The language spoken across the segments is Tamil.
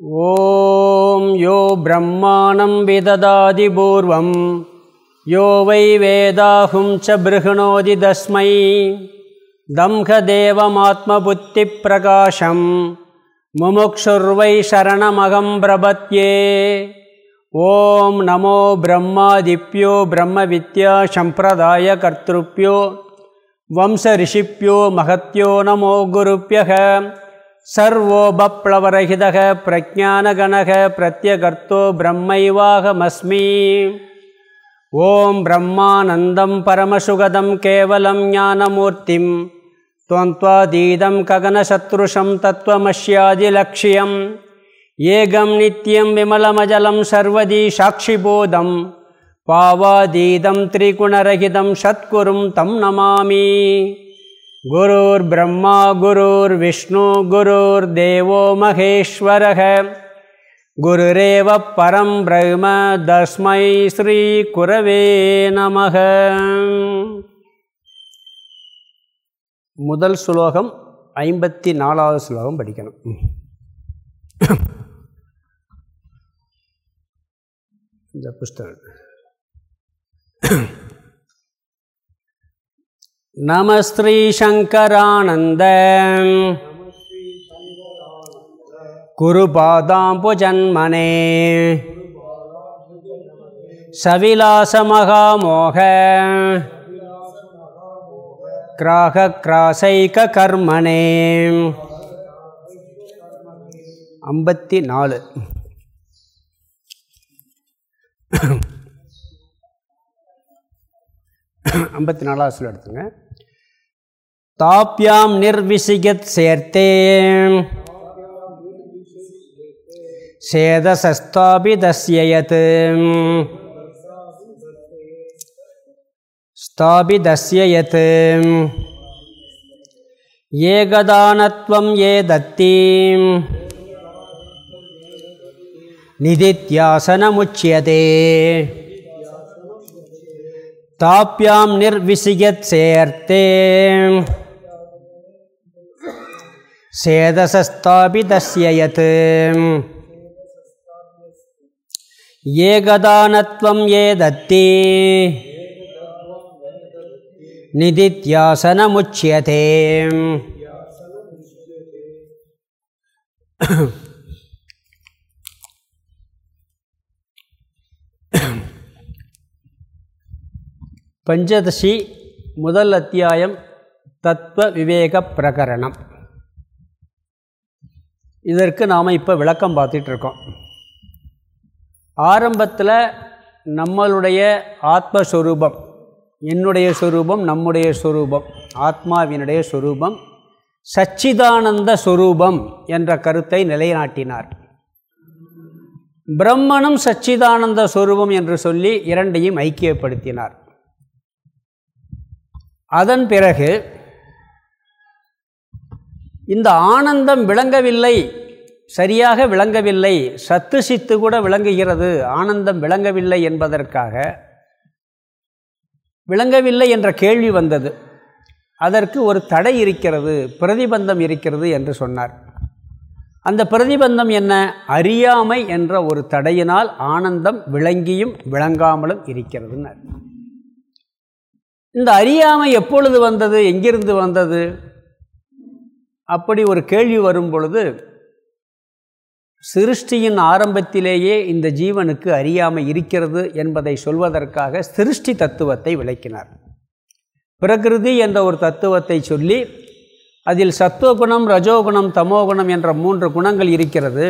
ॐ यो ब्रह्माणं विददाति पूर्वं यो वै वेदाहुं च बृहणोति तस्मै दंहदेवमात्मबुद्धिप्रकाशं मुमुक्षुर्वै शरणमहं प्रपद्ये ॐ नमो ब्रह्मादिभ्यो ब्रह्मविद्यासम्प्रदायकर्तृभ्यो वंशऋषिभ्यो महत्यो नमो गुरुभ्यः सर्वोपप्लवरहितः प्रज्ञानगणः प्रत्यगर्तो ब्रह्मैवाहमस्मि ॐ ब्रह्मानन्दं परमसुगदं केवलं ज्ञानमूर्तिं त्वन्त्वातीतं गगनशत्रुषं तत्त्वमस्यादिलक्ष्यम् ஏகம் நித்யம் விமலமஜலம் சர்வதி சாட்சிபோதம் பாவாதீதம் திரிகுணரகிதம் சத்குரும் தம் நமாமி குருர் பிரம்மா குருர் விஷ்ணு குருர் தேவோ மகேஸ்வரக குருரேவ பரம் பிரம்ம தஸ்மை ஸ்ரீ குரவே நமக முதல் ஸ்லோகம் ஐம்பத்தி நாலாவது சுலோகம் படிக்கணும். இந்த புஸ்தகம். நம ஸ்ரீ சங்கரானந்த. குருபாதாம்புஜன்மனே சவிலாசமகாமோக கிராக கிராசைக கர்மனே. ஐம்பத்தி நாலு ஐம்பத்தி நாலாவது சொல்ல எடுத்துங்க. தாப்யாம் நிர்விசிகத் சேர்த்தே சேதசஸ்தாபிதஸ்யயத் ஸ்தாபிதஸ்யயத் ஏகதானத்வம் ஏ தத்தீம் நிதித்யாசனமுச்சியதே. தாப்யாம் நிர்விசியத் சேர்த்தே சேதசஸ்தாபிதஸ்யயத் ஏகதானத்வம் ஏதத்தி. நிதித்யாசனமுச்சியதே. பஞ்சதசி முதல் அத்தியாயம் தத்துவ விவேக பிரகரணம். இதற்கு நாம் இப்போ விளக்கம் பார்த்துட்டு இருக்கோம் ஆரம்பத்தில் நம்மளுடைய ஆத்மஸ்வரூபம் என்னுடைய சொரூபம் நம்முடைய ஸ்வரூபம் ஆத்மாவினுடைய ஸ்வரூபம் சச்சிதானந்த ஸ்வரூபம் என்ற கருத்தை நிலைநாட்டினார். பிரம்மனும் சச்சிதானந்த சொரூபம் என்று சொல்லி இரண்டையும் ஐக்கியப்படுத்தினார். அதன் பிறகு இந்த ஆனந்தம் விளங்கவில்லை சரியாக விளங்கவில்லை சத்து சித்து கூட விளங்குகிறது ஆனந்தம் விளங்கவில்லை என்பதற்காக விளங்கவில்லை என்ற கேள்வி வந்தது. அதற்கு ஒரு தடை இருக்கிறது பிரதிபந்தம் இருக்கிறது என்று சொன்னார். அந்த பிரதிபந்தம் என்ன? அறியாமை என்ற ஒரு தடையினால் ஆனந்தம் விளங்கியும் விளங்காமலும் இருக்கிறதுன்னு இந்த அறியாமை எப்பொழுது வந்தது? எங்கிருந்து வந்தது? அப்படி ஒரு கேள்வி வரும் பொழுது சிருஷ்டியின் ஆரம்பத்திலேயே இந்த ஜீவனுக்கு அறியாமை இருக்கிறது என்பதை சொல்வதற்காக சிருஷ்டி தத்துவத்தை விளக்கினார். பிரகிருதி என்ற ஒரு தத்துவத்தை சொல்லி அதில் சத்துவகுணம் ரஜோகுணம் தமோகுணம் என்ற மூன்று குணங்கள் இருக்கிறது.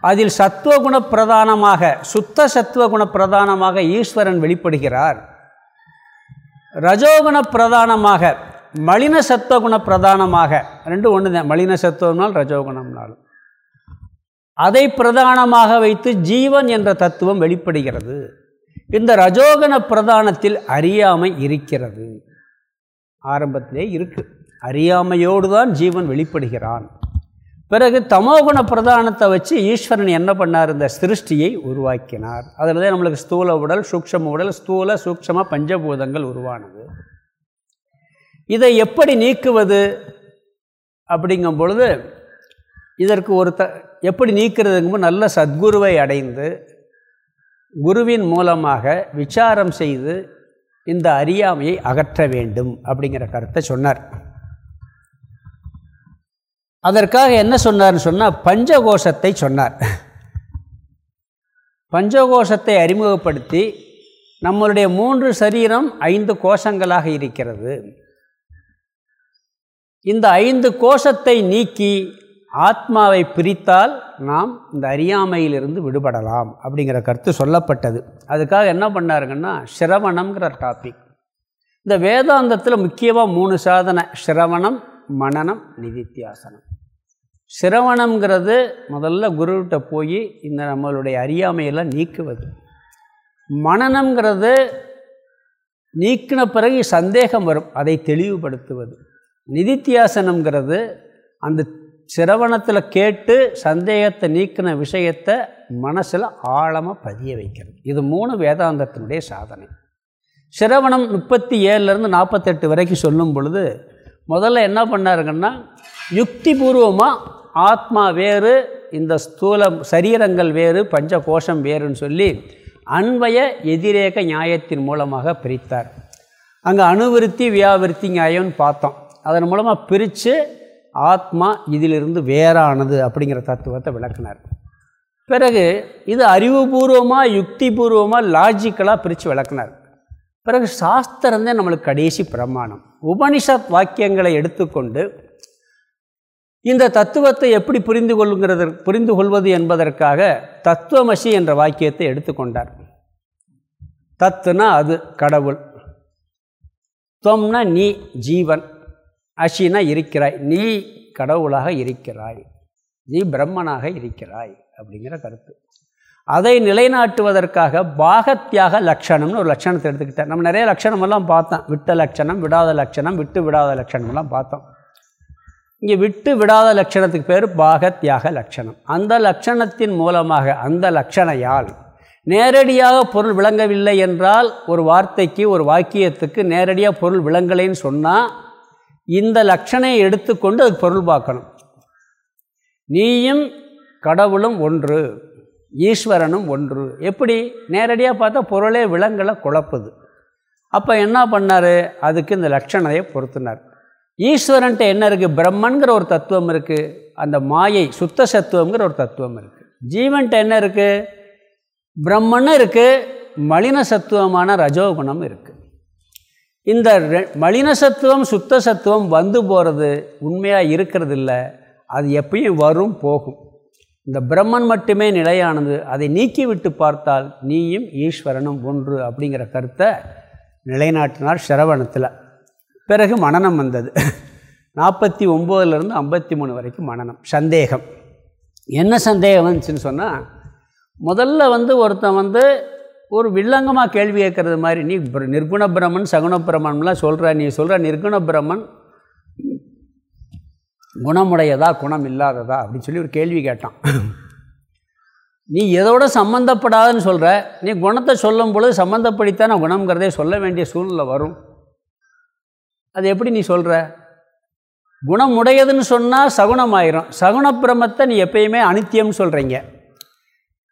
அதில் சத்துவகுண பிரதானமாக சுத்த சத்துவகுண பிரதானமாக ஈஸ்வரன் வெளிப்படுகிறார். ரஜோகுண பிரதானமாக மலின சத்துவகுண பிரதானமாக ரெண்டு ஒன்று தான் மலின சத்துவம்னால் ரஜோகுணம்னாலும். அதை பிரதானமாக வைத்து ஜீவன் என்ற தத்துவம் வெளிப்படுகிறது. இந்த ரஜோகண பிரதானத்தில் அறியாமை இருக்கிறது. ஆரம்பத்திலே இருக்கு. அறியாமையோடு தான் ஜீவன் வெளிப்படுகிறான். பிறகு தமோகுண பிரதானத்தை வச்சு ஈஸ்வரன் என்ன பண்ணார்? இந்த சிருஷ்டியை உருவாக்கினார். அதில் தான் நம்மளுக்கு ஸ்தூல உடல் சூக்ஷம உடல் ஸ்தூல சூக்ஷம பஞ்சபூதங்கள் உருவானது. இதை எப்படி நீக்குவது? அப்படிங்கும் பொழுது இதற்கு ஒரு த எப்படி நீக்கிறதுங்கும்போது நல்ல சத்குருவை அடைந்து குருவின் மூலமாக விசாரம் செய்து இந்த அறியாமையை அகற்ற வேண்டும் அப்படிங்கிற கருத்தை சொன்னார். அதற்காக என்ன சொன்னார்னு சொன்னால் பஞ்சகோஷத்தை சொன்னார். பஞ்சகோஷத்தை அறிமுகப்படுத்தி நம்மளுடைய மூன்று சரீரம் ஐந்து கோஷங்களாக இருக்கிறது. இந்த ஐந்து கோஷத்தை நீக்கி ஆத்மாவை பிரித்தால் நாம் இந்த அறியாமையிலிருந்து விடுபடலாம் அப்படிங்கிற கருத்து சொல்லப்பட்டது. அதுக்காக என்ன பண்ணாருங்கன்னா சிரவணம்ங்கிற டாபிக் இந்த வேதாந்தத்தில் முக்கியமாக மூணு சாதனை சிரவணம் மனநம் நிதித்தியாசனம். சிரவணம்ங்கிறது முதல்ல குருவிட்ட போய் இந்த நம்மளுடைய அறியாமையெல்லாம் நீக்குவது. மனநம்ங்கிறது நீக்கின பிறகு சந்தேகம் வரும் அதை தெளிவுபடுத்துவது. நிதித்தியாசனம்ங்கிறது அந்த சிரவணத்தில் கேட்டு சந்தேகத்தை நீக்கின விஷயத்தை மனசில் ஆழமாக பதிய வைக்கிறது. இது மூணு வேதாந்தத்தினுடைய சாதனை. சிரவணம் முப்பத்தி ஏழுலேருந்து நாற்பத்தெட்டு வரைக்கும் சொல்லும் பொழுது முதல்ல என்ன பண்ணாருங்கன்னா யுக்திபூர்வமாக ஆத்மா வேறு இந்த ஸ்தூலம் சரீரங்கள் வேறு பஞ்ச கோஷம் வேறுன்னு சொல்லி அன்வய எதிரேக நியாயத்தின் மூலமாக பிரித்தார். அங்கே அணுவிருத்தி வியாவிருத்தி நியாயம்னு பார்த்தோம். அதன் மூலமாக பிரித்து ஆத்மா இதிலிருந்து வேறானது அப்படிங்கிற தத்துவத்தை விளக்குனார். பிறகு இது அறிவுபூர்வமாக யுக்தி பூர்வமாக லாஜிக்கலாக பிரித்து விளக்குனார். பிறகு சாஸ்திரம்தான் நம்மளுக்கு கடைசி பிரமாணம். உபனிஷத் வாக்கியங்களை எடுத்துக்கொண்டு இந்த தத்துவத்தை எப்படி புரிந்து கொள்ளுங்கிறது புரிந்து கொள்வது என்பதற்காக தத்துவமசி என்ற வாக்கியத்தை எடுத்துக்கொண்டார். தத்துனா அது கடவுள். தொம்னா நீ ஜீவன். அஷினா இருக்கிறாய். நீ கடவுளாக இருக்கிறாய். நீ பிரம்மனாக இருக்கிறாய் அப்படிங்கிற கருத்து. அதை நிலைநாட்டுவதற்காக பாகத்தியாக லட்சணம்னு ஒரு லட்சணத்தை எடுத்துக்கிட்டேன் நம்ம நிறைய லட்சணமெல்லாம் பார்த்தோம். விட்ட லட்சணம் விடாத லட்சணம் விட்டு விடாத லட்சணமெல்லாம் பார்த்தோம். இங்கே விட்டு விடாத லட்சணத்துக்கு பேர் பாகத்தியாக லட்சணம். அந்த லட்சணத்தின் மூலமாக அந்த லட்சணையால் நேரடியாக பொருள் விளங்கவில்லை என்றால் ஒரு வார்த்தைக்கு ஒரு வாக்கியத்துக்கு நேரடியாக பொருள் விளங்கலைன்னு சொன்னால் இந்த லட்சணையை எடுத்துக்கொண்டு அதுக்கு பொருள் பார்க்கணும். நீயும் கடவுளும் ஒன்று ஈஸ்வரனும் ஒன்று. எப்படி? நேரடியாக பார்த்தா பொருளே விலங்குகளை குழப்புது. அப்போ என்ன பண்ணார்? அதுக்கு இந்த லட்சணையை பொருத்தினார். ஈஸ்வரன்ட்ட என்ன இருக்குது பிரம்மன்கிற ஒரு தத்துவம் இருக்குது அந்த மாயை சுத்த சத்துவங்கிற ஒரு தத்துவம் இருக்குது ஜீவன்ட்ட என்ன இருக்குது பிரம்மன்னு இருக்குது மலின சத்துவமான ரஜோகுணம் இருக்குது இந்த மலின சத்துவம் சுத்த சத்துவம் வந்து போகிறது உண்மையாக இருக்கிறது இல்லை அது எப்பயும் வரும் போகும். இந்த பிரம்மன் மட்டுமே நிலையானது. அதை நீக்கிவிட்டு பார்த்தால் நீயும் ஈஸ்வரனும் ஒன்று அப்படிங்கிற கருத்தை நிலைநாட்டினார் சிரவணத்தில். பிறகு மனநம் வந்தது. நாற்பத்தி ஒம்போதுலேருந்து ஐம்பத்தி மூணு வரைக்கும் மனநம் சந்தேகம். என்ன சந்தேகம் வந்துச்சுன்னு சொன்னால் முதல்ல வந்து ஒருத்தன் வந்து ஒரு வில்லங்கமாக கேள்வி கேட்குறது மாதிரி நீ நிர்குண பிரம்மன் சகுண பிரம்மன்லாம் சொல்கிற நீ சொல்கிற நிர்குண பிரம்மன் குணமுடையதா குணம் இல்லாததா அப்படின்னு சொல்லி ஒரு கேள்வி கேட்டான். நீ எதோட சம்மந்தப்படாதுன்னு சொல்கிற நீ குணத்தை சொல்லும் பொழுது சம்மந்தப்படுத்தான குணங்கிறதே சொல்ல வேண்டிய சூழ்நிலை வரும். அது எப்படி நீ சொல்கிற குணமுடையதுன்னு சொன்னால் சகுணமாயிரும். சகுணப்பிரமத்தை நீ எப்பயுமே அனித்தியம்னு சொல்கிறீங்க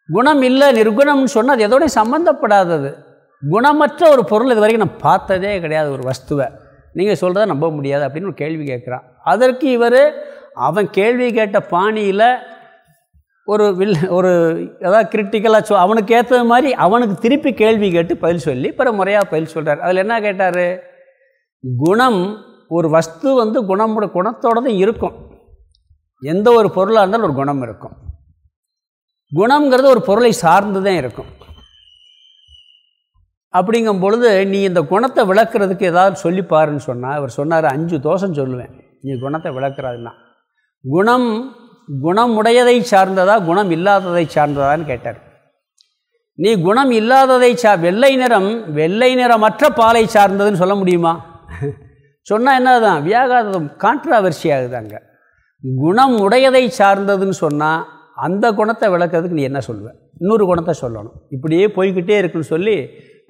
குணம் இல்லை நிர்குணம்னு சொன்னால் அது எதோடய சம்மந்தப்படாதது குணமற்ற ஒரு பொருள் இது வரைக்கும் நான் பார்த்ததே கிடையாது ஒரு வஸ்துவை. நீங்கள் சொல்கிறத நம்ப முடியாது அப்படின்னு ஒரு கேள்வி கேட்குறான். அதற்கு இவர் அவன் கேள்வி கேட்ட பாணியில் ஒரு வில் ஒரு ஏதாவது கிரிட்டிக்கலாக சொ அவனுக்கு ஏற்றது மாதிரி அவனுக்கு திருப்பி கேள்வி கேட்டு பதில் சொல்லி பிற முறையாக பதில் சொல்கிறார் அதில் என்ன கேட்டார்? குணம் ஒரு வஸ்து வந்து குணமுட குணத்தோட தான் இருக்கும். எந்த ஒரு பொருளாக இருந்தாலும் ஒரு குணம் இருக்கும். குணங்கிறது ஒரு பொருளை சார்ந்து தான் இருக்கும். அப்படிங்கும் பொழுது நீ இந்த குணத்தை விளக்குறதுக்கு ஏதாவது சொல்லிப்பாருன்னு சொன்னால் அவர் சொன்னார் அஞ்சு தோஷம் சொல்லுவேன். நீ குணத்தை விளக்குறாதுன்னா. குணம் குணமுடையதை சார்ந்ததா குணம் இல்லாததை சார்ந்ததான்னு கேட்டார். நீ குணம் இல்லாததை சா வெள்ளை நிறம் வெள்ளை நிறமற்ற பாலை சார்ந்ததுன்னு சொல்ல முடியுமா? சொன்னால் என்ன தான் வியாகாதம் கான்ட்ராவர்சி ஆகுது அங்கே. குணம் உடையதை சார்ந்ததுன்னு சொன்னால் அந்த குணத்தை விளக்கிறதுக்கு நீ என்ன சொல்லுவேன் இன்னொரு குணத்தை சொல்லணும். இப்படியே போய்கிட்டே இருக்குன்னு சொல்லி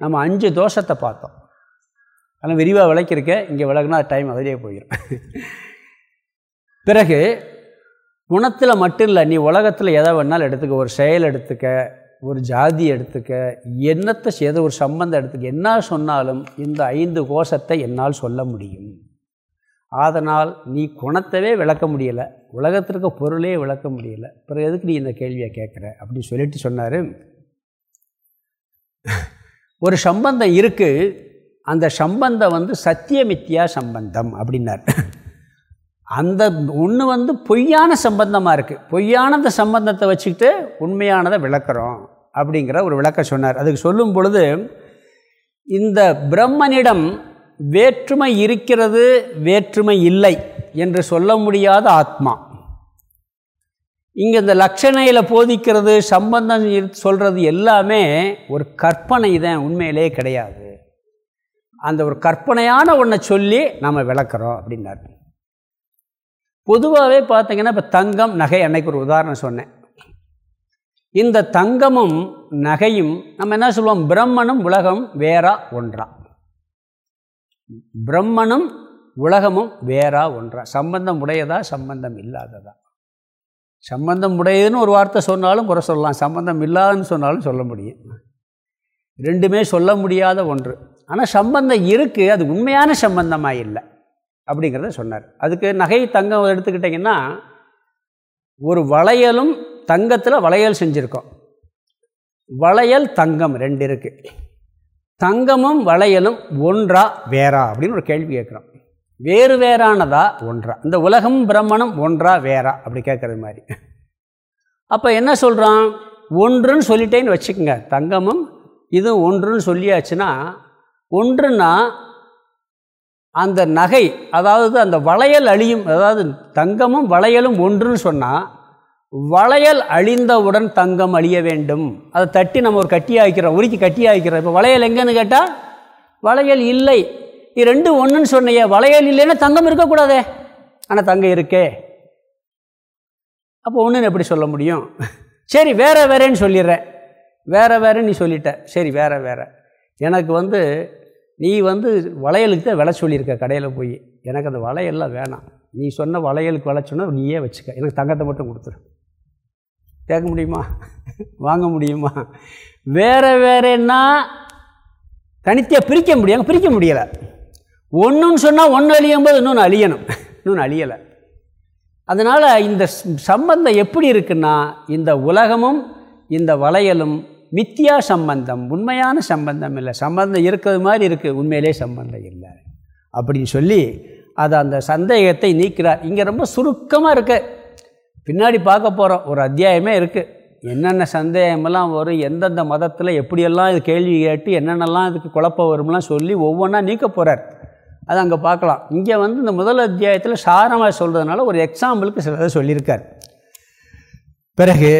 நம்ம அஞ்சு தோஷத்தை பார்த்தோம். ஆனால் விரிவாக விளக்கியிருக்க இங்கே விளக்குனா டைம் அதிலே போயிடும் பிறகு குணத்தில் மட்டும் இல்லை நீ உலகத்தில் எதை வேணாலும் எடுத்துக்க ஒரு செயல் எடுத்துக்க ஒரு ஜாதி எடுத்துக்க என்னத்தை ஏதோ ஒரு சம்பந்தம் எடுத்துக்க என்ன சொன்னாலும் இந்த ஐந்து கோஷத்தை என்னால் சொல்ல முடியும். அதனால் நீ குணத்தவே விளக்க முடியலை. உலகத்திற்கு பொருளே விளக்க முடியலை. பிறகு எதுக்கு நீ இந்த கேள்வியை கேட்குற? அப்படின்னு சொல்லிட்டு சொன்னார். ஒரு சம்பந்தம் இருக்குது அந்த சம்பந்தம் வந்து சத்தியமித்தியா சம்பந்தம் அப்படின்னார். அந்த ஒன்று வந்து பொய்யான சம்பந்தமாக இருக்குது பொய்யானத சம்பந்தத்தை வச்சுக்கிட்டு உண்மையானதை விளக்குறோம் அப்படிங்கிற ஒரு விளக்க சொன்னார். அதுக்கு சொல்லும் பொழுது இந்த பிரம்மனிடம் வேற்றுமை இருக்கிறது வேற்றுமை இல்லை என்று சொல்ல முடியாத ஆத்மா. இங்கே இந்த லட்சணையில் போதிக்கிறது சம்பந்தம் சொல்கிறது எல்லாமே ஒரு கற்பனை தான் உண்மையிலே கிடையாது. அந்த ஒரு கற்பனையான ஒன்றை சொல்லி நம்ம விளக்குறோம் அப்படின்னாரு. பொதுவாகவே பார்த்திங்கன்னா இப்போ தங்கம் நகை அன்னைக்கு ஒரு உதாரணம் சொன்னேன். இந்த தங்கமும் நகையும் நம்ம என்ன சொல்லுவோம்? பிரம்மனும் உலகம் வேறா ஒன்றா. பிரம்மனும் உலகமும் வேறா ஒன்றா. சம்பந்தம் உடையதா சம்பந்தம் இல்லாததா? சம்பந்தம் உடையதுன்னு ஒரு வார்த்தை சொன்னாலும் குறை சொல்லலாம். சம்பந்தம் இல்லாதுன்னு சொன்னாலும் சொல்ல முடியும். ரெண்டுமே சொல்ல முடியாத ஒன்று. ஆனால் சம்பந்தம் இருக்குது அது உண்மையான சம்பந்தமாக இல்லை. அப்படிங்கிறத சொன்னார். அதுக்கு நகை தங்கம் எடுத்துக்கிட்டிங்கன்னா ஒரு வளையலும் தங்கத்தில் வளையல் செஞ்சுருக்கோம். வளையல் தங்கம் ரெண்டு இருக்குது தங்கமும் வளையலும் ஒன்றா? வேறா? அப்படின்னு ஒரு கேள்வி கேட்குறோம் வேறு வேறானதா? ஒன்றா. இந்த உலகம் பிரம்மணம் ஒன்றா? வேறா? அப்படி கேட்குறது மாதிரி. அப்போ என்ன சொல்கிறான் ஒன்றுன்னு சொல்லிட்டேன்னு வச்சுக்கோங்க. தங்கமும் இது ஒன்றுன்னு சொல்லியாச்சுன்னா ஒன்றுன்னா அந்த நகை அதாவது அந்த வளையல் அழியும் அதாவது தங்கமும் வளையலும் ஒன்றுன்னு சொன்னால் வளையல் அழிந்தவுடன் தங்கம் அழிய வேண்டும். அதை தட்டி நம்ம ஒரு கட்டி ஆகிக்கிறோம் உருக்கி கட்டி ஆகிக்கிறோம் இப்போ வளையல் எங்கேன்னு கேட்டால் வளையல் இல்லை. இது ரெண்டு ஒன்றுன்னு சொன்னையே. வளையல் இல்லைன்னா தங்கம் இருக்கக்கூடாதே. ஆனால் தங்கம் இருக்கே. அப்போ ஒன்றுன்னு எப்படி சொல்ல முடியும்? சரி வேற வேறேன்னு சொல்லிடுறேன். வேறு வேறேன்னு நீ சொல்லிட்ட. சரி வேறு வேற. எனக்கு வந்து நீ வந்து வளையலுக்கு தான் விலை சொல்லியிருக்க கடையில் போய். எனக்கு அந்த வளையல்லாம் வேணாம். நீ சொன்ன வளையலுக்கு விளைச்சோன்னா நீயே வச்சுக்க. எனக்கு தங்கத்தை மட்டும் கொடுத்துரு. கேட்க முடியுமா? வாங்க முடியுமா? வேறு வேறேன்னா தனித்தையாக பிரிக்க முடியாங்க பிரிக்க முடியலை. ஒன்றுன்னு சொன்னால் ஒன்று அழியும் போது இன்னொன்று அழியணும். இன்னொன்று அழியலை. அதனால் இந்த சம்பந்தம் எப்படி இருக்குன்னா இந்த உலகமும் இந்த வளையலும் மித்தியா சம்பந்தம். உண்மையான சம்பந்தம் இல்லை. சம்பந்தம் இருக்கிறது மாதிரி இருக்குது உண்மையிலே சம்பந்தம் இல்லை. அப்படின்னு சொல்லி அதை அந்த சந்தேகத்தை நீக்கிறார். இங்கே ரொம்ப சுருக்கமாக இருக்குது பின்னாடி பார்க்க போகிறோம் ஒரு அத்தியாயமே இருக்குது என்னென்ன சந்தேகமெல்லாம் வரும் எந்தெந்த மதத்தில் எப்படியெல்லாம் இது கேள்வி கேட்டு என்னென்னலாம் இதுக்கு குழப்பம் வரும்லாம் சொல்லி ஒவ்வொன்றா நீக்க போகிறார் அதை அங்கே பார்க்கலாம். இங்கே வந்து இந்த முதல் அத்தியாயத்தில் சாரமாக சொல்கிறதுனால ஒரு எக்ஸாம்பிளுக்கு சிலதை சொல்லியிருக்கார். பிறகு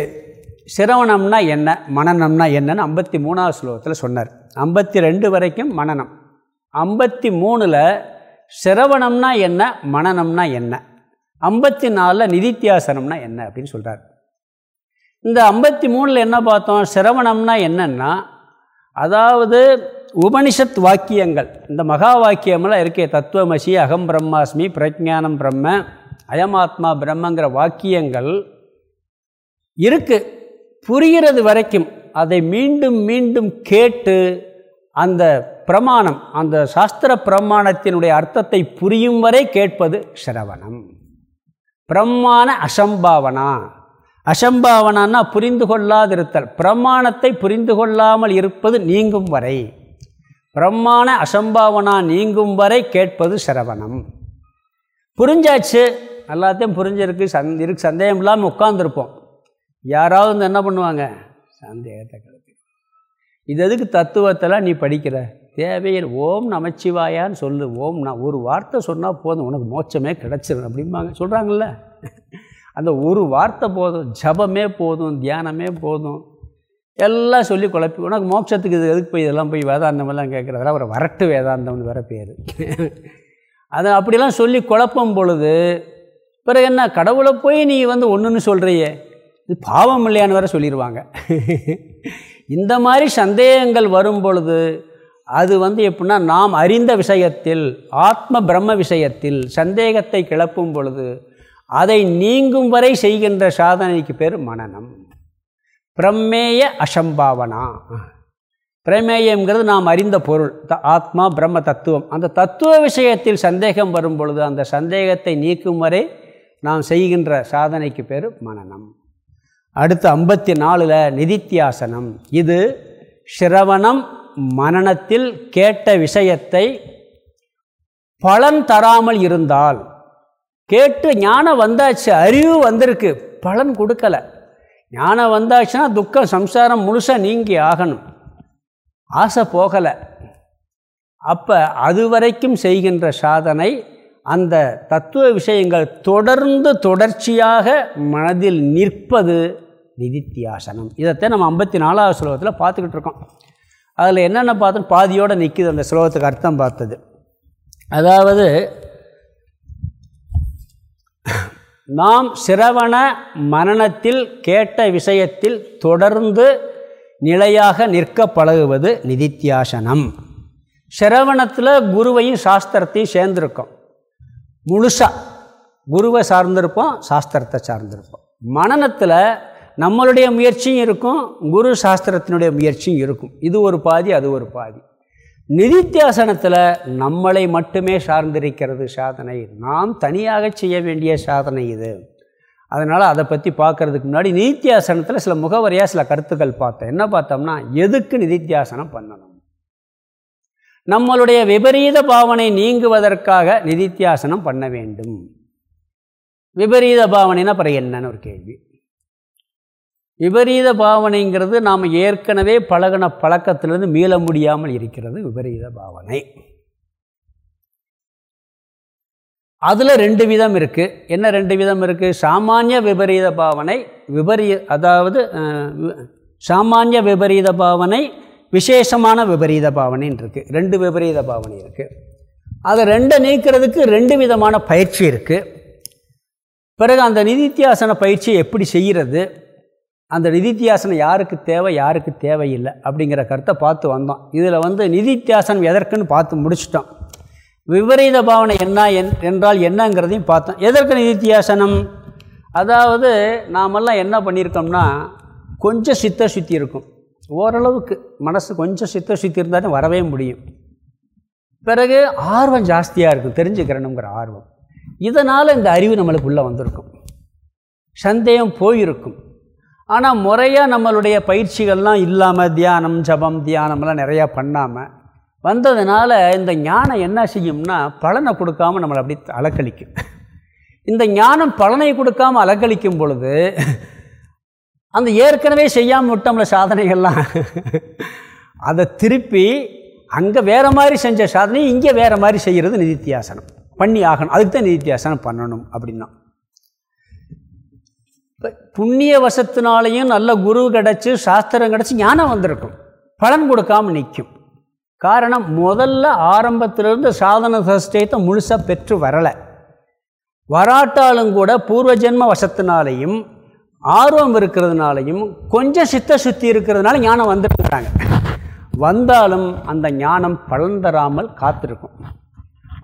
சிரவணம்னா என்ன மனநம்னா என்னன்னு ஐம்பத்தி மூணாவது ஸ்லோகத்தில் சொன்னார். ஐம்பத்தி ரெண்டு வரைக்கும் மனநம். ஐம்பத்தி மூணில் சிரவணம்னா என்ன மனநம்னா என்ன? ஐம்பத்தி நாலில் நிதித்தியாசனம்னா என்ன அப்படின்னு சொல்கிறார் இந்த ஐம்பத்தி மூணில் என்ன பார்த்தோம்? சிரவணம்னா என்னென்னா அதாவது உபனிஷத் வாக்கியங்கள். இந்த மகா வாக்கியமெல்லாம் இருக்கே தத்துவமசி அகம் பிரம்மாஸ்மி பிரஜானம் பிரம்ம அயமாத்மா பிரம்மங்கிற வாக்கியங்கள் இருக்குது புரிகிறது வரைக்கும் அதை மீண்டும் மீண்டும் கேட்டு அந்த பிரமாணம் அந்த சாஸ்திர பிரமாணத்தினுடைய அர்த்தத்தை புரியும் வரை கேட்பது சிரவணம். பிரம்மான அசம்பாவனா. அசம்பாவனான்னா புரிந்து கொள்ளாதிருத்தல். பிரமாணத்தை புரிந்து கொள்ளாமல் இருப்பது நீங்கும் வரை. பிரம்மான அசம்பாவனா நீங்கும் வரை கேட்பது சிரவணம். புரிஞ்சாச்சு? எல்லாத்தையும் புரிஞ்சிருக்கு. சந் இருக்கு. சந்தேகம் இல்லாமல் உட்காந்துருப்போம் யாராவது வந்து என்ன பண்ணுவாங்க? சந்தேகத்தை கிளப்பி இது எதுக்கு தத்துவத்தெல்லாம் நீ படிக்கிற? தேவையில் ஓம் நமச்சிவாயான்னு சொல்லு. ஓம் நான் ஒரு வார்த்தை சொன்னால் போதும். உனக்கு மோட்சமே கிடச்சிடும் அப்படிம்பாங்க. சொல்கிறாங்கல்ல அந்த ஒரு வார்த்தை போதும். ஜபமே போதும். தியானமே போதும். எல்லாம் சொல்லி குழப்பி. உனக்கு மோட்சத்துக்கு இது எதுக்கு போய் இதெல்லாம் போய் வேதாந்தமெல்லாம் கேட்குறதெல்லாம் ஒரு வரட்டு வேதாந்தம்னு வேறு பேர். அதை அப்படிலாம் சொல்லி குழப்பம் பொழுது பிறகு என்ன? கடவுளை போய் நீ வந்து ஒன்றுன்னு சொல்கிறியே இது பாவம் இல்லையான்னு வேற சொல்லிடுவாங்க இந்த மாதிரி சந்தேகங்கள் வரும் பொழுது அது வந்து எப்படின்னா நாம் அறிந்த விஷயத்தில் ஆத்ம பிரம்ம விஷயத்தில் சந்தேகத்தை கிளப்பும் பொழுது அதை நீங்கும் வரை செய்கின்ற சாதனைக்கு பேர் மனநம். பிரம்மேய அசம்பாவனா. பிரமேயங்கிறது நாம் அறிந்த பொருள் த ஆத்மா பிரம்ம தத்துவம். அந்த தத்துவ விஷயத்தில் சந்தேகம் வரும் பொழுது அந்த சந்தேகத்தை நீக்கும் வரை நாம் செய்கின்ற சாதனைக்கு பேர் மனநம். அடுத்து ஐம்பத்தி நாலில் நிதித்தியாசனம். இது சிரவணம் மனநத்தில் கேட்ட விஷயத்தை பலன் தராமல் இருந்தால் கேட்டு ஞானம் வந்தாச்சு அறிவு வந்திருக்கு பலன் கொடுக்கலை. ஞானம் வந்தாச்சுன்னா துக்கம் சம்சாரம் முழுசாக நீங்கி ஆகணும். ஆசை போகலை. அப்போ அது வரைக்கும் செய்கின்ற சாதனை அந்த தத்துவ விஷயங்கள் தொடர்ந்து தொடர்ச்சியாக மனதில் நிற்பது நிதித்தியாசனம். இதைத்தான் நம்ம ஐம்பத்தி நாலாவது ஸ்லோகத்தில் பார்த்துக்கிட்டு இருக்கோம். அதில் என்னென்ன பார்த்தோம்? பாதியோடு நிற்கிது அந்த ஸ்லோகத்துக்கு அர்த்தம் பார்த்தது. அதாவது நாம் சிரவண மனநத்தில் கேட்ட விஷயத்தில் தொடர்ந்து நிலையாக நிற்க பழகுவது நிதித்தியாசனம். சிரவணத்தில் குருவையும் சாஸ்திரத்தையும் சேர்ந்துருக்கோம். முழுசாக குருவை சார்ந்திருப்போம் சாஸ்திரத்தை சார்ந்திருப்போம். மனநத்தில் நம்மளுடைய முயற்சியும் இருக்கும் குரு சாஸ்திரத்தினுடைய முயற்சியும் இருக்கும். இது ஒரு பாதி அது ஒரு பாதி. நிதித்தியாசனத்தில் நம்மளை மட்டுமே சார்ந்திருக்கிறது சாதனை. நாம் தனியாக செய்ய வேண்டிய சாதனை இது. அதனால் அதை பற்றி பார்க்குறதுக்கு முன்னாடி நிதித்தியாசனத்தில் சில முகவரியாக சில கருத்துக்கள் பார்த்தேன். என்ன பார்த்தோம்னா எதுக்கு நிதித்தியாசனம் பண்ணணும்? நம்மளுடைய விபரீத பாவனை நீங்குவதற்காக நிதித்தியாசனம் பண்ண வேண்டும். விபரீத பாவனைனா அப்புறம் என்னன்னு ஒரு கேள்வி. விபரீத பாவனைங்கிறது நாம் ஏற்கனவே பழகின பழக்கத்திலிருந்து மீள முடியாமல் இருக்கிறது விபரீத பாவனை. அதில் ரெண்டு விதம் இருக்குது என்ன ரெண்டு விதம் இருக்குது சாமானிய விபரீத பாவனை விபரீ அதாவது சாமானிய விபரீத பாவனை விசேஷமான விபரீத பாவனைன்னு இருக்குது ரெண்டு விபரீத பாவனை இருக்குது அதை ரெண்டை நீக்கிறதுக்கு ரெண்டு விதமான பயிற்சி இருக்குது பிறகு அந்த நிதித்தியாசன பயிற்சி எப்படி செய்கிறது அந்த நிதித்தியாசனம் யாருக்கு தேவை யாருக்கு தேவையில்லை அப்படிங்கிற கருத்தை பார்த்து வந்தோம். இதில் வந்து நிதித்தியாசனம் எதற்குன்னு பார்த்து முடிச்சிட்டோம். விபரீத பாவனை என்ன என்றால் என்னங்கிறதையும் பார்த்தோம். எதற்கு நிதித்தியாசனம்? அதாவது நாமெல்லாம் என்ன பண்ணியிருக்கோம்னா கொஞ்சம் சித்த சுத்தி இருக்கும். ஓரளவுக்கு மனசு கொஞ்சம் சித்த சுத்தி இருந்தாலும் வரவே முடியும். பிறகு ஆர்வம் ஜாஸ்தியாக இருக்கும் தெரிஞ்சுக்கிறணுங்கிற ஆர்வம். இதனால் இந்த அறிவு நம்மளுக்குள்ளே வந்திருக்கும். சந்தேகம் போயிருக்கும். ஆனால் முறையாக நம்மளுடைய பயிற்சிகள்லாம் இல்லாமல் தியானம் ஜபம் தியானம்லாம் நிறையா பண்ணாமல் வந்ததுனால இந்த ஞானம் என்ன செய்யும்னா பலனை கொடுக்காமல் நம்மளை அப்படி அலக்கழிக்கும். இந்த ஞானம் பலனை கொடுக்காமல் அலக்கழிக்கும் பொழுது அந்த ஏற்கனவே செய்யாமல் விட்டோம்ல சாதனைகள்லாம் அதை திருப்பி அங்கே வேறு மாதிரி செஞ்ச சாதனை இங்கே வேறு மாதிரி செய்கிறது நிதித்தியாசனம். பண்ணி ஆகணும். அதுக்கு தான் நிதித்தியாசனம் பண்ணணும் அப்படின்னா. புண்ணிய வசத்தினாலையும் நல்ல குரு கிடச்சி சாஸ்திரம் கிடச்சி ஞானம் வந்திருக்கும். பலன் கொடுக்காமல் நிற்கும் காரணம் முதல்ல ஆரம்பத்திலிருந்து சாதன சஷ்டயத்தை முழுசாக பெற்று வரலை. வராட்டாலும் கூட பூர்வ ஜென்ம வசத்தினாலையும் ஆர்வம் இருக்கிறதுனாலையும் கொஞ்சம் சித்த சுத்தி இருக்கிறதுனால ஞானம் வந்துருக்குறாங்க. வந்தாலும் அந்த ஞானம் பலன் தராமல் காத்திருக்கும்.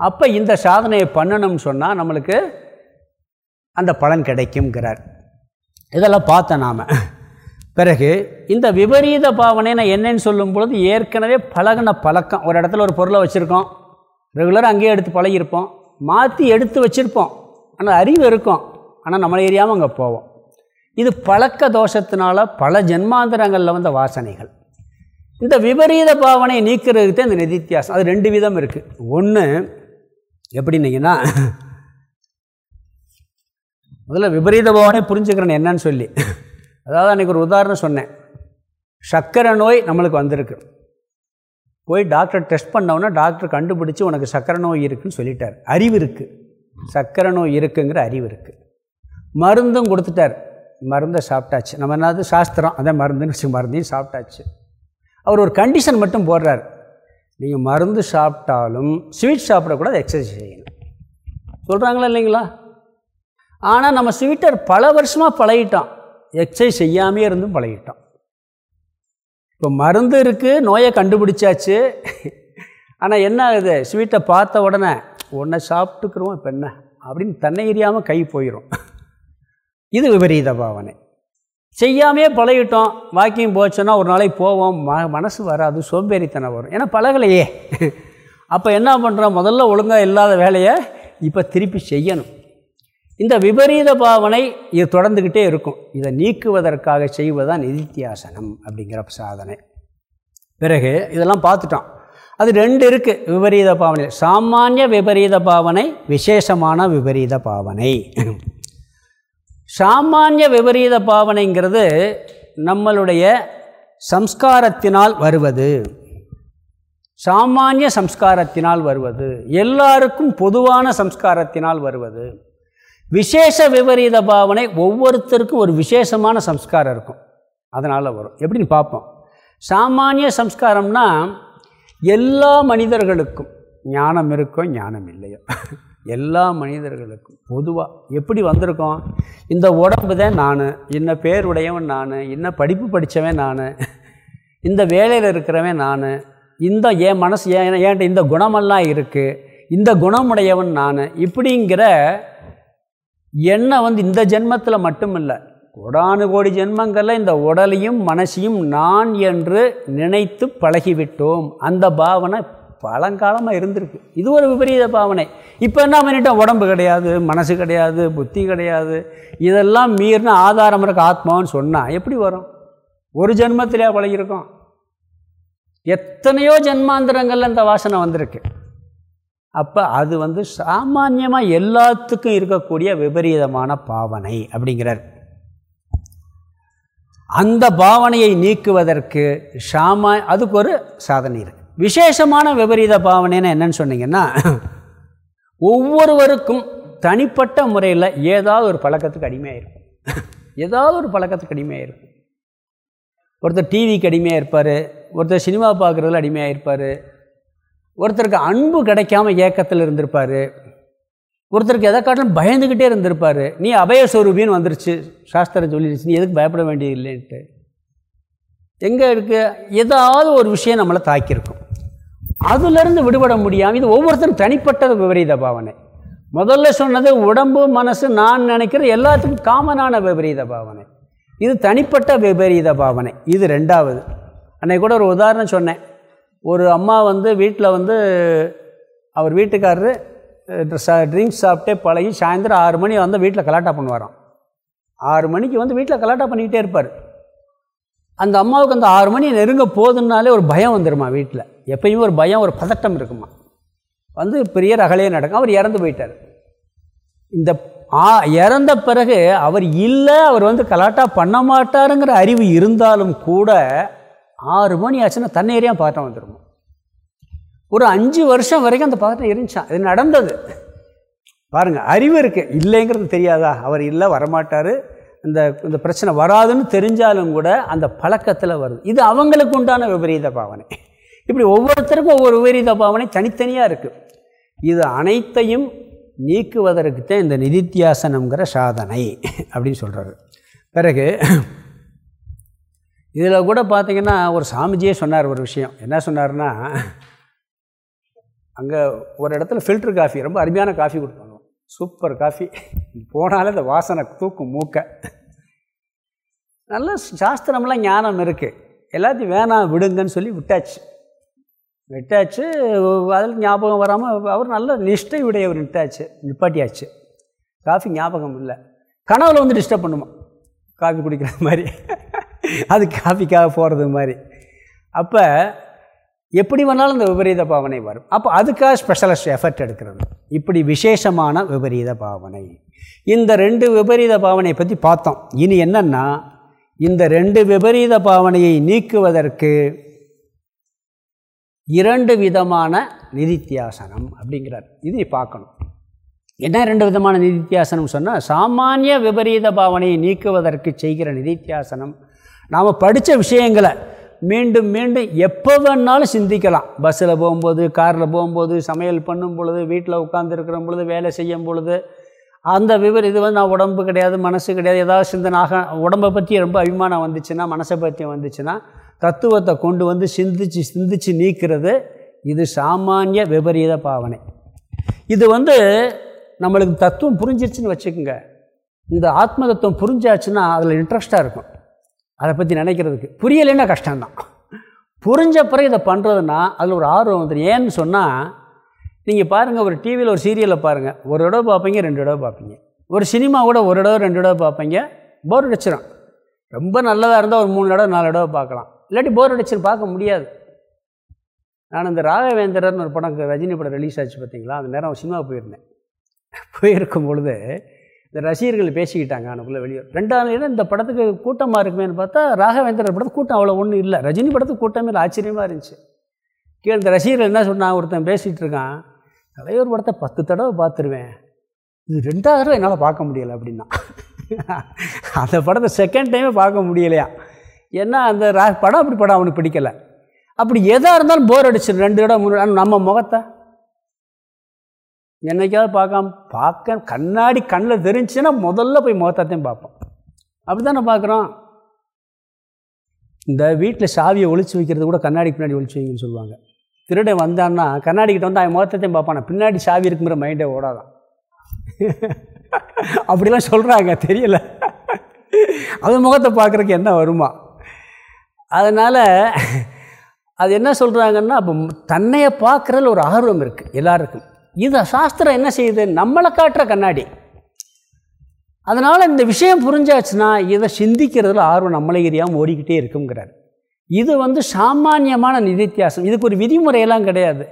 அப்போ இந்த சாதனையை பண்ணணும்னு சொன்னால் நம்மளுக்கு அந்த பலன் கிடைக்குங்கிறார் இதெல்லாம் பார்த்தேன் நாம். பிறகு இந்த விபரீத பாவனை நான் என்னன்னு சொல்லும் பொழுது ஏற்கனவே பழகின பழக்கம். ஒரு இடத்துல ஒரு பொருளை வச்சுருக்கோம். ரெகுலராக அங்கேயே எடுத்து பழகியிருப்போம். மாற்றி எடுத்து வச்சுருப்போம். ஆனால் அறிவு இருக்கும். ஆனால் நம்மளை ஏரியாமல் அங்கே போவோம். இது பழக்க தோஷத்தினால பல ஜென்மாந்திரங்களில் வந்த வாசனைகள். இந்த விபரீத பாவனையை நீக்கிறதுக்கு தான் இந்த நிதித்தியாசம். அது ரெண்டு விதம் இருக்குது ஒன்று எப்படின்னீங்கன்னா முதல்ல விபரீத பாவனை புரிஞ்சுக்கிறேன் என்னன்னு சொல்லி. அதாவது அன்றைக்கி ஒரு உதாரணம் சொன்னேன். சர்க்கரை நோய் நம்மளுக்கு வந்திருக்கு. போய் டாக்டர் டெஸ்ட் பண்ணோன்னா டாக்டர் கண்டுபிடிச்சி உனக்கு சர்க்கரை நோய் இருக்குதுன்னு சொல்லிட்டார். அறிவு இருக்குது சர்க்கரை நோய் இருக்குங்கிற அறிவு இருக்குது மருந்தும் கொடுத்துட்டார். மருந்தை சாப்பிட்டாச்சு. நம்ம என்னது சாஸ்திரம்? அதே மருந்துன்னு வச்சு மருந்தையும் சாப்பிட்டாச்சு. அவர் ஒரு கண்டிஷன் மட்டும் போடுறார். நீங்கள் மருந்து சாப்பிட்டாலும் ஸ்வீட் சாப்பிடக்கூடாது எக்ஸசைஸ் செய்யணும். சொல்கிறாங்களா இல்லைங்களா? ஆனால் நம்ம ஸ்வீட்டர் பல வருஷமாக பழகிட்டோம் எக்ஸசைஸ் செய்யாமே இருந்தும் பழகிட்டோம் இப்போ மருந்து இருக்குது நோயை கண்டுபிடிச்சாச்சு. ஆனால் என்ன ஆகுது? ஸ்வீட்டை பார்த்த உடனே உன்னை சாப்பிட்டுக்குருவோம் இப்போ என்ன? அப்படின்னு தன்னை எரியாமல் கை போயிடும் இது விபரீத பாவனை. செய்யாமே பழகிட்டோம். வாக்கிங் போச்சோன்னா ஒரு நாளைக்கு போவோம். ம மனசு வராது சோம்பேறித்தனம் வரும். ஏன்னா பழகலையே. அப்போ என்ன பண்ணுறோம் முதல்ல ஒழுங்காக இல்லாத வேலையை இப்போ திருப்பி செய்யணும். இந்த விபரீத பாவனை இது தொடர்ந்துக்கிட்டே இருக்கும். இதை நீக்குவதற்காக செய்வதுதான் நிதித்தியாசனம் அப்படிங்கிற சாதனை. பிறகு இதெல்லாம் பார்த்துட்டோம். அது ரெண்டு இருக்குது விபரீத பாவனை. சாமானிய விபரீத பாவனை விசேஷமான விபரீத பாவனை. சாமானிய விபரீத பாவனைங்கிறது நம்மளுடைய சம்ஸ்காரத்தினால் வருவது. சாமானிய சம்ஸ்காரத்தினால் வருவது. எல்லாருக்கும் பொதுவான சம்ஸ்காரத்தினால் வருவது. விசேஷ விபரீத பாவனை ஒவ்வொருத்தருக்கும் ஒரு விசேஷமான சம்ஸ்காரம் இருக்கும். அதனால் வரும். எப்படின்னு பார்ப்போம். சாமானிய சம்ஸ்காரம்னா எல்லா மனிதர்களுக்கும் ஞானம் இருக்கோ ஞானம் இல்லையோ. எல்லா மனிதர்களுக்கும் பொதுவாக எப்படி வந்திருக்கோம்? இந்த உடம்பு தான் நான் இன்ன பேர் உடையவன் நான் இன்ன படிப்பு படித்தவன் நான் இந்த வேலையில் இருக்கிறவன் நான் இந்த என் மனசு ஏன் ஏன்ட்ட இந்த குணமெல்லாம் இருக்குது இந்த குணமுடையவன் நான் இப்படிங்கிற என்னை வந்து இந்த ஜென்மத்தில் மட்டும் இல்லை கோடானு கோடி ஜென்மங்களில் இந்த உடலையும் மனசையும் நான் என்று நினைத்து பழகிவிட்டோம். அந்த பாவனை பழங்காலமாக இருந்திருக்கு. இது ஒரு விபரீத பாவனை. இப்போ என்ன பண்ணிட்டோம்? உடம்பு கிடையாது மனசு கிடையாது புத்தி கிடையாது. இதெல்லாம் மீறின ஆதாரம் இருக்க ஆத்மான்னு சொன்னால் எப்படி வரும்? ஒரு ஜென்மத்திலே பழகிருக்கோம் எத்தனையோ ஜென்மாந்திரங்களில் இந்த வாசனை வந்திருக்கு. அப்போ அது வந்து சாமானியமாக எல்லாத்துக்கும் இருக்கக்கூடிய விபரீதமான பாவனை அப்படிங்கிறார். அந்த பாவனையை நீக்குவதற்கு சாமா அதுக்கு ஒரு சாதனை இருக்குது விசேஷமான விபரீத பாவனைன்னு என்னன்னு சொன்னீங்கன்னா ஒவ்வொருவருக்கும் தனிப்பட்ட முறையில் ஏதாவது ஒரு பழக்கத்துக்கு அடிமையாக இருக்கும் ஏதாவது ஒரு பழக்கத்துக்கு அடிமையாக இருக்கும் ஒருத்தர் டிவிக்கு அடிமையாக இருப்பார் ஒருத்தர் சினிமா பார்க்குறதுல அடிமையாக இருப்பார் ஒருத்தருக்கு அன்பு கிடைக்காம ஏக்கத்தில் இருந்திருப்பார். ஒருத்தருக்கு எதை காட்டிலும் பயந்துக்கிட்டே இருந்திருப்பார். நீ அபயஸ்வரூபின்னு வந்துருச்சு. சாஸ்திரம் சொல்லிடுச்சு நீ எதுக்கு பயப்பட வேண்டியது இல்லைன்ட்டு எங்கே இருக்குது ஏதாவது ஒரு விஷயம் நம்மளை தாக்கியிருக்கும். அதுலேருந்து விடுபட முடியாமல் இது ஒவ்வொருத்தரும் தனிப்பட்டது விபரீத பாவனை. முதல்ல சொன்னது உடம்பு மனசு நான் நினைக்கிறது எல்லாத்துக்கும் காமனான விபரீத பாவனை. இது தனிப்பட்ட விபரீத பாவனை. இது ரெண்டாவது. அன்னைக்கு கூட ஒரு உதாரணம் சொன்னேன். ஒரு அம்மா வந்து வீட்டில் வந்து அவர் வீட்டுக்காரரு ட்ரிங்க்ஸ் சாப்பிட்டே பழகி சாயந்தரம் ஆறு மணி வந்து வீட்டில் கலாட்டா பண்ணுவாராம். ஆறு மணிக்கு வந்து வீட்டில் கலாட்டா பண்ணிக்கிட்டே இருப்பார். அந்த அம்மாவுக்கு அந்த ஆறு மணி நெருங்க போதுன்னாலே ஒரு பயம் வந்துடுமா வீட்டில் எப்பயுமே ஒரு பயம் ஒரு பதட்டம் இருக்குமா? வந்து பெரிய ரகலையே நடக்கும். அவர் இறந்து போயிட்டார். இந்த ஆ இறந்த பிறகு அவர் இல்லை அவர் வந்து கலாட்டா பண்ண மாட்டாருங்கிற அறிவு இருந்தாலும் கூட ஆறு மணி ஆச்சுன்னா தன்னேரியாக பாட்டம் வந்துடுமா ஒரு அஞ்சு வருஷம் வரைக்கும் அந்த பதட்டம் இருந்துச்சான் இது நடந்தது. பாருங்கள் அறிவு இருக்குது இல்லைங்கிறது தெரியாதா? அவர் இல்லை வரமாட்டார். இந்த இந்த பிரச்சனை வராதுன்னு தெரிஞ்சாலும் கூட அந்த பழக்கத்தில் வருது. இது அவங்களுக்கு உண்டான விபரீத பாவனை. இப்படி ஒவ்வொருத்தருக்கும் ஒவ்வொரு விபரீத பாவனை தனித்தனியாக இருக்குது இது அனைத்தையும் நீக்குவதற்குத்தான் இந்த நிதித்தியாசனங்கிற சாதனை அப்படின்னு சொல்கிறாரு பிறகு இதில் கூட பார்த்திங்கன்னா ஒரு சாமிஜியே சொன்னார் ஒரு விஷயம். என்ன சொன்னார்னா அங்கே ஒரு இடத்துல ஃபில்டர் காஃபி ரொம்ப அருமையான காஃபி கொடுப்பாங்க சூப்பர் காஃபி போனாலே இந்த வாசனை தூக்கும் மூக்க. நல்ல சாஸ்திரம்லாம் ஞானம் இருக்குது எல்லாத்தையும் வேணாம் விடுங்கன்னு சொல்லி விட்டாச்சு. விட்டாச்சு அதில் ஞாபகம் வராமல் அவர் நல்ல நிஷ்டை உடையவர் நிட்டாச்சு நிப்பாட்டியாச்சு. காஃபி ஞாபகம் இல்லை. கனவுல வந்து டிஸ்டர்ப் பண்ணுமா? காஃபி குடிக்கிற மாதிரி. அது காஃபிக்காக போகிறது மாதிரி. அப்போ எப்படி வேணாலும் இந்த விபரீத பாவனை வரும். அப்போ அதுக்காக ஸ்பெஷலிஸ்ட் எஃபர்ட் எடுக்கிறது. இப்படி விசேஷமான விபரீத பாவனை. இந்த ரெண்டு விபரீத பாவனையை பற்றி பார்த்தோம். இனி என்னென்னா இந்த ரெண்டு விபரீத பாவனையை நீக்குவதற்கு இரண்டு விதமான நிதித்தியாசனம் அப்படிங்கிறார். இது பார்க்கணும். என்ன ரெண்டு விதமான நிதித்தியாசனம் சொன்னால் சாமானிய விபரீத பாவனையை நீக்குவதற்கு செய்கிற நிதித்தியாசனம் நாம் படித்த விஷயங்களை மீண்டும் மீண்டும் எப்போ வேணாலும் சிந்திக்கலாம். பஸ்ஸில் போகும்போது காரில் போகும்போது சமையல் பண்ணும் பொழுது வீட்டில் உட்காந்துருக்கிற பொழுது வேலை செய்யும் பொழுது அந்த விவரம் இது வந்து நான் உடம்பு கிடையாது மனசு கிடையாது ஏதாவது சிந்தனாக உடம்பை பற்றி ரொம்ப அபிமானம் வந்துச்சுன்னா மனசை பற்றி வந்துச்சுன்னா தத்துவத்தை கொண்டு வந்து சிந்திச்சு சிந்திச்சு நீக்கிறது இது சாமானிய விபரீத பாவனை. இது வந்து நம்மளுக்கு தத்துவம் புரிஞ்சிருச்சுன்னு வச்சுக்கோங்க. இந்த ஆத்ம தத்துவம் புரிஞ்சாச்சுன்னா அதில் இன்ட்ரெஸ்ட்டாக இருக்கும். அதை பற்றி நினைக்கிறதுக்கு. புரியலைன்னா கஷ்டம்தான். புரிஞ்ச பிறகு இதை பண்ணுறதுன்னா அதில் ஒரு ஆர்வம் வந்துடும் ஏன்னு சொன்னால் நீங்கள் பாருங்கள் ஒரு டிவியில் ஒரு சீரியலை பாருங்கள் ஒரு தடவை பார்ப்பீங்க ரெண்டு தடவை பார்ப்பீங்க. ஒரு சினிமா கூட ஒரு தடவை ரெண்டு தடவை பார்ப்பீங்க. போர் அடிச்சிடும் ரொம்ப நல்லதாக இருந்தால் ஒரு மூணு தடவை நாலு தடவை பார்க்கலாம். இல்லாட்டி போர் அடிச்சுன்னு பார்க்க முடியாது. நான் இந்த ராகவேந்திரர்னு ஒரு படம் ரஜினி படம் ரிலீஸ் ஆச்சு பார்த்தீங்களா அந்த நேரம் சினிமா போயிருந்தேன். போயிருக்கும் பொழுது இந்த ரசிகர்கள் பேசிக்கிட்டாங்க அனுக்குள்ளே வெளியே. ரெண்டாவது இடம் இந்த படத்துக்கு கூட்டமாக இருக்குமேனு பார்த்தா ராகவேந்திரர் படத்துக்கு கூட்டம் அவ்வளோ ஒன்றும் இல்லை. ரஜினி படத்துக்கு கூட்டமே இல்லை. ஆச்சரியமாக இருந்துச்சு. கீழே இந்த ரசிகர்கள் என்ன சொன்னான் ஒருத்தன் பேசிகிட்டு இருக்கான். தலைவர் படத்தை பத்து தடவை பார்த்துருவேன். இது ரெண்டாவது தடவை என்னால் பார்க்க முடியலை அப்படின்னா. அந்த படத்தை செகண்ட் டைமே பார்க்க முடியலையா? ஏன்னா அந்த ரா படம் அப்படி படம் அவனுக்கு பிடிக்கலை. அப்படி எதாக இருந்தாலும் போர் அடிச்சிடும் ரெண்டு இடம் மூணு நம்ம முகத்தை என்னைக்காவது பார்க்காம பார்க்க கண்ணாடி கண்ணில் தெரிஞ்சுன்னா முதல்ல போய் முகத்தாத்தையும் பார்ப்போம் அப்படி தானே பார்க்குறோம்? இந்த வீட்டில் சாவியை ஒழிச்சு வைக்கிறது கூட கண்ணாடிக்கு பின்னாடி ஒழிச்சு வைங்கன்னு சொல்லுவாங்க. திருடன் வந்தான்னா கண்ணாடிக்கிட்ட வந்து அவன் முகத்தையும் பார்ப்பான். பின்னாடி சாவி இருக்குங்கிற மைண்டே ஓடாதான். அப்படிலாம் சொல்கிறாங்க தெரியல. அது முகத்தை பார்க்குறக்கு என்ன வருமா? அதனால் அது என்ன சொல்கிறாங்கன்னா அப்போ தன்னையை பார்க்குறதுல ஒரு ஆர்வம் இருக்குது எல்லாருக்கும். இதை சாஸ்திரம் என்ன செய்யுது? நம்மளை காட்டுற கண்ணாடி. அதனால் இந்த விஷயம் புரிஞ்சாச்சுன்னா இதை சிந்திக்கிறதுல ஆர்வம் நம்மளை எரியாமல் ஓடிக்கிட்டே இருக்குங்கிறார். இது வந்து சாமானியமான நிதித்தியாசம். இதுக்கு ஒரு விதிமுறையெல்லாம் கிடையாது.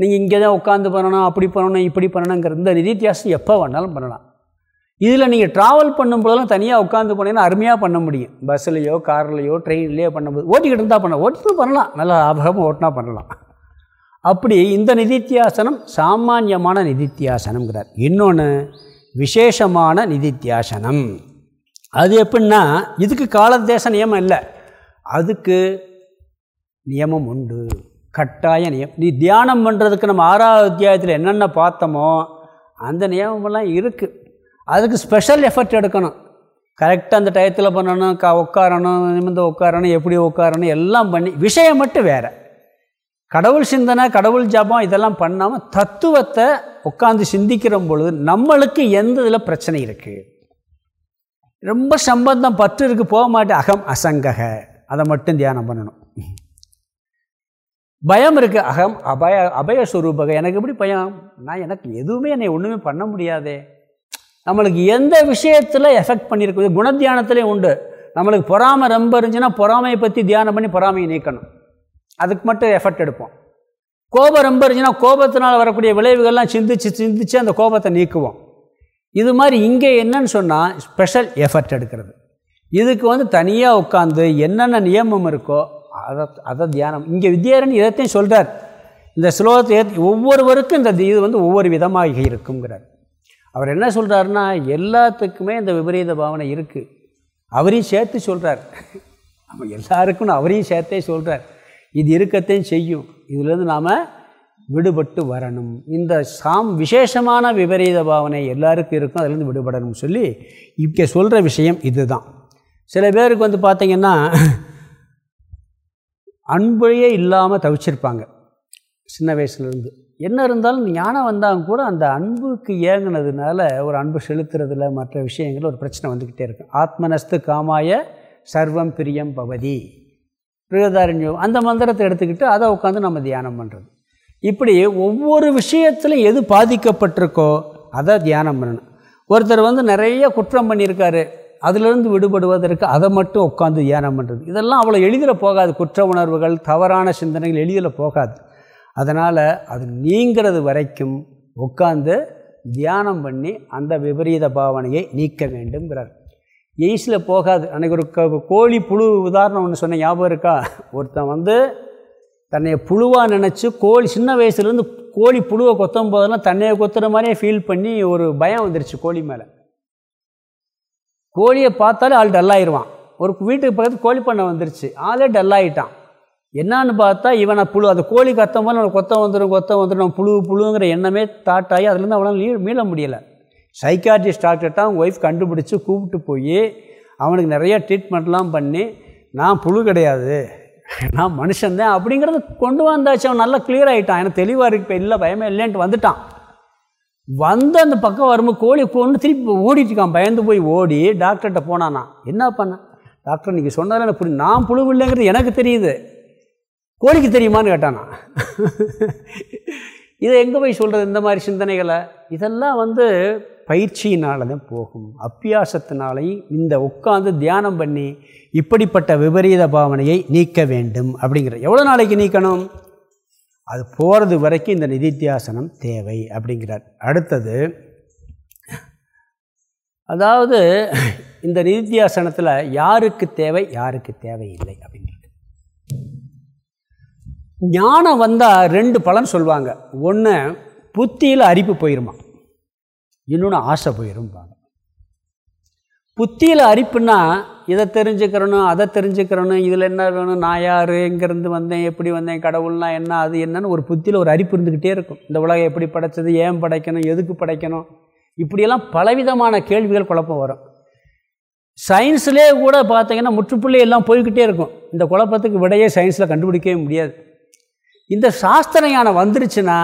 நீங்கள் இங்கே தான் உட்காந்து பண்ணணும் அப்படி பண்ணணும் இப்படி பண்ணணுங்கிற இந்த நிதித்தியாசம் எப்போ வேணாலும் பண்ணலாம். இதில் நீங்கள் ட்ராவல் பண்ணும்போதெல்லாம் தனியாக உட்காந்து போனீங்கன்னா அருமையாக பண்ண முடியும். பஸ்ஸுலையோ கார்லேயோ ட்ரெயின்லேயோ பண்ணும்போது ஓட்டிக்கிட்டு இருந்தால் பண்ணலாம். ஓட்டிட்டு பண்ணலாம். நல்லா லாபகமாக ஓட்டினா பண்ணலாம். அப்படி இந்த நிதித்தியாசனம் சாமானியமான நிதித்தியாசனம்ங்கிறார். இன்னொன்று விசேஷமான நிதித்தியாசனம். அது எப்படின்னா இதுக்கு காலதேச நியமம் இல்லை. அதுக்கு நியமம் உண்டு. கட்டாய நியம் நீ தியானம் பண்ணுறதுக்கு நம்ம ஆறாவது அத்தியாயத்தில் என்னென்ன பார்த்தோமோ அந்த நியமமெல்லாம் இருக்குது அதுக்கு ஸ்பெஷல் எஃபர்ட் எடுக்கணும். கரெக்டாக அந்த டயத்தில் பண்ணணும் க உட்காரணும் நிமிந்து உட்காரணும் எப்படி உட்காரணும் எல்லாம் பண்ணி விஷயம் மட்டும் வேறு. கடவுள் சிந்தனை கடவுள் ஜபம் இதெல்லாம் பண்ணாமல் தத்துவத்தை உட்காந்து சிந்திக்கிற பொழுது நம்மளுக்கு எந்த இதில் பிரச்சனை இருக்குது ரொம்ப சம்பந்தம் பற்று இருக்கு போக மாட்டேன். அகம் அசங்கக. அதை மட்டும் தியானம் பண்ணணும். பயம் இருக்குது அகம் அபய அபயஸ்வரூபக எனக்கு எப்படி பயம்? நான் எனக்கு எதுவுமே என்னை ஒன்றுமே பண்ண முடியாதே. நம்மளுக்கு எந்த விஷயத்தில் எஃபெக்ட் பண்ணியிருக்கு? குணத்தியானத்துலேயும் உண்டு. நம்மளுக்கு பொறாமை ரொம்ப இருந்துச்சுன்னா பொறாமையை பற்றி தியானம் பண்ணி பொறாமையை நீக்கணும். அதுக்கு மட்டும் எஃபர்ட் எடுப்போம். கோபம் ரொம்ப இருந்துச்சுன்னா கோபத்தினால் வரக்கூடிய விளைவுகள்லாம் சிந்திச்சு சிந்திச்சு அந்த கோபத்தை நீக்குவோம். இது மாதிரி இங்கே என்னன்னு சொன்னால் ஸ்பெஷல் எஃபர்ட் எடுக்கிறது. இதுக்கு வந்து தனியாக உட்காந்து என்னென்ன நியமம் இருக்கோ அதை அதை தியானம். இங்கே வித்யாரன் இதைத்தையும் சொல்கிறார் இந்த ஸ்லோகத்தை ஒவ்வொருவருக்கும் இந்த இது வந்து ஒவ்வொரு விதமாக இருக்குங்கிறார். அவர் என்ன சொல்கிறாருன்னா எல்லாத்துக்குமே இந்த விபரீத பாவனை இருக்குது அவரையும் சேர்த்து சொல்கிறார் நம்ம எல்லாருக்கும் அவரையும் சேர்த்தே சொல்கிறார் இது இருக்கத்தையும் செய்யும். இதிலேருந்து நாம் விடுபட்டு வரணும். இந்த சாம் விசேஷமான விபரீத பாவனை எல்லாருக்கும் இருக்கும். அதுலேருந்து விடுபடணும்னு சொல்லி இப்போ சொல்கிற விஷயம் இதுதான். சில பேருக்கு வந்து பார்த்திங்கன்னா அன்பையே இல்லாமல் தவிச்சிருப்பாங்க. சின்ன வயசுலேருந்து. என்ன இருந்தாலும் ஞானம் வந்தாலும் கூட அந்த அன்புக்கு ஏங்கினதுனால ஒரு அன்பு செலுத்துறதுல மற்ற விஷயங்கள் ஒரு பிரச்சனை வந்துக்கிட்டே இருக்கும். ஆத்மனஸ்து காமாய சர்வம் பிரியம் பவதி. பிரியதாரண்யம் அந்த மந்திரத்தை எடுத்துக்கிட்டு அதை உட்காந்து நம்ம தியானம் பண்ணுறது இப்படி ஒவ்வொரு விஷயத்தில் எது பாதிக்கப்பட்டிருக்கோ அதை தியானம் பண்ணணும். ஒருத்தர் வந்து நிறைய குற்றம் பண்ணியிருக்காரு அதிலிருந்து விடுபடுவதற்கு அதை மட்டும் உட்காந்து தியானம் பண்ணுறது இதெல்லாம் அவ்வளோ எளிதில் போகாது. குற்ற உணர்வுகள் தவறான சிந்தனைகள் எளிதில் போகாது. அதனால் அது நீங்கிறது வரைக்கும் உட்காந்து தியானம் பண்ணி அந்த விபரீத பாவனையை நீக்க வேண்டும்ங்கிறார். எய்ஸில் போகாது. அன்றைக்கி ஒரு க கோழி புழு உதாரணம் ஒன்று சொன்ன ஞாபகம் இருக்கா? ஒருத்தன் வந்து தன்னை புழுவாக நினச்சி கோழி சின்ன வயசுலேருந்து கோழி புழுவை கொத்தும் போதெல்லாம் தன்னையை கொத்துற மாதிரியே ஃபீல் பண்ணி ஒரு பயம் வந்துருச்சு கோழி மேலே. கோழியை பார்த்தாலே ஆள் டல்லாயிருவான் ஒரு வீட்டுக்கு பக்கத்து கோழி பண்ணை வந்துருச்சு. ஆளே டல்லாயிட்டான் என்னான்னு பார்த்தா இவனை புழு அது கோழி கத்தும் போது நம்ம கொத்த வந்துடும் கொத்த வந்துடும் புழு புழுங்கிற எண்ணமே தாட்டாகி அதுலேருந்து அவனால் மீள முடியலை. சைக்காட்ரிஸ்ட் டாக்டர் தான் ஒய்ஃப் கண்டுபிடிச்சி கூப்பிட்டு போய் அவனுக்கு நிறைய ட்ரீட்மெண்ட்லாம் பண்ணி நான் புழு கிடையாது. நான் மனுஷன்தான் அப்படிங்கிறத கொண்டு வந்தாச்சு. அவன் நல்லா கிளியர் ஆகிட்டான் எனக்கு தெளிவாக இருக்கு. இல்லை பயமே இல்லைன்ட்டு வந்துட்டான். வந்து அந்த பக்கம் வரும்போது கோழி கொண்டு திருப்பி ஓடிட்டுருக்கான் பயந்து போய் ஓடி டாக்டர்கிட்ட போனானா என்ன பண்ண? டாக்டர் நீங்கள் சொன்னதில் எனக்கு புரியும் நான் புழு இல்லைங்கிறது எனக்கு தெரியுது. கோழிக்கு தெரியுமான்னு கேட்டானா? இதை எங்கே போய் சொல்கிறது இந்த மாதிரி சிந்தனைகளை? இதெல்லாம் வந்து பயிற்சியினால தான் போகும். அப்பியாசத்தினாலையும் இந்த உட்காந்து தியானம் பண்ணி இப்படிப்பட்ட விபரீத பாவனையை நீக்க வேண்டும் அப்படிங்கிற. எவ்வளோ நாளைக்கு நீக்கணும்? அது போகிறது வரைக்கும் இந்த நிதித்தியாசனம் தேவை அப்படிங்கிறார். அடுத்தது அதாவது இந்த நிதித்தியாசனத்தில் யாருக்கு தேவை யாருக்கு தேவையில்லை அப்படிங்கிறது. ஞானம் வந்தால் ரெண்டு பலன் சொல்லுவாங்க ஒன்று புத்தியில் அரிப்பு போயிருமா? இன்னொன்று ஆசை போயிரும்பாங்க புத்தியில் அரிப்புன்னா இதை தெரிஞ்சுக்கிறணும் அதை தெரிஞ்சுக்கிறணும் இதில் என்ன வேணும் நான் யார் எங்கேருந்து வந்தேன் எப்படி வந்தேன் கடவுள்னா என்ன அது என்னன்னு ஒரு புத்தியில் ஒரு அரிப்பு இருந்துக்கிட்டே இருக்கும். இந்த உலகம் எப்படி படைச்சது ஏன் படைக்கணும் எதுக்கு படைக்கணும்? இப்படியெல்லாம் பலவிதமான கேள்விகள் குழப்பம் வரும். சயின்ஸ்லேயே கூட பார்த்தீங்கன்னா முற்றுப்புள்ளி எல்லாம் போய்கிட்டே இருக்கும். இந்த குழப்பத்துக்கு விடையே சயின்ஸில் கண்டுபிடிக்கவே முடியாது. இந்த சாஸ்திர ஞானம் வந்துருச்சுன்னா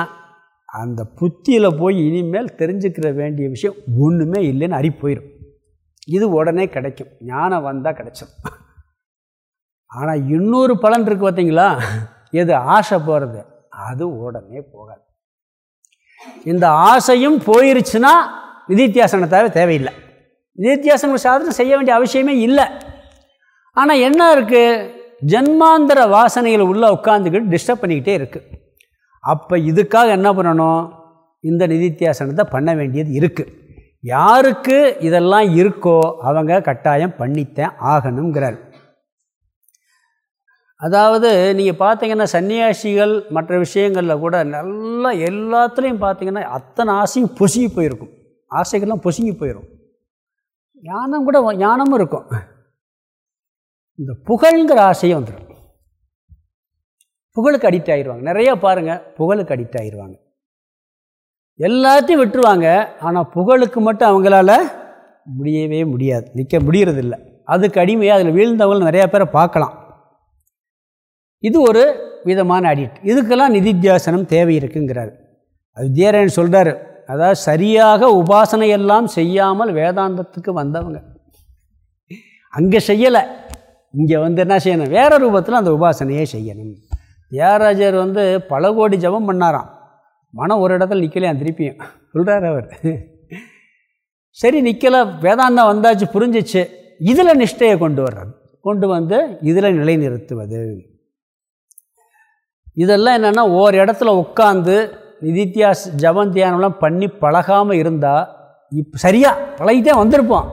அந்த புத்தியில் போய் இனிமேல் தெரிஞ்சுக்கிற வேண்டிய விஷயம் ஒன்றுமே இல்லைன்னு அறி போயிடும் இது உடனே கிடைக்கும். ஞானம் வந்தால் கிடைச்சிடும் ஆனால் இன்னொரு பலன் இருக்குது பார்த்தீங்களா எது? ஆசை போகிறது அது உடனே போகாது. இந்த ஆசையும் போயிருச்சுன்னா நிதித்தியாசனத்தாவே தேவையில்லை. நிதித்தியாசன சாதனை செய்ய வேண்டிய அவசியமே இல்லை. ஆனால் என்ன இருக்குது ஜன்மாந்திர வாசனைகள் உள்ளே உட்காந்துக்கிட்டு டிஸ்டர்ப் பண்ணிக்கிட்டே இருக்குது அப்போ இதுக்காக என்ன பண்ணணும்? இந்த நிதித்தியாசனத்தை பண்ண வேண்டியது இருக்குது யாருக்கு இதெல்லாம் இருக்கோ அவங்க கட்டாயம் பண்ணித்தேன் ஆகணுங்கிறார். அதாவது நீங்கள் பார்த்தீங்கன்னா சன்னியாசிகள் மற்ற விஷயங்களில் கூட நல்லா எல்லாத்துலேயும் பார்த்தீங்கன்னா அத்தனை ஆசையும் பொசுங்கி போயிருக்கும். ஆசைகள்லாம் பொசுங்கி போயிடும் ஞானம் கூட ஞானமும் இருக்கும். இந்த புகழ்ங்கிற ஆசையும் வந்துடும் புகழுக்கு அடிக்ட் ஆகிடுவாங்க நிறையா பாருங்கள் புகழுக்கு அடிக்ட் ஆகிடுவாங்க எல்லாத்தையும் விட்டுருவாங்க. ஆனால் புகழுக்கு மட்டும் அவங்களால முடியவே முடியாது. நிற்க முடியறதில்ல. அதுக்கு அடிமையாக அதில் வீழ்ந்தவங்க நிறையா பேரை பார்க்கலாம். இது ஒரு விதமான அடிக்ட் இதுக்கெல்லாம் நிதித்தியாசனம் தேவை இருக்குங்கிறார். அது வித்யாராயன் சொல்கிறார் அதாவது சரியாக உபாசனை எல்லாம் செய்யாமல் வேதாந்தத்துக்கு வந்தவங்க. அங்கே செய்யலை. இங்கே வந்து என்ன செய்யணும்? வேறு ரூபத்தில் அந்த உபாசனையே செய்யணும். தியாகராஜர் வந்து பல கோடி ஜபம் பண்ணாராம். மனம் ஒரு இடத்துல நிற்கலையாம் திருப்பியும்? சொல்கிறார் அவர். சரி நிற்கலை வேதாந்தம் வந்தாச்சு புரிஞ்சிச்சு. இதில் நிஷ்டையை கொண்டு வர்றது கொண்டு வந்து இதில் நிலைநிறுத்துவது. இதெல்லாம் என்னென்னா ஒரு இடத்துல உட்காந்து நிதித்தியா ஜபம் தியானம்லாம் பண்ணி பழகாமல் இருந்தால் இப்போ சரியாக பழகிட்டே வந்திருப்போம்.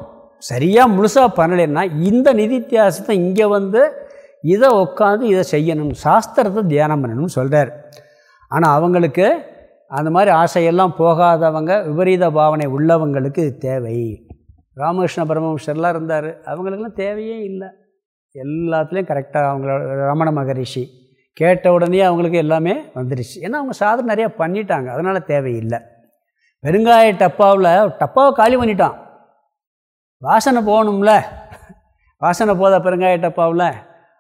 சரியாக முழுசாக பண்ணலைன்னா இந்த நிதித்தியாசத்தை இங்கே வந்து இதை உட்காந்து இதை செய்யணும் சாஸ்திரத்தை தியானம் பண்ணணும்னு சொல்கிறார் ஆனால் அவங்களுக்கு அந்த மாதிரி ஆசையெல்லாம் போகாதவங்க விபரீத பாவனை உள்ளவங்களுக்கு தேவை. ராமகிருஷ்ண பரமஹம்சர்லாம் இருந்தார். அவங்களுக்கெல்லாம் தேவையே இல்லை. எல்லாத்துலேயும் கரெக்டாக அவங்களோட ரமண மகரிஷி கேட்ட உடனே அவங்களுக்கு எல்லாமே வந்துடுச்சு ஏன்னா அவங்க சாதனை நிறையா பண்ணிட்டாங்க. அதனால் தேவையில்லை பெருங்காய டப்பாவில் டப்பாவை காலி பண்ணிட்டான். வாசனை போகணும்ல. வாசனை போதா பெருங்காய டப்பாவில்.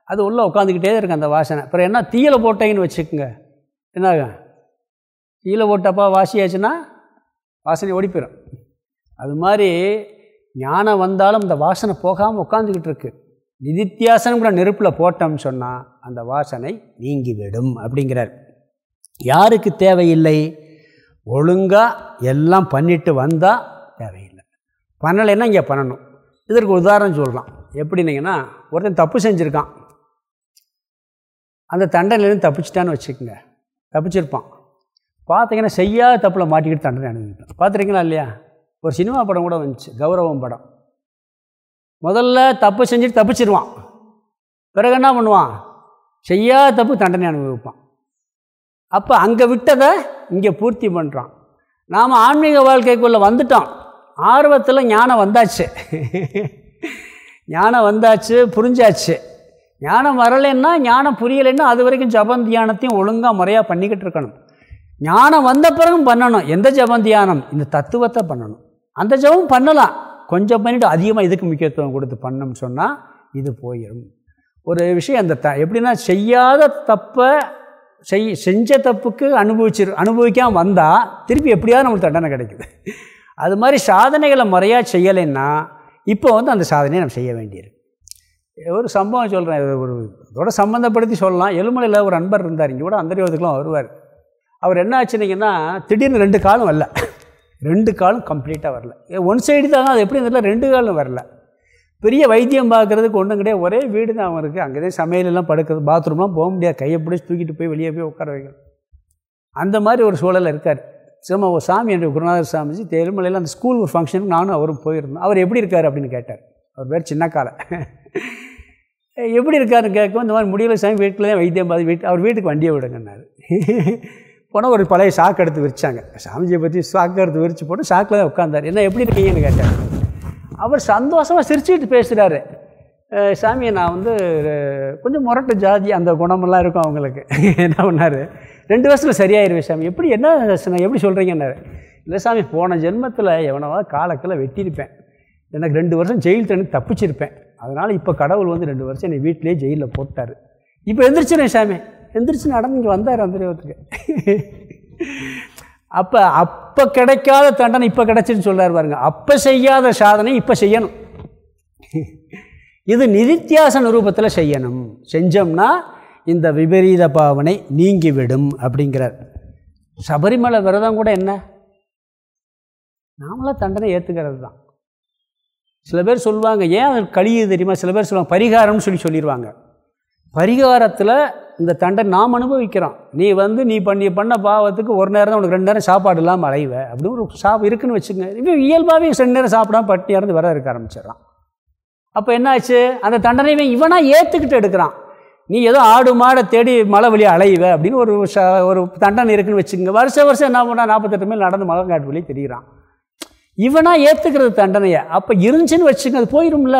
அது உள்ளே உட்காந்துக்கிட்டே இருக்கு அந்த வாசனை. அப்புறம் என்ன? தீயில போட்டேங்கன்னு வச்சுக்கோங்க. என்னாக தீயில போட்டப்பா வாசியாச்சுன்னா வாசனை ஓடி போயிடும் அது மாதிரி ஞானம் வந்தாலும் இந்த வாசனை போகாமல் உட்காந்துக்கிட்டு இருக்கு. நிதித்தியாசனங்கிற நெருப்பில் போட்டோம்னு சொன்னால் அந்த வாசனை நீங்கிவிடும் அப்படிங்கிறார். யாருக்கு தேவையில்லை? ஒழுங்காக எல்லாம் பண்ணிட்டு வந்தால் தேவையில்லை. பண்ணலைன்னா இங்கே பண்ணணும். இதற்கு உதாரணம் சொல்லலாம். எப்படின்னீங்கன்னா ஒருத்தன் தப்பு செஞ்சுருக்கான். அந்த தண்டனையிலேருந்து தப்பிச்சிட்டான்னு வச்சுக்கோங்க. தப்பிச்சிருப்பான். பார்த்தீங்கன்னா செய்யாத தப்பில் மாட்டிக்கிட்டு தண்டனை அனுபவிப்பான். பார்த்துருக்கீங்களா இல்லையா? ஒரு சினிமா படம் கூட வந்துச்சு. கௌரவம் படம். முதல்ல தப்பு செஞ்சுட்டு தப்பிச்சிருவான். பிறகு என்ன பண்ணுவான்? செய்யாத தப்பு தண்டனை அனுபவிப்பான். அப்போ அங்கே விட்டதை இங்கே பூர்த்தி பண்ணுறான் நாம் ஆன்மீக வாழ்க்கைக்குள்ளே வந்துட்டோம். ஆர்வத்தில் ஞானம் வந்தாச்சு. ஞானம் வந்தாச்சு புரிஞ்சாச்சு. ஞானம் வரலைன்னா ஞானம் புரியலைன்னா அது வரைக்கும் ஜபம் தியானத்தையும் ஒழுங்காக முறையாக பண்ணிக்கிட்டு இருக்கணும். ஞானம் வந்த பிறகும் பண்ணணும். எந்த ஜபம் தியானம்? இந்த தத்துவத்தை பண்ணணும். அந்த ஜபம் பண்ணலாம். கொஞ்சம் பண்ணிவிட்டு அதிகமாக இதுக்கு முக்கியத்துவம் கொடுத்து பண்ணோம்னு சொன்னால் இது போயிடும் ஒரு விஷயம் அந்த த எப்படின்னா செய்யாத தப்பை செய் செஞ்ச தப்புக்கு அனுபவிச்சிரு அனுபவிக்காமல் வந்தால் திருப்பி எப்படியாவது நம்மளுக்கு தண்டனை கிடைக்குது. அது மாதிரி சாதனைகளை முறையாக செய்யலைன்னா இப்போ வந்து அந்த சாதனையை நம்ம செய்ய வேண்டியிருக்கு. ஒரு சம்பவம் சொல்கிறேன் ஒரு இதோட சம்மந்தப்படுத்தி சொல்லலாம். எலுமலையில் ஒரு அன்பர் இருந்தார். இங்கே கூட அந்தரியோகத்துக்குலாம் வருவார். அவர் என்ன ஆச்சுனீங்கன்னா திடீர்னு ரெண்டு காலம் வரல. ரெண்டு காலும் கம்ப்ளீட்டாக வரல. ஒன் சைடு தான் அது எப்படி இருந்தாலும் ரெண்டு காலும் வரல. பெரிய வைத்தியம் பார்க்குறதுக்கு ஒன்றும் கிடையாது. ஒரே வீடு தான் அவருக்கு அங்கே தான் சமையலெல்லாம் படுக்கிறது பாத்ரூம்லாம் போக முடியாது. கையை பிடிச்சி தூக்கிட்டு போய் வெளியே போய் உட்கார வைக்கணும். அந்த மாதிரி ஒரு சூழலில் இருக்கார். சும்மா ஒரு சாமி என்று குருநாதர் சாமிஜி தெருமலையில் அந்த ஸ்கூல் ஒரு ஃபங்க்ஷனுக்கு நானும் அவரும் போயிருந்தோம். அவர் எப்படி இருக்கார் அப்படின்னு கேட்டார். அவர் பேர் சின்ன காலை எப்படி இருக்காருன்னு கேட்கும் இந்த மாதிரி முடியல சாமி வீட்டில் தான் வைத்தியம் பார்த்து வீட்டு அவர் வீட்டுக்கு வண்டியை விடுங்கன்னாரு. போனால் ஒரு பழைய சாக்கு எடுத்து விரிச்சாங்க. சாமிஜியை பற்றி சாக்கு எடுத்து விரிச்சு போட்டு சாக்கில் தான் உட்காந்தார் என்ன எப்படி இருக்கீங்கன்னு கேட்டார் அவர் சந்தோஷமாக சிரிச்சுட்டு பேசுகிறாரு சாமியை நான் வந்து கொஞ்சம் முரட்டு ஜாதி அந்த குணமெல்லாம் இருக்கும் அவங்களுக்கு. என்ன பண்ணார்? ரெண்டு வருஷத்தில் சரியாயிருவேன் சாமி. எப்படி என்ன எப்படி சொல்கிறீங்கன்னாரு இல்லை சாமி போன ஜென்மத்தில் எவனவா காலக்கில் வெட்டியிருப்பேன். எனக்கு ரெண்டு வருஷம் ஜெயில் தண்ணி தப்பிச்சிருப்பேன். அதனால் இப்போ கடவுள் வந்து ரெண்டு வருஷம் என்னை வீட்டிலே ஜெயிலில் போட்டார். இப்போ எந்திரிச்சினேன் சாமி. எந்திரிச்சு நடந்து இங்கே வந்தார் அந்த தெய்வத்துக்கு. அப்போ அப்போ கிடைக்காத தண்டனை இப்போ கிடைச்சின்னு சொல்கிறார் பாருங்க. அப்போ செய்யாத சாதனை இப்போ செய்யணும். இது நிதித்தியாச ரூபத்தில் செய்யணும். செஞ்சோம்னா இந்த விபரீத பாவனை நீங்கிவிடும் அப்படிங்கிறார். சபரிமலை விரதம் கூட என்ன? நாமளாக தண்டனை ஏற்றுக்கிறது தான் சில பேர் சொல்லுவாங்க ஏன் அது கழியுது தெரியுமா? சில பேர் சொல்லுவாங்க பரிகாரம்னு சொல்லி சொல்லிடுவாங்க பரிகாரத்தில் இந்த தண்டை நாம் அனுபவிக்கிறோம். நீ வந்து நீ பண்ணி பண்ண பாவத்துக்கு ஒரு நேரம் தான் உனக்கு ரெண்டு நேரம் சாப்பாடு இல்லாமல் அலைவ. அப்படின்னு ஒரு சாப் இருக்குன்னு வச்சுங்க இவன் இயல்பாகவே ரெண்டு நேரம் சாப்பிடாம பட்டினி இறந்து வர இருக்க ஆரம்பிச்சிடறான். அப்போ என்னாச்சு? அந்த தண்டனை இவன் இவனாக ஏற்றுக்கிட்டு எடுக்கிறான். நீ ஏதோ ஆடு மாடை தேடி மழை வழி அலைவ? அப்படின்னு ஒரு ஒரு தண்டனை இருக்குன்னு வச்சுக்கோங்க. வருஷ வருஷம் என்ன பண்ணால் நாற்பத்தெட்டு மேல் நடந்து மழை காட்டு வழி தெரிகிறான் இவனாக ஏற்றுக்கிறது தண்டனையை. அப்போ இருந்துச்சுன்னு வச்சுங்க அது போயிடும்ல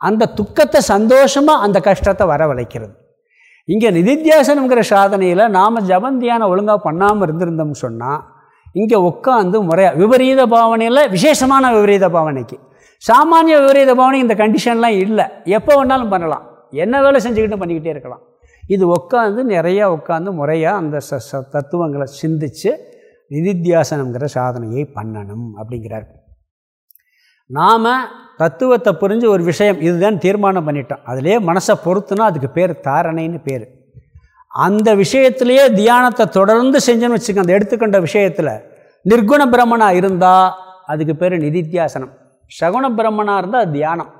அந்த துக்கத்தை சந்தோஷமாக அந்த கஷ்டத்தை வரவழைக்கிறது. இங்கே நிதித்தியாசனங்கிற சாதனையில் நாம் ஜபந்தியான ஒழுங்காக பண்ணாமல் இருந்திருந்தோம்னு சொன்னால் இங்கே உட்காந்து முறையாக விபரீத பாவனையில் விசேஷமான விபரீத பாவனைக்கு. சாமானிய விபரீத பாவனை இந்த கண்டிஷன்லாம் இல்லை. எப்போ வேணாலும் பண்ணலாம். என்ன வேலை செஞ்சுக்கிட்டு பண்ணிக்கிட்டே இருக்கலாம். இது உட்காந்து நிறையா உட்காந்து முறையாக அந்த ச ச தத்துவங்களை சிந்தித்து நிதித்தியாசனங்கிற சாதனையை பண்ணணும் அப்படிங்கிறார். நாம் தத்துவத்தை புரிஞ்சு ஒரு விஷயம் இதுதான் தீர்மானம் பண்ணிட்டோம். அதிலே மனசை பொறுத்துனா அதுக்கு பேர் தாரணைன்னு பேர். அந்த விஷயத்திலேயே தியானத்தை தொடர்ந்து செஞ்சோன்னு வச்சுக்கோங்க. அந்த எடுத்துக்கொண்ட விஷயத்தில் நிர்குண பிரம்மனாக இருந்தால் அதுக்கு பேர் நிதித்தியாசனம். சகுண பிரம்மனாக இருந்தால் தியானம்.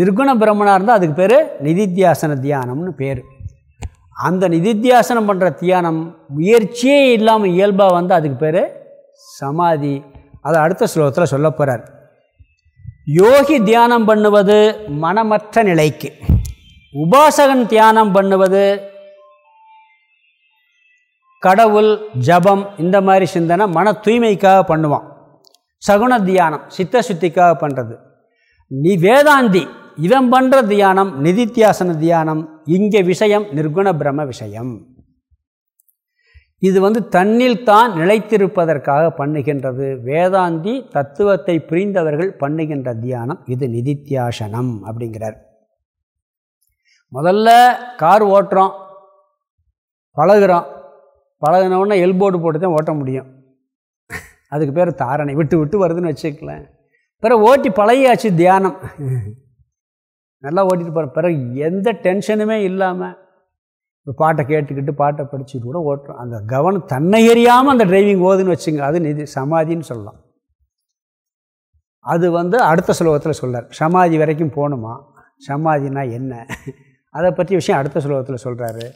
நிர்குண பிரம்மனாக இருந்தால் அதுக்கு பேர் நிதித்தியாசன தியானம்னு பேர். அந்த நிதித்தியாசனம் பண்ணுற தியானம் முயற்சியே இல்லாமல் இயல்பாக வந்து அதுக்கு பேர் சமாதி. அதை அடுத்த ஸ்லோகத்தில் சொல்ல போகிறார் யோகி தியானம் பண்ணுவது மனமற்ற நிலைக்கு. உபாசகன் தியானம் பண்ணுவது கடவுள் ஜபம் இந்த மாதிரி சிந்தனை மன தூய்மைக்காக பண்ணுவான். சகுன தியானம் சித்த சுத்திக்காக பண்ணுறது நீ வேதாந்தி இவன் பண்ணுற தியானம் நிதித்தியாசன தியானம் இங்கே விஷயம் நிர்குண பிரம விஷயம். இது வந்து தன்னில் தான் நிலைத்திருப்பதற்காக பண்ணுகின்றது. வேதாந்தி தத்துவத்தை புரிந்தவர்கள் பண்ணுகின்ற தியானம் இது நிதித்தியாசனம் அப்படிங்கிறார். முதல்ல கார் ஓட்டுறோம் பழகுறோம். பழகினவுடனே எல்போர்டு போட்டு தான் ஓட்ட முடியும். அதுக்கு பேர் தாரணை. விட்டு விட்டு வருதுன்னு வச்சுக்கலாம் பிறகு ஓட்டி பழகியாச்சு தியானம். நல்லா ஓட்டிகிட்டு போகிற பிறகு எந்த டென்ஷனுமே இல்லாமல் இப்போ பாட்டை கேட்டுக்கிட்டு பாட்டை படிச்சுட்டு கூட ஓட்டுறோம். அந்த கவனம் தன்னை எறியாமல் அந்த டிரைவிங் ஓதுன்னு வச்சுங்க அது நிதி சமாதின்னு சொல்லலாம். அது வந்து அடுத்த ஸ்லோகத்தில் சொல்கிறார் சமாதி வரைக்கும் போகணுமா சமாதினா என்ன? அதை பற்றிய விஷயம் அடுத்த ஸ்லோகத்தில் சொல்கிறாரு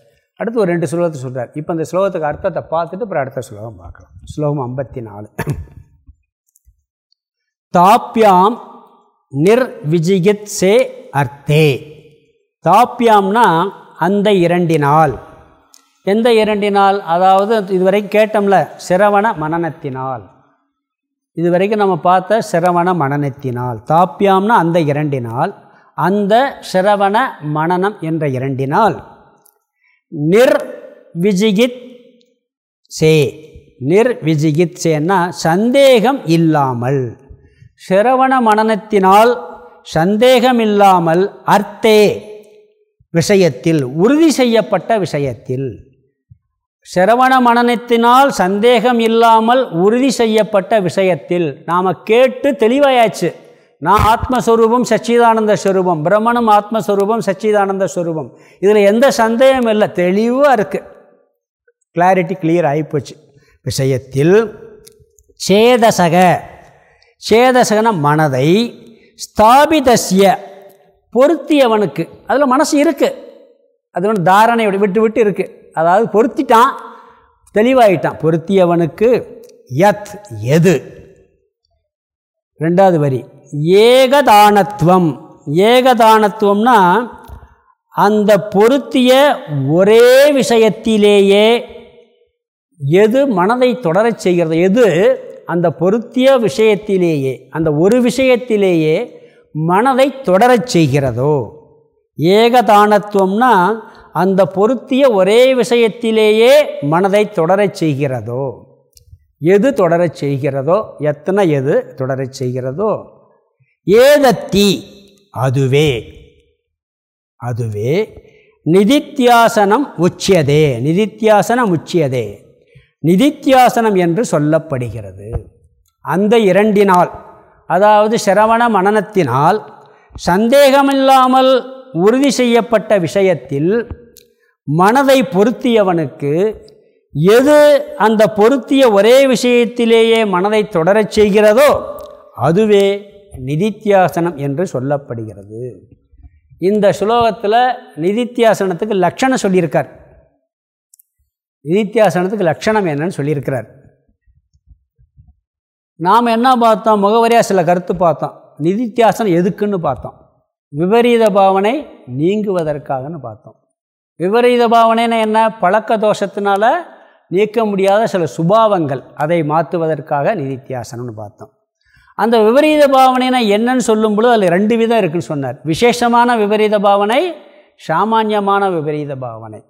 அடுத்து ஒரு ரெண்டு ஸ்லோகத்தை சொல்கிறார் இப்போ அந்த ஸ்லோகத்துக்கு அர்த்தத்தை பார்த்துட்டு அப்புறம் அடுத்த ஸ்லோகம் பார்க்கலாம். ஸ்லோகம் ஐம்பத்தி நாலு. தாப்பியாம் நிர்விஜிகித் சே அர்த்தே. தாப்பியாம்னா அந்த இரண்டினால். எந்த இரண்டினால்? அதாவது இதுவரைக்கும் கேட்டோம்ல சிரவண மனநத்தினால் இதுவரைக்கும் நம்ம பார்த்த சிரவண மனநத்தினால் தாப்பியாம்னா அந்த இரண்டினால் அந்த சிரவண மனநம் என்ற இரண்டினால். நிர் விஜிகித் சே. நிர்விஜிகித் சேன்னா சந்தேகம் இல்லாமல். சிரவண மனநத்தினால் சந்தேகம் இல்லாமல் அர்த்தே விஷயத்தில் உறுதி செய்யப்பட்ட விஷயத்தில். சிரவண மனநத்தினால் சந்தேகம் இல்லாமல் உறுதி செய்யப்பட்ட விஷயத்தில் நாம் கேட்டு தெளிவாயாச்சு. நான் ஆத்மஸ்வரூபம் சச்சிதானந்த ஸ்வரூபம் பிரம்மணம் ஆத்மஸ்வரூபம் சச்சிதானந்த ஸ்வரூபம். இதில் எந்த சந்தேகம் இல்லை தெளிவாக இருக்குது கிளாரிட்டி கிளியர் ஆகிப்போச்சு விஷயத்தில் சேதசக சேதசகன மனதை ஸ்தாபிதஸ்ய பொருத்தியவனுக்கு. அதில் மனசு இருக்குது அது ஒன்று தாரணை விட்டு விட்டு இருக்குது அதாவது பொருத்திட்டான் தெளிவாயிட்டான். பொருத்தியவனுக்கு யத் எது? ரெண்டாவது வரி. ஏகதானத்துவம். ஏகதானத்துவம்னா அந்த பொருத்திய ஒரே விஷயத்திலேயே எது மனதை தொடரச் செய்கிறது? எது அந்த பொருத்திய விஷயத்திலேயே அந்த ஒரு விஷயத்திலேயே மனதை தொடரச் செய்கிறதோ? ஏகதானத்துவம்னா அந்த பொருத்திய ஒரே விஷயத்திலேயே மனதை தொடரச் செய்கிறதோ? எது தொடரச் செய்கிறதோ? எத்தனை எது தொடரச் செய்கிறதோ? ஏதத்தி அதுவே. அதுவே நிதித்தியாசனம் உச்சியதே நிதித்தியாசனம் உச்சியதே. நிதித்தியாசனம் என்று சொல்லப்படுகிறது. அந்த இரண்டினால் அதாவது சிரவண மனநத்தினால் சந்தேகமில்லாமல் உறுதி செய்யப்பட்ட விஷயத்தில் மனதை பொருத்தியவனுக்கு எது அந்த பொருத்திய ஒரே விஷயத்திலேயே மனதை தொடரச் செய்கிறதோ அதுவே நிதித்தியாசனம் என்று சொல்லப்படுகிறது. இந்த ஸ்லோகத்தில் நிதித்தியாசனத்துக்கு லட்சணம் சொல்லியிருக்கார். நிதித்தியாசனத்துக்கு லட்சணம் என்னன்னு சொல்லியிருக்கிறார். நாம் என்ன பார்த்தோம்? முகவரியாக சில கருத்து பார்த்தோம். நிதித்தியாசனம் எதுக்குன்னு பார்த்தோம். விபரீத பாவனை நீங்குவதற்காகன்னு பார்த்தோம். விபரீத பாவனைன்னு என்ன? பழக்க தோஷத்தினால நீக்க முடியாத சில சுபாவங்கள் அதை மாற்றுவதற்காக நிதித்தியாசனம்னு பார்த்தோம். அந்த விபரீத பாவனைனா என்னன்னு சொல்லும்பொழுது அதில் ரெண்டு விதம் இருக்குன்னு சொன்னார். விசேஷமான விபரீத பாவனை சாமானியமான விபரீத பாவனை.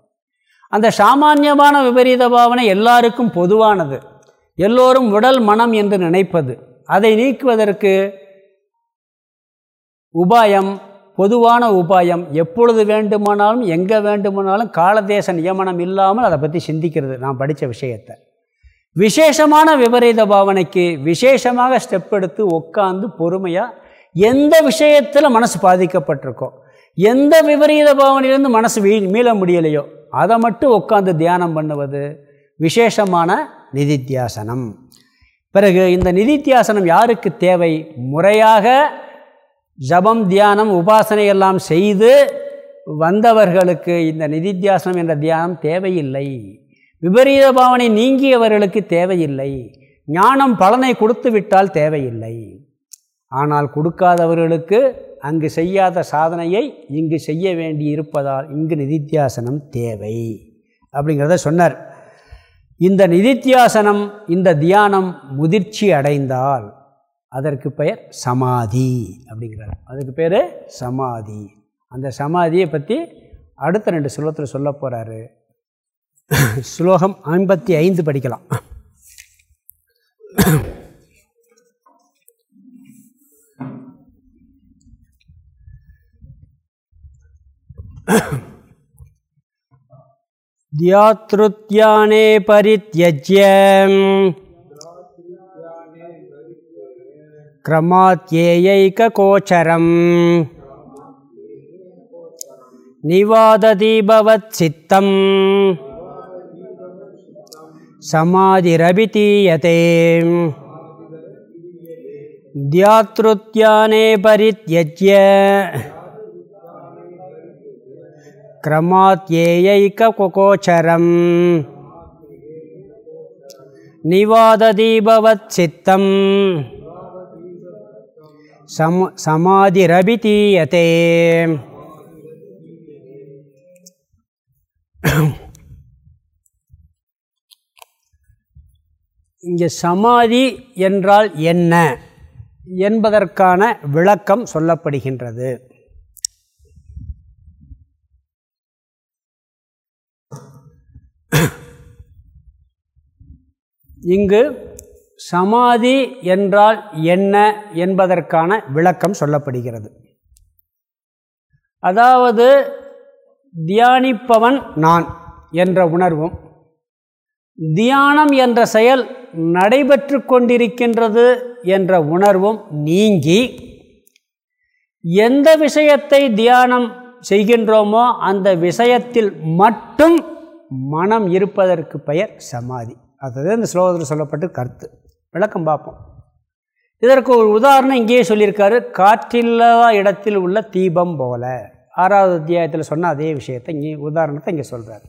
அந்த சாமானியமான விபரீத பாவனை எல்லாருக்கும் பொதுவானது. எல்லோரும் உடல் மனம் என்று நினைப்பது. அதை நீக்குவதற்கு உபாயம் பொதுவான உபாயம் எப்பொழுது வேண்டுமானாலும் எங்கே வேண்டுமானாலும் காலதேச நியமனம் இல்லாமல் அதை பற்றி சிந்திக்கிறது நான் படித்த விஷயத்தை. விசேஷமான விபரீத பாவனைக்கு விசேஷமாக ஸ்டெப் எடுத்து உட்காந்து பொறுமையாக எந்த விஷயத்தில் மனசு பாதிக்கப்பட்டிருக்கோ எந்த விபரீத பாவனையிலேருந்து மனசு வீ மீள முடியலையோ அதை மட்டும் உட்காந்து தியானம் பண்ணுவது விசேஷமான நிதித்தியாசனம். பிறகு இந்த நிதித்தியாசனம் யாருக்கு தேவை? முறையாக ஜபம் தியானம் உபாசனை எல்லாம் செய்து வந்தவர்களுக்கு இந்த நிதித்தியாசனம் என்ற தியானம் தேவையில்லை. விபரீத பாவனை நீங்கியவர்களுக்கு தேவையில்லை. ஞானம் பலனை கொடுத்து விட்டால் தேவையில்லை. ஆனால் கொடுக்காதவர்களுக்கு அங்கு செய்யாத சாதனையை இங்கு செய்ய வேண்டி இருப்பதால் இங்கு நிதித்தியாசனம் தேவை அப்படிங்கிறத சொன்னார். இந்த நிதித்தியாசனம் இந்த தியானம் முதிர்ச்சி அடைந்தால் அதற்கு பெயர் சமாதி அப்படிங்கிறார். அதுக்கு பேர் சமாதி. அந்த சமாதியை பற்றி அடுத்த ரெண்டு ஸ்லோகத்தில் சொல்ல போகிறாரு ஸ்லோகம் ஐம்பத்தி ஐந்து படிக்கலாம். தியாத்ருத்யானே பரித்யஜ்ய क्रमात्येयैककोचरम् निवादति भवत्सित्तं समाधिरभितीयते द्यातृत्याने परित्यज्य क्रमात्येयैककोचरम् निवादति भवत्सित्तम् சம் சமாதிரபிதீயத்தே இங்கே சமாதி என்றால் என்ன என்பதற்கான விளக்கம் சொல்லப்படுகின்றது இங்கு சமாதி என்றால் என்ன என்பதற்கான விளக்கம் சொல்லப்படுகிறது. அதாவது தியானிப்பவன் நான் என்ற உணர்வும் தியானம் என்ற செயல் நடைபெற்று கொண்டிருக்கின்றது என்ற உணர்வும் நீங்கி எந்த விஷயத்தை தியானம் செய்கின்றோமோ அந்த விஷயத்தில் மட்டும் மனம் இருப்பதற்கு பெயர் சமாதி. அதுதான் இந்த ஸ்லோகத்தில் சொல்லப்பட்டு கருத்து. விளக்கம் பார்ப்போம். இதற்கு ஒரு உதாரணம் இங்கேயே சொல்லியிருக்காரு. காற்றில்லாத இடத்தில் உள்ள தீபம் போல. ஆறாவது அத்தியாயத்தில் சொன்ன அதே விஷயத்தை இங்கே உதாரணத்தை இங்கே சொல்கிறார்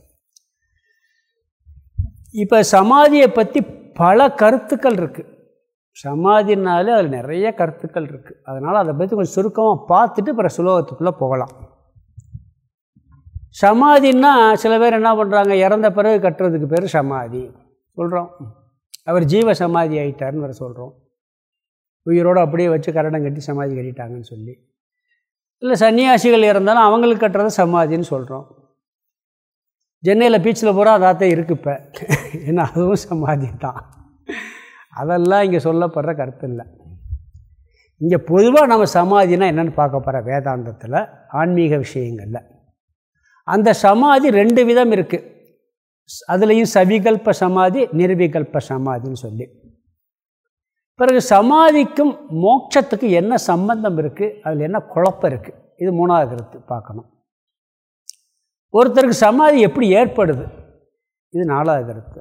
இப்போ சமாதியை பற்றி பல கருத்துக்கள் இருக்குது சமாதினாலே அதில் நிறைய கருத்துக்கள் இருக்குது அதனால் அதை பற்றி கொஞ்சம் சுருக்கமாக பார்த்துட்டு பிற சுலோகத்துக்குள்ளே போகலாம். சமாதின்னா சில பேர் என்ன பண்ணுறாங்க இறந்த பிறகு கட்டுறதுக்கு பேர் சமாதி. சொல்கிறோம் அவர் ஜீவ சமாதி ஆகிட்டார்னு வர சொல்கிறோம் உயிரோடு அப்படியே வச்சு கரடம் கட்டி சமாதி கட்டிட்டாங்கன்னு சொல்லி. இல்லை சன்னியாசிகள் இறந்தாலும் அவங்களுக்கு கட்டுறது சமாதின்னு சொல்கிறோம் சென்னையில் பீச்சில் பூரா அதாத்தான் இருக்கு இப்போ. ஏன்னா அதுவும் சமாதி தான். அதெல்லாம் இங்கே சொல்லப்படுற கருத்து இல்லை. இங்கே பொதுவாக நம்ம சமாதினா என்னென்னு பார்க்க போகிற வேதாந்தத்தில் ஆன்மீக விஷயங்களில். அந்த சமாதி ரெண்டு விதம் இருக்குது அதுலேயும் சவிகல்ப சமாதி நிர்விகல்ப சமாதின்னு சொல்லி. பிறகு சமாதிக்கும் மோட்சத்துக்கு என்ன சம்பந்தம் இருக்குது அதில் என்ன குழப்பம் இருக்குது இது மூணாவது கருத்து பார்க்கணும். ஒருத்தருக்கு சமாதி எப்படி ஏற்படுது? இது நாலாவது கருத்து.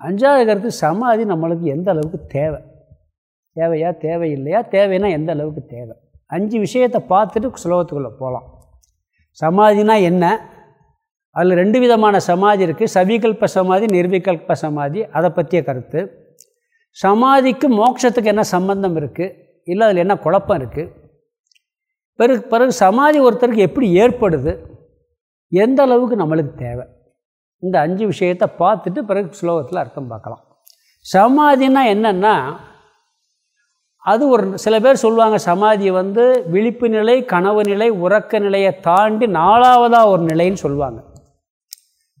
அஞ்சாவது கருத்து சமாதி நம்மளுக்கு எந்த அளவுக்கு தேவை? தேவையா தேவையில்லையா? தேவைன்னா எந்த அளவுக்கு தேவை? அஞ்சு விஷயத்தை பார்த்துட்டு சுலோகத்துக்குள்ளே போகலாம். சமாதினா என்ன? அதில் ரெண்டு விதமான சமாதி இருக்குது சவிகல்ப சமாதி நிர்விகல்ப சமாதி. அதை பற்றிய கருத்து. சமாதிக்கு மோட்சத்துக்கு என்ன சம்பந்தம் இருக்குது இல்லை அதில் என்ன குழப்பம் இருக்குது பிறகு பிறகு சமாதி ஒருத்தருக்கு எப்படி ஏற்படுது? எந்த அளவுக்கு நம்மளுக்கு தேவை? இந்த அஞ்சு விஷயத்தை பார்த்துட்டு பிறகு ஸ்லோகத்தில் அர்த்தம் பார்க்கலாம். சமாதினா என்னென்னா அது ஒரு சில பேர் சொல்லுவாங்க சமாதி வந்து விழிப்பு நிலை கனவு நிலை உறக்க நிலையை தாண்டி நாலாவதாக ஒரு நிலைன்னு சொல்லுவாங்க.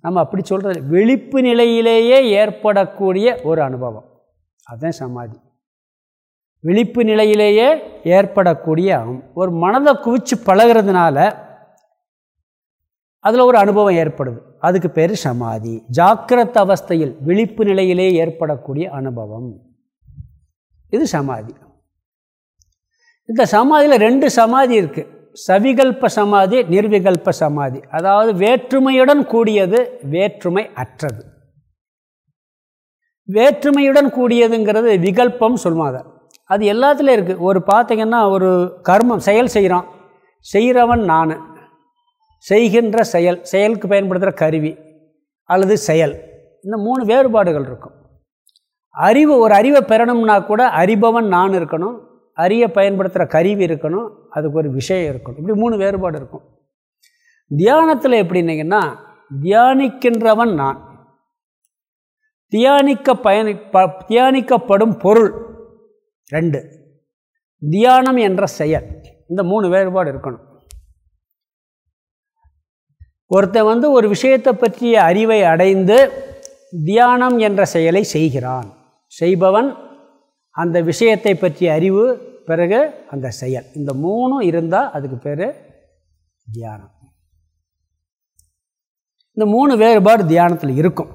நம்ம அப்படி சொல்கிறது விழிப்பு நிலையிலேயே ஏற்படக்கூடிய ஒரு அனுபவம். அதுதான் சமாதி. விழிப்பு நிலையிலேயே ஏற்படக்கூடிய ஒரு மனதை குவிச்சு பழகிறதுனால அதில் ஒரு அனுபவம் ஏற்படுது. அதுக்கு பேர் சமாதி. ஜாக்கிரத அவஸ்தையில் விழிப்பு நிலையிலே ஏற்படக்கூடிய அனுபவம். இது சமாதி. இந்த சமாதியில் ரெண்டு சமாதி இருக்குது சவிகல்ப சமாதி நிர்விகல்ப சமாதி. அதாவது வேற்றுமையுடன் கூடியது வேற்றுமை அற்றது. வேற்றுமையுடன் கூடியதுங்கிறது விகல்பம் சொல்லுவாங்க அது. எல்லாத்துலேயும் இருக்குது ஒரு பார்த்திங்கன்னா ஒரு கர்மம் செயல் செய்கிறான் செய்கிறவன் நான். செய்கின்ற செயல் செயலுக்கு பயன்படுத்துகிற கருவி அல்லது செயல். இந்த மூணு வேறுபாடுகள் இருக்கும். அறிவு ஒரு அறிவை பெறணும்னா கூட அறிபவன் நான் இருக்கணும். அறிய பயன்படுத்துகிற கருவி இருக்கணும் அதுக்கு ஒரு விஷயம் இருக்கணும். இப்படி மூணு வேறுபாடு இருக்கும். தியானத்தில் எப்படின்னீங்கன்னா தியானிக்கின்றவன் நான். தியானிக்க பயணி ப தியானிக்கப்படும் பொருள். ரெண்டு. தியானம் என்ற செயல். இந்த மூணு வேறுபாடு இருக்கணும். ஒருத்தன் வந்து ஒரு விஷயத்தை பற்றிய அறிவை அடைந்து தியானம் என்ற செயலை செய்கிறான். செய்பவன் அந்த விஷயத்தை பற்றிய அறிவு பிறகு அந்த செயல். இந்த மூணும் இருந்தால் அதுக்கு பேர் தியானம். இந்த மூணு வேறுபாடு தியானத்தில் இருக்கும்.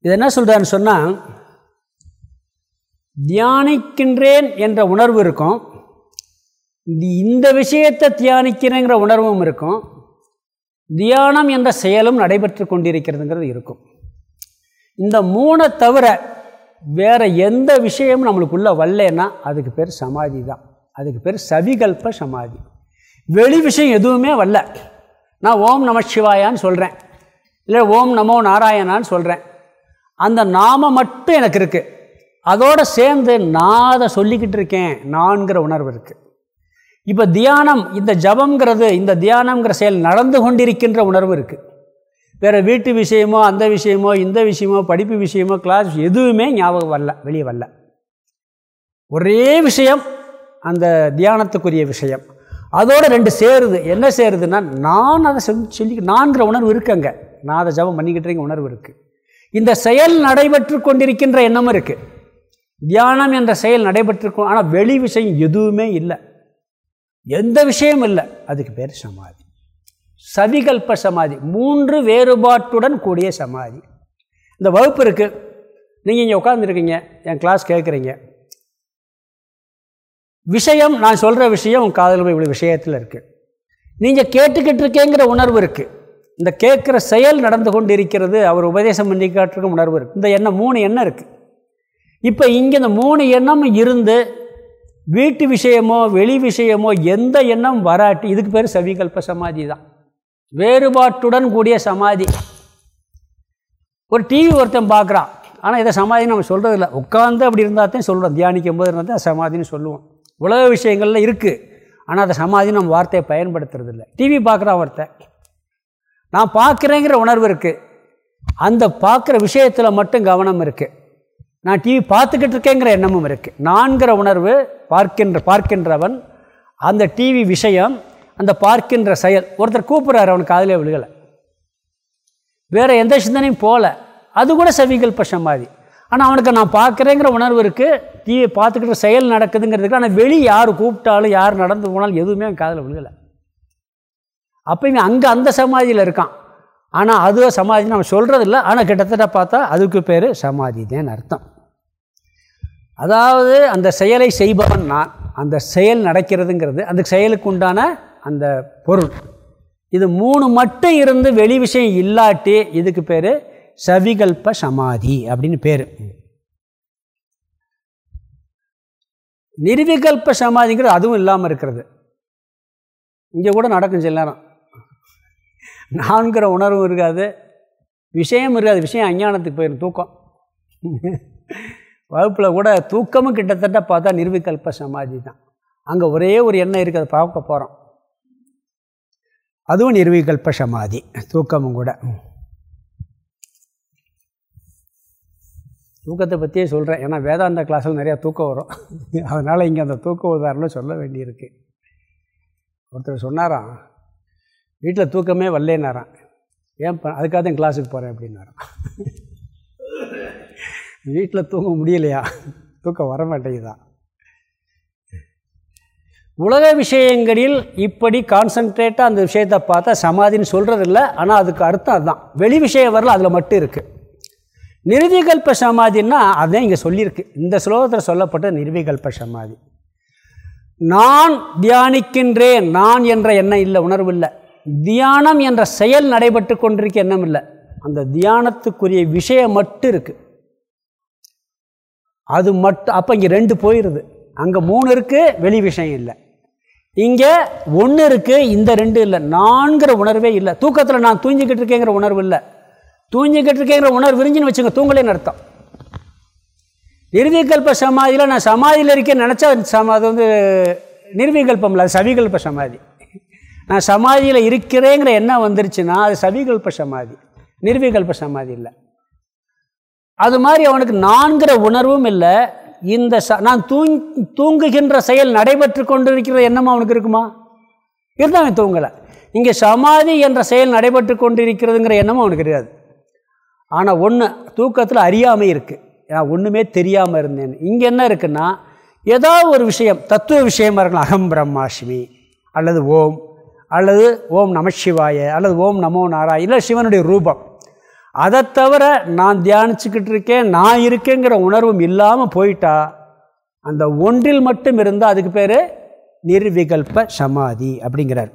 இது என்ன சொல்கிறான்னு சொன்னால் தியானிக்கின்றேன் என்ற உணர்வு இருக்கும். இந்த விஷயத்தை தியானிக்கிறேங்கிற உணர்வும் இருக்கும். தியானம் என்ற செயலும் நடைபெற்று கொண்டிருக்கிறதுங்கிறது இருக்கும். இந்த மூணை தவிர வேறு எந்த விஷயமும் நம்மளுக்குள்ளே வரலன்னா அதுக்கு பேர் சமாதி தான். அதுக்கு பேர் சவிகல்ப சமாதி. வெளி விஷயம் எதுவுமே வரல. நான் ஓம் நம சிவாயான்னு சொல்கிறேன் இல்லை ஓம் நமோ நாராயணான்னு சொல்கிறேன் அந்த நாம மட்டும் எனக்கு இருக்குது அதோடு சேர்ந்து நான் அதை சொல்லிக்கிட்டு இருக்கேன். நான்கிற உணர்வு இருக்குது இப்போ தியானம் இந்த ஜபங்கிறது இந்த தியானங்கிற செயல் நடந்து கொண்டிருக்கின்ற உணர்வு இருக்குது வேறு வீட்டு விஷயமோ அந்த விஷயமோ இந்த விஷயமோ படிப்பு விஷயமோ கிளாஸ் எதுவுமே ஞாபகம் வரல வெளியே வரல. ஒரே விஷயம் அந்த தியானத்துக்குரிய விஷயம். அதோடு ரெண்டு சேருது. என்ன சேருதுன்னா நான் அதை சொல்லி நான்கிற உணர்வு இருக்குங்க. நான் அதை ஜபம் பண்ணிக்கிட்டு உணர்வு இருக்குது இந்த செயல் நடைபெற்று கொண்டிருக்கின்ற எண்ணமும் இருக்குது தியானம் என்ற செயல் நடைபெற்றிருக்கும் ஆனால் வெளி விஷயம் எதுவுமே இல்லை. எந்த விஷயமும் இல்லை. அதுக்கு பேர் சமாதி. சவிகல்ப சமாதி மூன்று வேறுபாட்டுடன் கூடிய சமாதி. இந்த வகுப்பு இருக்குது நீங்கள் இங்கே உட்காந்துருக்கீங்க என் கிளாஸ் கேட்குறீங்க. விஷயம் நான் சொல்கிற விஷயம் உங்கள் காதல் இவ்வளோ விஷயத்தில் இருக்குது நீங்கள் கேட்டுக்கிட்டு இருக்கேங்கிற உணர்வு இருக்குது இந்த கேட்குற செயல் நடந்து கொண்டு இருக்கிறது அவர் உபதேசம் பண்ணி காட்டுறக்கும் உணர்வு இருக்குது இந்த எண்ணம் மூணு எண்ணம் இருக்குது இப்போ இங்கே இந்த மூணு எண்ணமும் இருந்து வீட்டு விஷயமோ வெளி விஷயமோ எந்த எண்ணம் வராட்டி இதுக்கு பேர் சவிகல்ப சமாதி தான். வேறுபாட்டுடன் கூடிய சமாதி. ஒரு டிவி ஒருத்தன் பார்க்குறான். ஆனால் இதை சமாதின்னு நம்ம சொல்கிறது இல்லை உட்காந்து அப்படி இருந்தால் தான் சொல்கிறோம் தியானிக்கும் போது இருந்தால் தான் சமாதின்னு சொல்லுவோம். உலக விஷயங்களில் இருக்குது ஆனால் அதை சமாதி நம்ம வார்த்தையை பயன்படுத்துறது இல்லை டிவி பார்க்குறான் ஒருத்தன். நான் பார்க்குறேங்கிற உணர்வு இருக்குது அந்த பார்க்குற விஷயத்தில் மட்டும் கவனம் இருக்குது நான் டிவி பார்த்துக்கிட்டு இருக்கேங்கிற எண்ணமும் இருக்குது நான்கிற உணர்வு பார்க்கின்ற பார்க்கின்றவன் அந்த டிவி விஷயம் அந்த பார்க்கின்ற செயல். ஒருத்தர் கூப்பிட்றாரு அவனுக்கு காதலே விழுகலை. வேறு எந்த சிந்தனையும் போகல அது கூட செவிகல்ப சமாதி ஆனால் அவனுக்கு நான் பார்க்குறேங்கிற உணர்வு இருக்குது தீ பார்த்துக்கிட்ட செயல் நடக்குதுங்கிறதுக்கு ஆனால் வெளி யார் கூப்பிட்டாலும் யார் நடந்து போனாலும் எதுவுமே அவன் காதில் விழுகலை. அப்போ இவன் அங்கே அந்த சமாதியில் இருக்கான். ஆனால் அது சமாதி நம்ம சொல்கிறதில்ல ஆனால் கிட்டத்தட்ட பார்த்தா அதுக்கு பேர் சமாதி தான் அர்த்தம். அதாவது அந்த செயலை செய்பவன் நான். அந்த செயல் நடக்கிறதுங்கிறது அந்த செயலுக்கு உண்டான அந்த பொருள். இது மூணு மட்டும் இருந்து வெளி விஷயம் இல்லாட்டி இதுக்கு பேர் சவிகல்ப சமாதி அப்படின்னு பேர். நிர்விகல்ப சமாதிங்கிறது அதுவும் இல்லாமல் இருக்கிறது. இங்கே கூட நடக்கும் சில நேரம். நான்கிற உணர்வும் இருக்காது விஷயம் இருக்காது விஷயம் அஞ்ஞானத்துக்கு போயிடும் தூக்கம். வகுப்பில் கூட தூக்கமும் கிட்டத்தட்ட பார்த்தா நிர்விகல்ப சமாதி தான். அங்கே ஒரே ஒரு எண்ணம் இருக்குது அதை பார்க்க போகிறோம் அதுவும் நிர்விகல்ப சமாதி தூக்கமும் கூட. தூக்கத்தை பற்றியே சொல்கிறேன் ஏன்னா வேதாந்த கிளாஸில் நிறையா தூக்கம் வரும். அதனால் இங்கே அந்த தூக்க உதாரணம் சொல்ல வேண்டியிருக்கு. ஒருத்தர் சொன்னாராம் வீட்டில் தூக்கமே வரலேனாரான் ஏன் அதுக்காக தான் கிளாஸுக்கு போகிறேன் அப்படின்னாரான் வீட்டில் தூங்க முடியலையா? தூக்கம் வர மாட்டேங்குதான் உலக விஷயங்களில் இப்படி கான்சன்ட்ரேட்டாக அந்த விஷயத்தை பார்த்தா சமாதின்னு சொல்கிறதில்ல ஆனால் அதுக்கு அர்த்தம் அதுதான். வெளி விஷயம் வரல அதில் மட்டும் இருக்குது நிர்விகல்ப சமாதின்னா அதுதான் இங்கே சொல்லியிருக்கு. இந்த ஸ்லோகத்தில் சொல்லப்பட்ட நிர்விகல்ப சமாதி. நான் தியானிக்கின்றேன். நான் என்ற எண்ணம் இல்லை உணர்வு இல்லை. தியானம் என்ற செயல் நடைபெற்று கொண்டிருக்க எண்ணம் இல்லை. அந்த தியானத்துக்குரிய விஷயம் மட்டும் இருக்குது அது மட்டும் அப்போ இங்கே ரெண்டு போயிடுது அங்கே மூணு இருக்குது வெளி விஷயம் இல்லை. இங்கே ஒன்று இருக்குது இந்த ரெண்டு இல்லை. நான்கிற உணர்வே இல்லை. தூக்கத்தில் நான் தூங்கிக்கிட்டு இருக்கேங்கிற உணர்வு இல்லை. தூங்கிக்கிட்டு இருக்கேங்கிற உணர்வு விரிஞ்சுன்னு வச்சுங்க தூங்கலேன்னு அர்த்தம்? நிர்விகல்ப சமாதியில் நான் சமாதியில் இருக்கேன்னு நினச்சா அது வந்து நிர்விகல்பம் இல்லை அது சவிகல்ப சமாதி. நான் சமாதியில் இருக்கிறேங்கிற எண்ணம் வந்துருச்சுன்னா அது சவிகல்ப சமாதி. நிர்விகல்ப சமாதி இல்லை. அது மாதிரி அவனுக்கு நான்கிற உணர்வும் இல்லை இந்த ச நான் தூங் தூங்குகின்ற செயல் நடைபெற்று கொண்டிருக்கிற எண்ணம் அவனுக்கு இருக்குமா? இருந்தால் அவன் தூங்கலை. இங்கே சமாதி என்ற செயல் நடைபெற்று கொண்டிருக்கிறதுங்கிற எண்ணமும் அவனுக்கு கிடையாது ஆனால் ஒன்று தூக்கத்தில் அறியாமை இருக்குது நான் ஒன்றுமே தெரியாமல் இருந்தேன். இங்கே என்ன இருக்குன்னா ஏதாவது ஒரு விஷயம் தத்துவ விஷயமா இருக்கலாம். அகம் பிரம்மாஷ்மி அல்லது ஓம் அல்லது ஓம் நமசிவாய அல்லது ஓம் நமோ நாராய இல்லை சிவனுடைய ரூபம். அதை தவிர நான் தியானிச்சுக்கிட்டு இருக்கேன் நான் இருக்கேங்கிற உணர்வும் இல்லாமல் போயிட்டா அந்த ஒன்றில் மட்டும் இருந்தால் அதுக்கு பேர் நிர்விகல்ப சமாதி அப்படிங்கிறார்.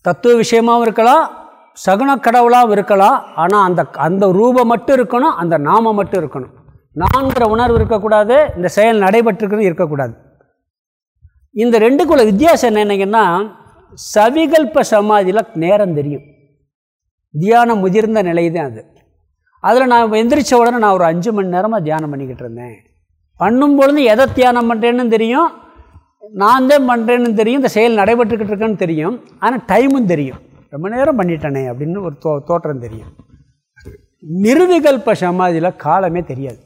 தத்துவ விஷயமாகவும் இருக்கலாம் சகுன கடவுளாகவும் இருக்கலாம் ஆனால் அந்த அந்த ரூபம் மட்டும் இருக்கணும் அந்த நாமம் மட்டும் இருக்கணும். நான்கிற உணர்வு இருக்கக்கூடாது இந்த செயல் நடைபெற்றுக்கிறது இருக்கக்கூடாது. இந்த ரெண்டுக்குள்ள வித்தியாசம் என்னென்னா சவிகல்ப சமாதியில் நேரம் தெரியும். தியானம் முதிர்ந்த நிலை தான் அது. அதில் நான் எந்திரிச்ச உடனே நான் ஒரு அஞ்சு மணி நேரமாக தியானம் பண்ணிக்கிட்டு இருந்தேன். பண்ணும் பொழுது எதை தியானம் பண்ணுறேன்னு தெரியும்? நான் தான் பண்ணுறேன்னு தெரியும். இந்த செயல் நடைபெற்றுக்கிட்டு இருக்கேன்னு தெரியும். ஆனால் டைமும் தெரியும். ரொம்ப நேரம் பண்ணிட்டனே அப்படின்னு ஒரு தோ தோற்றம் தெரியும். நிர்விகல்ப சமாதியில் காலமே தெரியாது.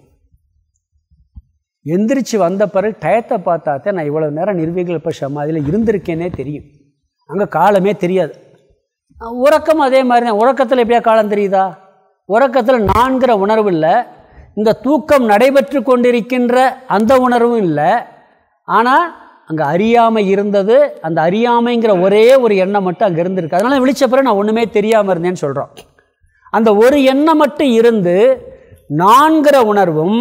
எந்திரிச்சு வந்த பிறகு டயத்தை பார்த்தாத்தே நான் இவ்வளோ நேரம் நிர்விகல்ப சமாதியில் இருந்திருக்கேனே தெரியும். அங்கே காலமே தெரியாது. உறக்கம் அதே மாதிரி தான். உறக்கத்தில் எப்படியா காலம் தெரியுதா? உறக்கத்தில் நான்கிற உணர்வு இல்லை. இந்த தூக்கம் நடைபெற்று கொண்டிருக்கின்ற அந்த உணர்வும் இல்லை. ஆனால் அங்கே அறியாமை இருந்தது. அந்த அறியாமைங்கிற ஒரே ஒரு எண்ணம் மட்டும் அங்கே இருந்திருக்கு. அதனால் விழிச்ச பிறகு நான் ஒன்றுமே தெரியாமல் இருந்தேன்னு சொல்கிறோம் அந்த ஒரு எண்ணம் மட்டும் இருந்து நான்கிற உணர்வும்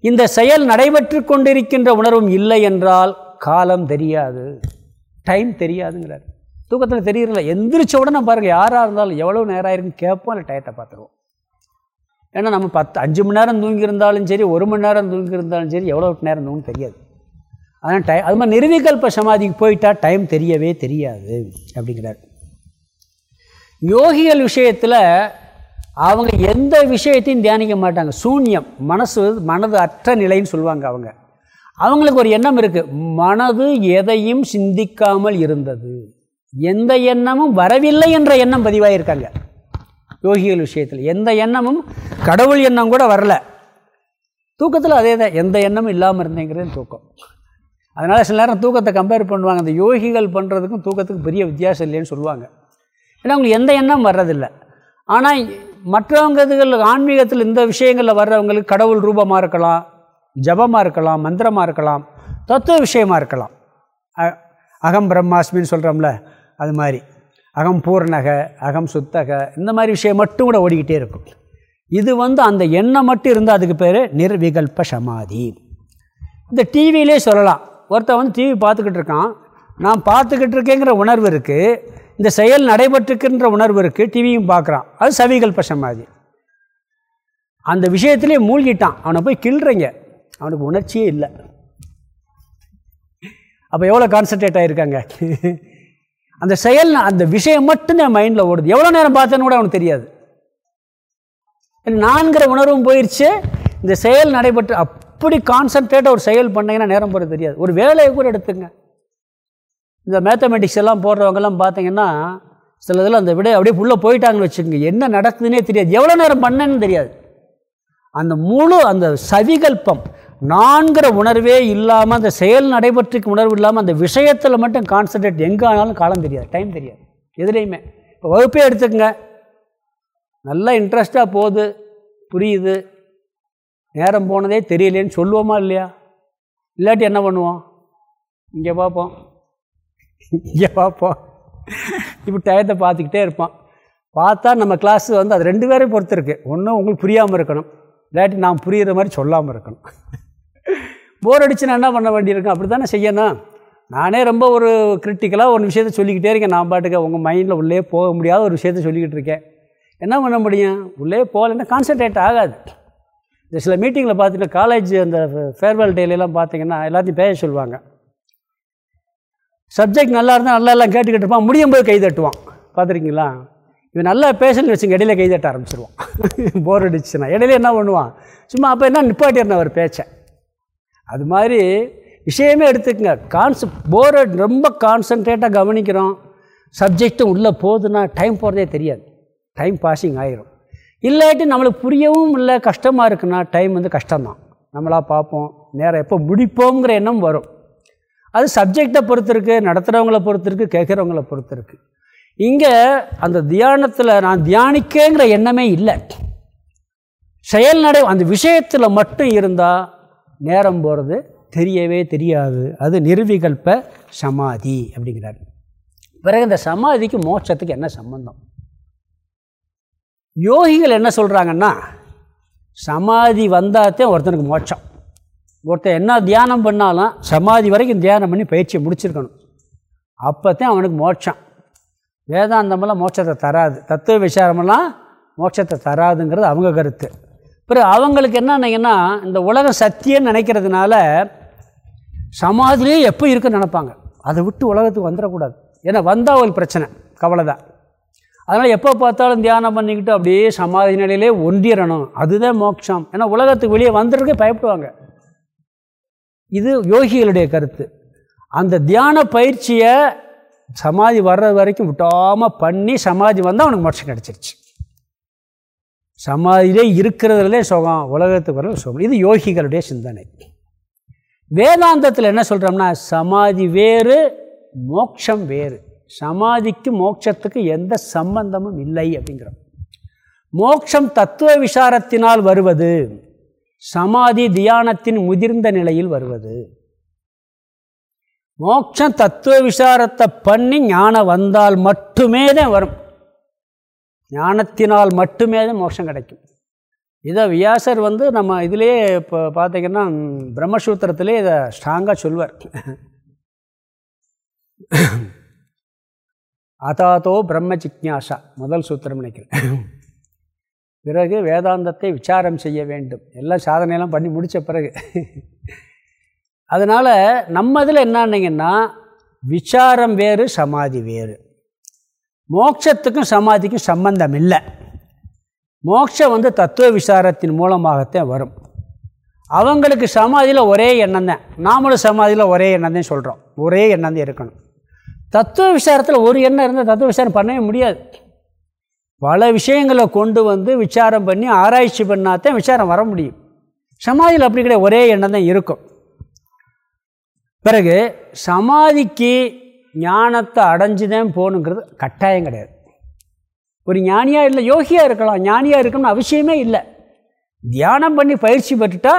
இந்த செயல் நடைபெற்று கொண்டிருக்கின்ற உணர்வும் இல்லை என்றால் காலம் தெரியாது. டைம் தெரியாதுங்கிறார். தூக்கத்தில் தெரியறதில்ல எந்திரிச்ச உடனே பாருங்கள் யாராக இருந்தாலும் எவ்வளோ நேரம் ஆயிருக்குன்னு கேட்போம் இல்லை டயத்தை பார்த்துருவோம். ஏன்னா நம்ம பத்து அஞ்சு மணி நேரம் தூங்கியிருந்தாலும் சரி ஒரு மணி நேரம் தூங்கியிருந்தாலும் சரி எவ்வளோ நேரம் தூங்கும் தெரியாது. ஆனால் டை அது மாதிரி நிர்விகல்ப சமாதிக்கு போயிட்டால் டைம் தெரியவே தெரியாது அப்படிங்கிறார். யோகிகள் விஷயத்தில் அவங்க எந்த விஷயத்தையும் தியானிக்க மாட்டாங்க. சூன்யம் மனசு மனது அற்ற நிலைன்னு சொல்லுவாங்க அவங்க. அவங்களுக்கு ஒரு எண்ணம் இருக்குது மனது எதையும் சிந்திக்காமல் இருந்தது. எந்த எண்ணமும் வரவில்லை என்ற எண்ணம் பதிவாகியிருக்காங்க யோகிகள் விஷயத்தில் எந்த எண்ணமும் கடவுள் எண்ணம் கூட வரல. தூக்கத்தில் அதே தான் எந்த எண்ணமும் இல்லாமல் இருந்தேங்கிறது தூக்கம். அதனால் சில நேரம் தூக்கத்தை கம்பேர் பண்ணுவாங்க. அந்த யோகிகள் பண்ணுறதுக்கும் தூக்கத்துக்கும் பெரிய வித்தியாசம் இல்லைன்னு சொல்லுவாங்க. ஏன்னா அவங்களுக்கு எந்த எண்ணம் வர்றதில்லை. ஆனால் மற்றவங்க ஆன்மீகத்தில் இந்த விஷயங்களில் வர்றவங்களுக்கு கடவுள் ரூபமாக இருக்கலாம் ஜபமாக இருக்கலாம் மந்திரமாக இருக்கலாம் தத்துவ விஷயமாக இருக்கலாம். அகம் பிரம்மாஸ்மின்னு சொல்கிறோம்ல அது மாதிரி. அகம் பூர்ணக அகம் சுத்தக இந்த மாதிரி விஷயம் மட்டும் கூட ஓடிக்கிட்டே இருக்கும். இது வந்து அந்த எண்ணம் மட்டும் இருந்தால் அதுக்கு பேர் நிர்விகல்ப சமாதி. இந்த டிவியிலே சொல்லலாம். ஒருத்தன் வந்து டிவி பார்த்துக்கிட்டு இருக்கான். நான் பார்த்துக்கிட்டு இருக்கேங்கிற உணர்வு இருக்குது இந்த செயல் நடைபெற்றுக்குன்ற உணர்வு இருக்குது டிவியும் பார்க்குறான். அது சவிகல்ப சமாதி. அந்த விஷயத்திலே மூழ்கிட்டான். அவனை போய் கிள்றீங்க. அவனுக்கு உணர்ச்சியே இல்லை. அப்போ எவ்வளோ கான்சன்ட்ரேட் ஆகிருக்காங்க அந்த செயல் அந்த விஷயம் மட்டும்தான் மைண்டில் ஓடுது. எவ்வளோ நேரம் பார்த்தேன்னு கூட அவனுக்கு தெரியாது. நான்கிற உணர்வும் போயிடுச்சு இந்த செயல் நடைபெற்று அப்படி கான்சன்ட்ரேட்டாக ஒரு செயல் பண்ணிங்கன்னா நேரம் போகிறது தெரியாது. ஒரு வேலையை கூட எடுத்துங்க இந்த மேத்தமெட்டிக்ஸ் எல்லாம் போடுறவங்கெல்லாம் பார்த்தீங்கன்னா சில இதில் அந்த விட அப்படியே உள்ளே போயிட்டாங்கன்னு வச்சுக்கோங்க. என்ன நடக்குதுன்னே தெரியாது. எவ்வளோ நேரம் பண்ணேன்னு தெரியாது. அந்த முழு அந்த சவிகல்பம் நான்கிற உணர்வே இல்லாமல் அந்த செயல் நடைபெற்றுக்கு உணர்வு இல்லாமல் அந்த விஷயத்தில் மட்டும் கான்சன்ட்ரேட் எங்கே ஆனாலும் காலம் தெரியாது டைம் தெரியாது. எதுலேயுமே. இப்போ வகுப்பே எடுத்துக்கங்க. நல்லா இன்ட்ரெஸ்ட்டாக போகுது புரியுது. நேரம் போனதே தெரியலேன்னு சொல்லுவோமா இல்லையா? இல்லாட்டி என்ன பண்ணுவோம்? இங்கே பார்ப்போம். இங்கே பார்ப்போம். இப்போ டயத்தை பார்த்துக்கிட்டே இருப்பான் பார்த்தா நம்ம கிளாஸ் வந்து அது ரெண்டு பேரையும் பொறுத்து இருக்குது ஒன்றும் உங்களுக்கு புரியாமல் இருக்கணும். இல்லாட்டி நான் புரிகிற மாதிரி சொல்லாமல் இருக்கணும். போர் அடித்து நான் என்ன பண்ண வேண்டியிருக்கேன் அப்படி தானே செய்யணும். நானே ரொம்ப ஒரு கிரிட்டிக்கலாக ஒரு விஷயத்த சொல்லிக்கிட்டே இருக்கேன். நான் பாட்டுக்க உங்கள் மைண்டில் உள்ளே போக முடியாத ஒரு விஷயத்த சொல்லிக்கிட்டு இருக்கேன். என்ன பண்ண முடியும்? உள்ளே போகலன்னா கான்சன்ட்ரேட் ஆகாது. இந்த சில மீட்டிங்கில் பார்த்தீங்கன்னா காலேஜ் அந்த ஃபேர்வெல் டேலெலாம் பார்த்தீங்கன்னா எல்லாத்தையும் பேச சொல்லுவாங்க. சப்ஜெக்ட் நல்லா இருந்தால் நல்லா எல்லாம் கேட்டுக்கிட்டு இருப்பான். முடியும் போது கை தட்டுவான். பார்த்துருக்கீங்களா இவன் நல்லா பேசணும்னு வச்சுங்க இடையில கை தட்ட ஆரம்பிச்சிருவான். போர் அடிச்சுன்னா இடையில என்ன பண்ணுவான்? சும்மா அப்போ என்ன நிப்பாட்டியிருந்தேன் அவர் பேச்சை? அது மாதிரி விஷயமே எடுத்துக்கங்க. கான்செப்ட் போர் ரொம்ப கான்சன்ட்ரேட்டாக கவனிக்கிறோம். சப்ஜெக்டும் உள்ளே போகுதுன்னா டைம் போகிறதே தெரியாது. டைம் பாஸிங் ஆகிரும் இல்லாட்டி நம்மளுக்கு புரியவும் இல்லை கஷ்டமாக இருக்குன்னா டைம் வந்து கஷ்டம்தான். நம்மளாக பார்ப்போம். நேரம் எப்போ முடிப்போங்கிற எண்ணம் வரும். அது சப்ஜெக்டை பொறுத்து இருக்குது நடத்துகிறவங்கள பொறுத்து இருக்குது கேட்குறவங்கள பொறுத்து இங்கே அந்த தியானத்தில் நான் தியானிக்கேங்கிற எண்ணமே இல்லை. செயல் நடை அந்த விஷயத்தில் மட்டும் இருந்தால் நேரம் போகிறது தெரியவே தெரியாது. அது நிர்விகல்ப சமாதி அப்படிங்கிறார். பிறகு இந்த சமாதிக்கு மோட்சத்துக்கு என்ன சம்பந்தம்? யோகிகள் என்ன சொல்கிறாங்கன்னா சமாதி வந்தால்தான் ஒருத்தனுக்கு மோட்சம். ஒருத்தன் என்ன தியானம் பண்ணாலும் சமாதி வரைக்கும் தியானம் பண்ணி பயிற்சியை முடிச்சிருக்கணும். அப்போ தான் அவனுக்கு மோட்சம். வேதாந்தமெல்லாம் மோட்சத்தை தராது. தத்துவ விசாரமெல்லாம் மோட்சத்தை தராதுங்கிறது அவங்க கருத்து. பிறகு அவங்களுக்கு என்னன்னீங்கன்னா இந்த உலகம் சத்தியன்னு நினைக்கிறதுனால சமாதிலேயே எப்போ இருக்குன்னு நினப்பாங்க. அதை விட்டு உலகத்துக்கு வந்துடக்கூடாது. ஏன்னா வந்தால் ஒரு பிரச்சனை கவலை தான். அதனால் எப்போ பார்த்தாலும் தியானம் பண்ணிக்கிட்டு அப்படியே சமாதி நிலையிலே ஒன்றிடணும் அதுதான் மோட்சம். ஏன்னா உலகத்துக்கு வெளியே வந்துருக்கே பயப்படுவாங்க. இது யோகிகளுடைய கருத்து. அந்த தியான பயிற்சியை சமாதி வர்றது வரைக்கும் விட்டாமல் பண்ணி சமாதி வந்தால் அவனுக்கு மோட்சம் கிடச்சிருச்சு. சமாதியிலே இருக்கிறதுலே சுகம் உலகத்துக்கு வர சுகம். இது யோகிகளுடைய சிந்தனை. வேதாந்தத்தில் என்ன சொல்கிறோம்னா சமாதி வேறு மோட்சம் வேறு. சமாதிக்கு மோட்சத்துக்கு எந்த சம்பந்தமும் இல்லை அப்படிங்கிறோம். மோட்சம் தத்துவ விசாரத்தினால் வருவது சமாதி தியானத்தின் முதிர்ந்த நிலையில் வருவது. மோட்சம் தத்துவ விசாரத்தை பண்ணி ஞானம் வந்தால் மட்டுமே தான் வரும். ஞானத்தினால் மட்டுமே தான் மோட்சம் கிடைக்கும். இதை வியாசர் வந்து நம்ம இதிலேயே இப்போ பார்த்தீங்கன்னா பிரம்மசூத்திரத்திலே இதை ஸ்ட்ராங்காக சொல்வார். அதாத்தோ பிரம்ம ஜிக்யாசா முதல் சூத்திரம் நினைக்கிறேன். பிறகு வேதாந்தத்தை விசாரம் செய்ய வேண்டும். எல்லாம் சாதனையெல்லாம் பண்ணி முடித்த பிறகு. அதனால் நம்ம இதில் என்னன்னீங்கன்னா விசாரம் வேறு சமாதி வேறு. மோட்சத்துக்கும் சமாதிக்கும் சம்பந்தம் இல்லை மோட்சம் வந்து தத்துவ விசாரத்தின் மூலமாகத்தான் வரும். அவங்களுக்கு சமாதியில் ஒரே எண்ணம் தான். நாமளும் சமாதியில் ஒரே எண்ணம் தான் சொல்கிறோம் ஒரே எண்ணம் தான் இருக்கணும். தத்துவ விசாரத்தில் ஒரு எண்ணம் இருந்தால் தத்துவ விசாரம் பண்ணவே முடியாது. பல விஷயங்களை கொண்டு வந்து விசாரம் பண்ணி ஆராய்ச்சி பண்ணாதான் விசாரம் வர முடியும். சமாதியில் அப்படி கிடையாது. ஒரே எண்ணம் தான் இருக்கும். பிறகு சமாதிக்கு ஞானத்தை அடைஞ்சு தான் போகணுங்கிறது கட்டாயம் கிடையாது. ஒரு ஞானியாக இல்லை யோகியாக இருக்கலாம் ஞானியாக இருக்கணும்னு அவசியமே இல்லை. தியானம் பண்ணி பயிற்சி பெற்றுட்டா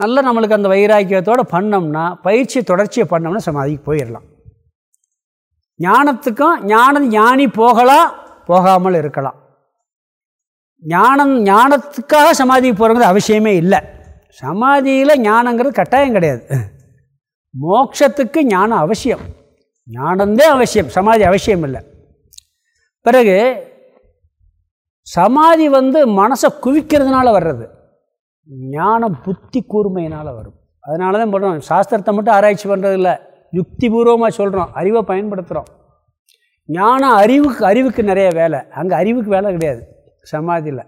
நல்லா நம்மளுக்கு அந்த வைராக்கியத்தோடு பண்ணோம்னா பயிற்சி தொடர்ச்சியை பண்ணோம்னா சமாதிக்கு போயிடலாம் ஞானத்துக்கும் ஞானம் ஞானி போகலாம் போகாமல் இருக்கலாம். ஞானம் ஞானத்துக்காக சமாதிக்கு போகிறது அவசியமே இல்லை. சமாதியில் ஞானங்கிறது கட்டாயம் கிடையாது. மோட்சத்துக்கு ஞானம் அவசியம். ஞானந்தே அவசியம் சமாதி அவசியம் இல்லை பிறகு சமாதி வந்து மனசை குவிக்கிறதுனால வர்றது. ஞானம் புத்தி கூர்மையினால் வரும். அதனால தான் பண்ணுறோம் சாஸ்திரத்தை மட்டும் ஆராய்ச்சி பண்ணுறதில்ல யுக்திபூர்வமாக சொல்கிறோம் அறிவை பயன்படுத்துகிறோம் ஞானம் அறிவுக்கு அறிவுக்கு நிறைய வேலை. அங்கே அறிவுக்கு வேலை கிடையாது. சமாதியில்.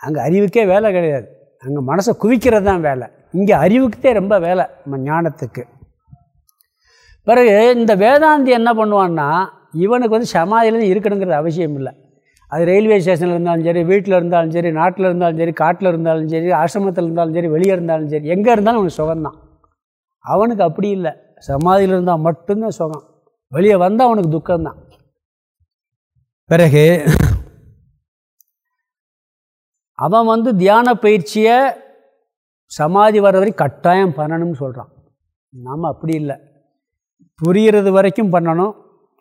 அங்கே அறிவுக்கே வேலை கிடையாது. அங்கே மனசை குவிக்கிறது தான் வேலை. இங்கே அறிவுக்குத்தே ரொம்ப வேலை நம்ம ஞானத்துக்கு. பிறகு இந்த வேதாந்தி என்ன பண்ணுவான்னா இவனுக்கு வந்து சமாதியிலேருந்து இருக்கணுங்கிறது அவசியம் இல்லை. அது ரயில்வே ஸ்டேஷனில் இருந்தாலும் சரி வீட்டில் இருந்தாலும் சரி நாட்டில் இருந்தாலும் சரி காட்டில் இருந்தாலும் சரி ஆசிரமத்தில் இருந்தாலும் சரி வெளியே இருந்தாலும் சரி எங்கே இருந்தாலும் அவனுக்கு சுகம்தான். அவனுக்கு அப்படி இல்லை. சமாதியில் இருந்தால் மட்டும்தான் சுகம். வெளியே வந்தால் அவனுக்கு துக்கம்தான். பிறகு அவன் வந்து தியான பயிற்சியை சமாதி வர வரைக்கும் கட்டாயம் பண்ணணும்னு சொல்கிறான் நாம் அப்படி இல்லை. புரிகிறது வரைக்கும் பண்ணணும்.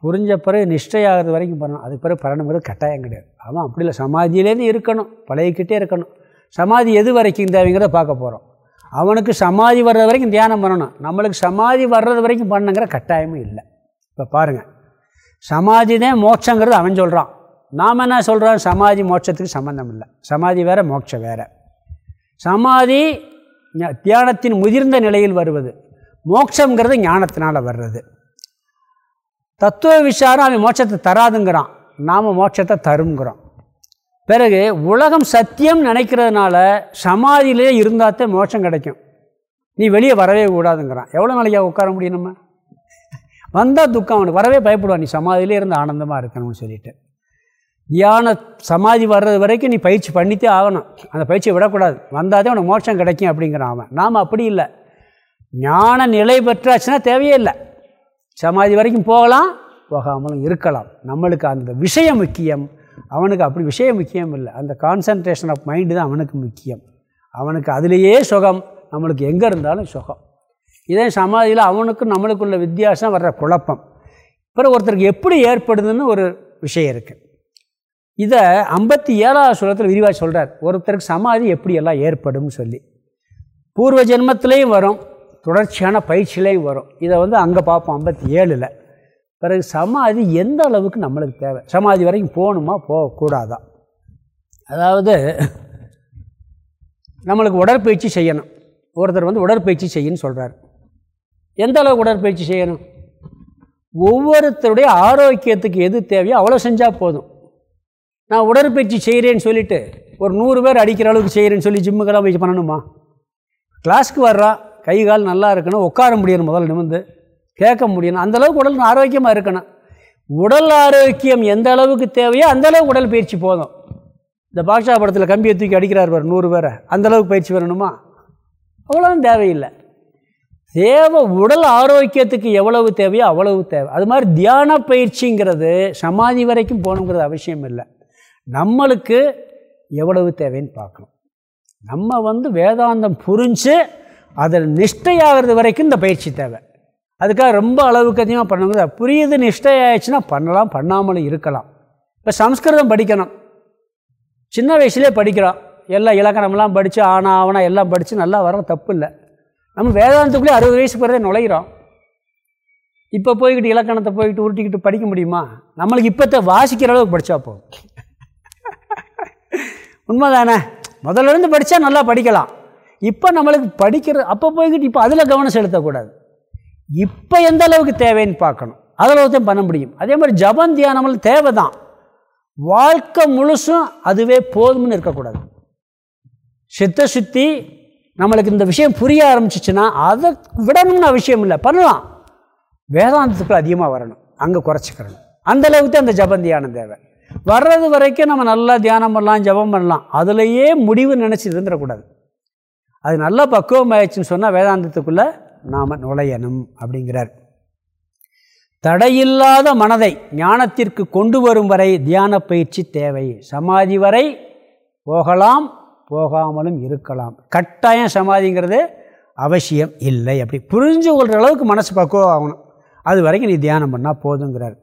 புரிஞ்ச பிறகு நிஷ்டையாகிறது வரைக்கும் பண்ணணும். அதுக்கு பிறகு பண்ணணுங்கிறது கட்டாயம் கிடையாது. அவன் அப்படி இல்லை சமாதியிலேருந்து இருக்கணும். பழகிக்கிட்டே இருக்கணும். சமாதி எது வரைக்கும் தேவைங்கிறத பார்க்க போகிறோம் அவனுக்கு சமாதி வர்றது வரைக்கும் தியானம் பண்ணணும். நம்மளுக்கு சமாதி வர்றது வரைக்கும் பண்ணுங்கிற கட்டாயமும் இல்லை. இப்போ பாருங்கள் சமாதி தான் மோட்சங்கிறது அவன் சொல்கிறான் நாம் என்ன சொல்கிறோம் சமாதி மோட்சத்துக்கு சம்மந்தம் இல்லை. சமாதி வேறு மோட்சம் வேறு. சமாதி தியானத்தின் முதிர்ந்த நிலையில் வருவது. மோட்சங்கிறது ஞானத்தினால் வர்றது. தத்துவ விசாரம் அவன் மோட்சத்தை தராதுங்கிறான். நாம் மோட்சத்தை தருங்கிறோம் பிறகு உலகம் சத்தியம் நினைக்கிறதுனால சமாதியிலே இருந்தாத்தே மோட்சம் கிடைக்கும். நீ வெளியே வரவே கூடாதுங்கிறான். எவ்வளோ நாளைக்கு உட்கார முடியும் நம்ம? வந்தால் துக்கம் அவனுக்கு. வரவே பயப்படுவான். நீ சமாதியிலே இருந்து ஆனந்தமாக இருக்கணும்னு சொல்லிட்டு. தியான சமாதி வர்றது வரைக்கும் நீ பயிற்சி பண்ணித்தே ஆகணும். அந்த பயிற்சியை விடக்கூடாது. வந்தாதே உனக்கு மோட்சம் கிடைக்கும் அப்படிங்கிறான் அவன். நாம் அப்படி இல்லை. ஞான நிலை பெற்றாச்சுன்னா தேவையே இல்லை. சமாதி வரைக்கும் போகலாம் போகாமலும் இருக்கலாம். நம்மளுக்கு அந்த விஷயம் முக்கியம். அவனுக்கு அப்படி விஷயம் முக்கியம் இல்லை. அந்த கான்சன்ட்ரேஷன் ஆஃப் மைண்டு தான் அவனுக்கு முக்கியம். அவனுக்கு அதிலேயே சுகம். நம்மளுக்கு எங்கே இருந்தாலும் சுகம். இதே சமாதியில் அவனுக்கும் நம்மளுக்குள்ள வித்தியாசம் வர்ற குழப்பம். பிறகு ஒருத்தருக்கு எப்படி ஏற்படுதுன்னு ஒரு விஷயம் இருக்குது இதை ஐம்பத்தி ஏழாவது சுலத்தில் விரிவாக சொல்கிறார் ஒருத்தருக்கு சமாதி எப்படியெல்லாம் ஏற்படும் சொல்லி. பூர்வ ஜென்மத்திலையும் வரும். தொடர்ச்சியான பயிற்சியிலையும் வரும். இதை வந்து அங்கே பார்ப்போம் ஐம்பத்தி ஏழில் பிறகு சமாதி எந்த அளவுக்கு நம்மளுக்கு தேவை? சமாதி வரைக்கும் போகணுமா? போகக்கூடாதா? அதாவது நம்மளுக்கு உடற்பயிற்சி செய்யணும். ஒருத்தர் வந்து உடற்பயிற்சி செய்யணும்னு சொல்கிறார் எந்த அளவுக்கு உடற்பயிற்சி செய்யணும்? ஒவ்வொருத்தருடைய ஆரோக்கியத்துக்கு எது தேவையோ அவ்வளோ செஞ்சால் போதும். நான் உடற்பயிற்சி செய்கிறேன்னு சொல்லிவிட்டு ஒரு நூறு பேர் அடிக்கிற அளவுக்கு செய்கிறேன்னு சொல்லி ஜிம்முக்கெல்லாம் போய் பண்ணணுமா? கிளாஸ்க்கு வர்றா? கை கால் நல்லா இருக்கணும் உட்கார முடியணும் முதல்ல நிமிந்து கேட்க முடியணும். அந்தளவுக்கு உடல் ஆரோக்கியமாக இருக்கணும். உடல் ஆரோக்கியம் எந்த அளவுக்கு தேவையோ அந்தளவுக்கு உடல் பயிற்சி போதும். இந்த பாஷா படத்தில் கம்பியை தூக்கி அடிக்கிறார் பார் நூறு பேரை. அந்தளவுக்கு பயிற்சி வரணுமா அவ்வளோ தேவையில்லை. தேவை உடல் ஆரோக்கியத்துக்கு எவ்வளவு தேவையோ அவ்வளவு தேவை. அது மாதிரி தியான பயிற்சிங்கிறது சமாதி வரைக்கும் போகணுங்கிறது அவசியம் இல்லை. நம்மளுக்கு எவ்வளவு தேவைன்னு பார்க்கணும். நம்ம வந்து வேதாந்தம் புரிஞ்சு அதில் நிஷ்டையாகிறது வரைக்கும் இந்த பயிற்சி தேவை. அதுக்காக ரொம்ப அளவுக்கு அதிகமாக பண்ணணும் புரியுது நிஷ்டையாயிடுச்சுன்னா பண்ணலாம் பண்ணாமலும் இருக்கலாம். இப்போ சம்ஸ்கிருதம் படிக்கணும். சின்ன வயசுலேயே படிக்கிறோம். எல்லாம் இலக்கணம்லாம் படித்து ஆனா ஆவணா எல்லாம் படித்து நல்லா வர தப்பு இல்லை. நம்ம வேதாந்தத்துக்குள்ளே அறுபது வயசு பிறதே நுழைகிறோம் இப்போ போய்கிட்டு இலக்கணத்தை போய்கிட்டு உருட்டிக்கிட்டு படிக்க முடியுமா? நம்மளுக்கு இப்போத்த வாசிக்கிற அளவுக்கு படித்தா போதும். உண்மைதானே? முதல்ல இருந்து படித்தா நல்லா படிக்கலாம். இப்போ நம்மளுக்கு படிக்கிற அப்போ போய்கிட்டு இப்போ அதில் கவனம் செலுத்தக்கூடாது. இப்போ எந்த அளவுக்கு தேவைன்னு பார்க்கணும். அதில் பண்ண முடியும். அதே மாதிரி ஜபம் தியானமெல்லாம் தேவை தான் வாழ்க்கை முழுசும் அதுவே போதும்னு இருக்கக்கூடாது. சித்த சுத்தி நம்மளுக்கு இந்த விஷயம் புரிய ஆரம்பிச்சிச்சுன்னா அதை விடணும்னு அவசியம் இல்லை. பண்ணலாம். வேதாந்தத்துக்குள்ள அதிகமாக வரணும். அங்கே குறைச்சிக்கிறணும். அந்த அளவுக்கு தான் அந்த ஜபம் தியானம் தேவை. வர்றது வரைக்கும் நம்ம நல்லா தியானம் பண்ணலாம் ஜபம் பண்ணலாம். அதுலேயே முடிவு நினச்சி இருந்துடக்கூடாது. அது நல்லா பக்குவம் ஆயிடுச்சுன்னு சொன்னால் வேதாந்தத்துக்குள்ளே நாம் நுழையணும் அப்படிங்கிறார். தடையில்லாத மனதை ஞானத்திற்கு கொண்டு வரும் வரை தியான பயிற்சி தேவை. சமாதி வரை போகலாம் போகாமலும் இருக்கலாம். கட்டாயம் சமாதிங்கிறது அவசியம் இல்லை. அப்படி புரிஞ்சு கொள்கிற அளவுக்கு மனசு பக்குவம் ஆகணும். அது வரைக்கும் நீ தியானம் பண்ணால் போதுங்கிறார்.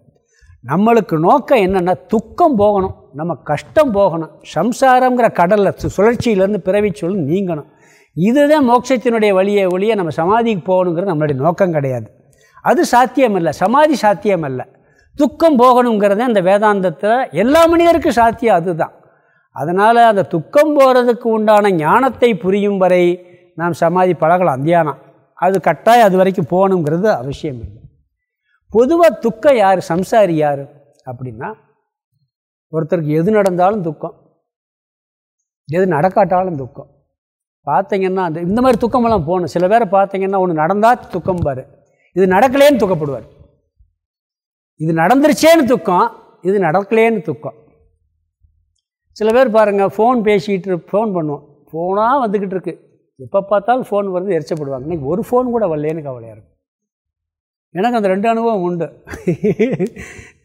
நம்மளுக்கு நோக்கம் என்னென்னா துக்கம் போகணும். நம்ம கஷ்டம் போகணும். சம்சாரங்கிற கடலில் சு- சுழற்சியிலேருந்து பிறவி சொல் நீங்கணும். இதுதான் மோட்சத்தினுடைய வழியை ஒழிய நம்ம சமாதிக்கு போகணுங்கிறது நம்மளுடைய நோக்கம் கிடையாது. அது சாத்தியம் இல்லை சமாதி சாத்தியம் இல்லை துக்கம் போகணுங்கிறதே அந்த வேதாந்தத்தில் எல்லா மனிதருக்கும் சாத்தியம் அதுதான். அதனால் அந்த துக்கம் போகிறதுக்கு உண்டான ஞானத்தை புரியும் வரை நாம் சமாதி பழகலாம். தியானம் அது கட்டாயம் அது வரைக்கும் போகணுங்கிறது அவசியம் இல்லை. பொதுவாக துக்கம் யார்? சம்சாரி யார்? அப்படின்னா ஒருத்தருக்கு எது நடந்தாலும் துக்கம். எது நடக்காட்டாலும் துக்கம். பார்த்தீங்கன்னா அந்த இந்த மாதிரி துக்கமெல்லாம் போகணும். சில பேரை பார்த்தீங்கன்னா ஒன்று நடந்தால் துக்கம் பாரு இது நடக்கலேன்னு துக்கப்படுவார். இது நடந்துருச்சேன்னு துக்கம் இது நடக்கலேன்னு துக்கம். சில பேர் பாருங்கள் ஃபோன் பேசிக்கிட்டு ஃபோன் பண்ணுவோம். ஃபோனாக வந்துக்கிட்டு இருக்கு. எப்போ பார்த்தாலும் ஃபோன் வருது எரிச்சப்படுவாங்க. இன்றைக்கி ஒரு ஃபோன் கூட வரலேன்னு கவலையாக இருக்கும். எனக்கு அந்த ரெண்டு அனுபவம் உண்டு.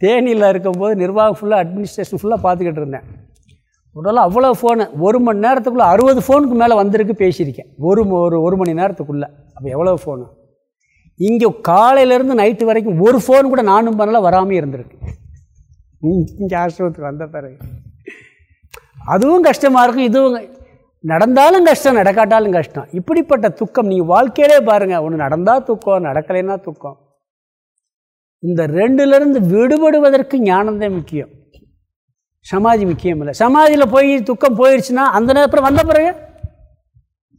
தேனியில் இருக்கும்போது நிர்வாகம் ஃபுல்லாக அட்மினிஸ்ட்ரேஷன் ஃபுல்லாக பார்த்துக்கிட்டு இருந்தேன். உடனே அவ்வளோ ஃபோனு ஒரு மணி நேரத்துக்குள்ளே அறுபது ஃபோனுக்கு மேலே வந்திருக்கு பேசியிருக்கேன். ஒரு ஒரு ஒரு மணி நேரத்துக்குள்ளே. அப்போ எவ்வளோ ஃபோனு இங்கே காலையிலேருந்து நைட்டு வரைக்கும் ஒரு ஃபோன் கூட நானும் பண்ணல வராமல் இருந்திருக்கு. இங்கே ஆசிரமத்துக்கு வந்த பிறகு. அதுவும் கஷ்டமாக இருக்கும் இதுவும் நடந்தாலும் கஷ்டம் நடக்காட்டாலும் கஷ்டம். இப்படிப்பட்ட துக்கம் நீங்கள் வாழ்க்கையிலே பாருங்கள் ஒன்று நடந்தால் துக்கம் நடக்கலைன்னா துக்கம். இந்த ரெண்டுலேருந்து விடுபடுவதற்கு ஞானம்தான் முக்கியம். சமாதி முக்கியம் இல்லை. சமாதியில் போய் துக்கம் போயிடுச்சுன்னா அந்த நேரத்தில் வந்த பிறகு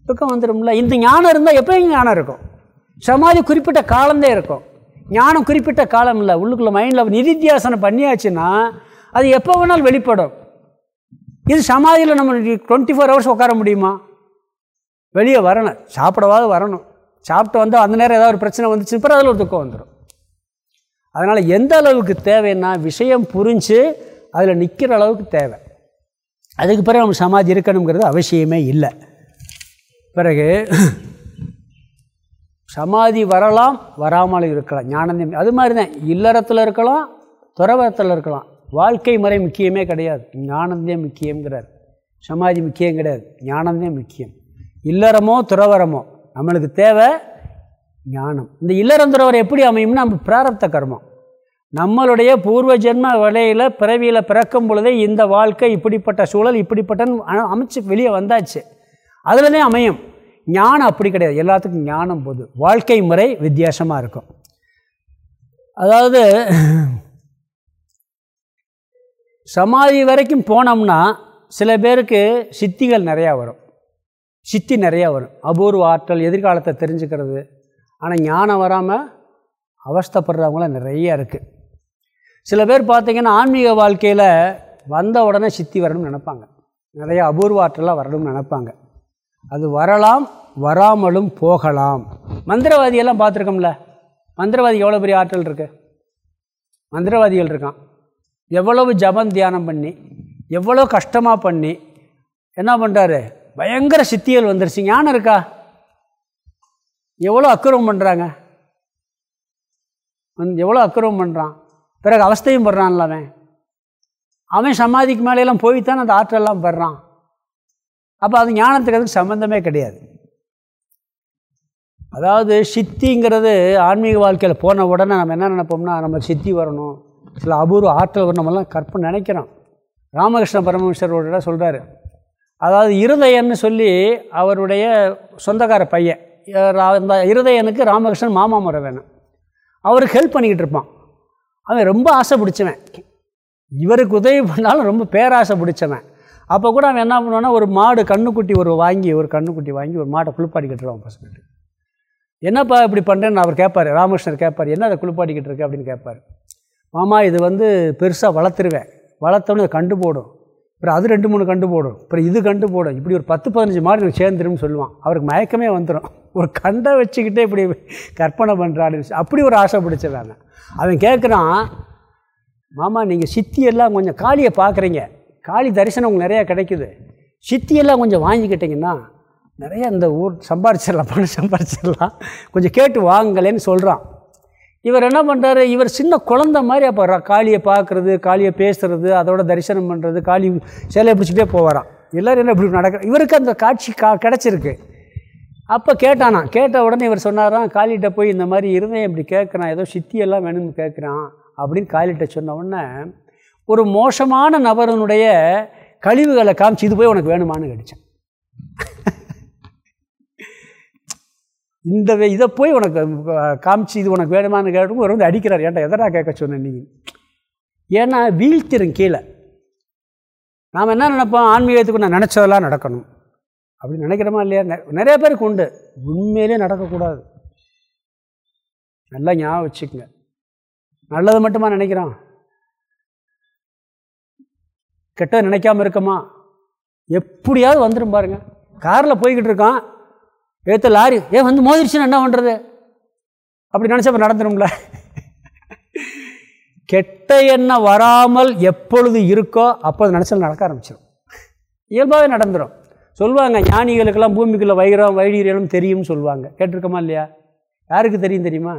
துக்கம் வந்துடும்ல இந்த ஞானம் இருந்தால் எப்போ ஞானம் இருக்கும். சமாதி குறிப்பிட்ட காலந்தே இருக்கும். ஞானம் குறிப்பிட்ட காலம் இல்லை. உள்ளுக்குள்ளே மைண்டில் நிதித்தியாசனம் பண்ணியாச்சுன்னா அது எப்போ வேணாலும் வெளிப்படும். இது சமாதியில் நம்ம டுவெண்ட்டி ஃபோர் ஹவர்ஸ் உட்கார முடியுமா? வெளியே வரணும். சாப்பிடவாது வரணும். சாப்பிட்டு வந்தால் அந்த நேரம் ஏதாவது ஒரு பிரச்சனை வந்துச்சு பிறகு அதில் ஒரு துக்கம் வந்துடும் அதனால் எந்த அளவுக்கு தேவைன்னா விஷயம் புரிஞ்சு அதில் நிற்கிற அளவுக்கு தேவை. அதுக்கு பிறகு நம்ம சமாதி இருக்கணுங்கிறது அவசியமே இல்லை. பிறகு சமாதி வரலாம் வராமல் இருக்கலாம். ஞானந்தம் அது மாதிரி தான் இல்லறத்தில் இருக்கலாம் துறவரத்தில் இருக்கலாம். வாழ்க்கை முறை முக்கியமே கிடையாது. ஞானந்தே முக்கியங்கிறார் சமாதி முக்கியம் கிடையாது. ஞானந்தே முக்கியம். இல்லறமோ துறவரமோ நம்மளுக்கு தேவை ஞானம். இந்த இல்லறம் துறவரம் எப்படி அமையும்னா நம்ம பிராரப்த கர்மம். நம்மளுடைய பூர்வ ஜென்ம வலையில் பிறவியில் பிறக்கும் பொழுதே இந்த வாழ்க்கை இப்படிப்பட்ட சூழல் இப்படிப்பட்ட அமைச்சு வெளியே வந்தாச்சு. அதுலனே அமையும். ஞானம் அப்படி கிடையாது. எல்லாத்துக்கும் ஞானம் போது. வாழ்க்கை முறை வித்தியாசமாக இருக்கும். அதாவது சமாதி வரைக்கும் போனோம்னா சில பேருக்கு சித்திகள் நிறையா வரும். சித்தி நிறையா வரும். அபூர்வ ஆற்றல் எதிர்காலத்தை தெரிஞ்சுக்கிறது. ஆனால் ஞானம் வராமல் அவஸ்தைப்படுறவங்களாம் நிறைய இருக்குது சில பேர் பார்த்தீங்கன்னா ஆன்மீக வாழ்க்கையில் வந்த உடனே சித்தி வரணும்னு நினைப்பாங்க. நிறைய அபூர்வ ஆற்றலாக வரணும்னு நினைப்பாங்க. அது வரலாம் வராமலும் போகலாம். மந்திரவாதியெல்லாம் பார்த்துருக்கோம்ல? மந்திரவாதி எவ்வளோ பெரிய ஆற்றல் இருக்குது மந்திரவாதிகள் இருக்கான். எவ்வளவு ஜபம் தியானம் பண்ணி எவ்வளோ கஷ்டமாக பண்ணி என்ன பண்ணுறாரு பயங்கர சித்திகள் வந்துருச்சு. ஞானம் இருக்கா? எவ்வளோ அக்கிரமம் பண்ணுறாங்க எவ்வளோ அக்கிரமம் பண்ணுறான் பிறகு அவஸ்தையும் படுறான்ல அவன். அவன் சமாதிக்கு மேலையெல்லாம் போய்த்தான் அந்த ஆற்றெல்லாம் படுறான். அப்போ அது ஞானத்துக்கு அதுக்கு சம்மந்தமே கிடையாது. அதாவது சித்திங்கிறது ஆன்மீக வாழ்க்கையில் போன உடனே நம்ம என்ன நினைப்போம்னா நம்ம சித்தி வரணும். சில அபூர்வ ஆற்றல் வரணும் நம்மலாம் கற்பனை நினைக்கிறோம். ராமகிருஷ்ண பரமேஸ்வரோட சொல்கிறாரு அதாவது இருதயன்னு சொல்லி அவருடைய சொந்தக்கார பையன். இந்த இருதயனுக்கு ராமகிருஷ்ணன் மாமா முறை வேணும். அவருக்கு ஹெல்ப் பண்ணிக்கிட்டு இருப்பான். அவன் ரொம்ப ஆசை பிடிச்சவன். இவருக்கு உதவி பண்ணாலும் ரொம்ப பேராசை பிடிச்சவன். அப்போ கூட அவன் என்ன பண்ணுவான்னா ஒரு மாடு கண்ணுக்குட்டி ஒரு வாங்கி ஒரு கண்ணுக்குட்டி வாங்கி ஒரு மாட்டை குளிப்பாடிக்கிட்டுருவான் பசங்கிட்டு என்னப்பா இப்படி பண்ணுறேன்னு அவர் கேட்பார் ராமகிருஷ்ணர் கேட்பார் என்ன அதை குளிப்பாடிக்கிட்டு இருக்கு அப்படின்னு கேட்பார் மாமா இது வந்து பெருசாக வளர்த்துருவேன். வளர்த்தோன்னு கண்டு போடும். அப்புறம் அது ரெண்டு மூணு கண்டு போடும். அப்புறம் இது கண்டு போடும். இப்படி ஒரு பத்து பதினஞ்சு மாடு எனக்கு சேர்ந்துரும்னு சொல்லுவான். அவருக்கு மயக்கமே வந்துடும் ஒரு கண்டை வச்சுக்கிட்டே இப்படி கற்பனை பண்ணுறான்னு அப்படி ஒரு ஆசை பிடிச்சதாங்க அவன் கேட்குறான் மாமா நீங்கள் சித்தியெல்லாம் கொஞ்சம் காளியை பார்க்குறீங்க காளி தரிசனம் உங்களுக்கு நிறையா கிடைக்குது. சித்தியெல்லாம் கொஞ்சம் வாங்கிக்கிட்டிங்கன்னா நிறையா இந்த ஊர் சம்பாரிச்சிடலாம் பணம் சம்பாரிச்சிடலாம். கொஞ்சம் கேட்டு வாங்கலேன்னு சொல்கிறான் இவர் என்ன பண்ணுறாரு இவர் சின்ன குழந்த மாதிரி அப்போ காளியை பார்க்குறது காளியை பேசுகிறது அதோட தரிசனம் பண்ணுறது காளி சேலையை பிடிச்சிட்டே போவாராம். எல்லோரும் என்ன இப்படி நடக்கிற இவருக்கு அந்த காட்சி கா கிடச்சிருக்கு. அப்போ கேட்டானா கேட்ட உடனே இவர் சொன்னாராம் காளிகிட்ட போய் இந்த மாதிரி இருந்தேன் இப்படி கேட்குறான் ஏதோ சித்தியெல்லாம் வேணும்னு கேட்குறான் அப்படின்னு காளிகிட்ட சொன்ன உடனே ஒரு மோசமான நபரனுடைய கழிவுகளை காமிச்சு இது போய் உனக்கு வேணுமான்னு கேட்டுச்சேன் இந்த இதை போய் உனக்கு காமிச்சு இது உனக்கு வேணுமான்னு கேட்டும் ஒரு வந்து அடிக்கிறார். ஏன்டா எதனா கேட்க சொன்னேன் நீ? ஏன்னா வீழ்த்திரும் கீழே. நாம் என்ன நினைப்போம்? ஆன்மீகத்துக்கு நான் நினச்சதெல்லாம் நடக்கணும். அப்படி நினைக்கிறோமா இல்லையா? நிறைய பேருக்கு உண்டு. உண்மையிலே நடக்கக்கூடாது. நல்லா ஞாபகம் வச்சுக்கோங்க. நல்லது மட்டுமா நினைக்கிறான் கெட்ட நினைக்காமல் இருக்கமா? எப்படியாவது வந்துடும் பாருங்க. காரில் போய்கிட்டு இருக்கான். ஏற்ற லாரி ஏன் வந்து மோதிருச்சுன்னு என்ன பண்ணுறது அப்படி நினச்சப்ப நடந்துடும்ல கெட்ட எண்ணம் வராமல் எப்பொழுது இருக்கோ அப்போது நினச்சல் நடக்க ஆரம்பிச்சிடும் இயல்பாகவே நடந்துடும் சொல்லுவாங்க ஞானிகளுக்கெல்லாம் பூமிக்குள்ளே வைரம் வைடூரியலும் தெரியும்னு சொல்லுவாங்க. கேட்டிருக்கோமா இல்லையா? யாருக்கு தெரியும் தெரியுமா?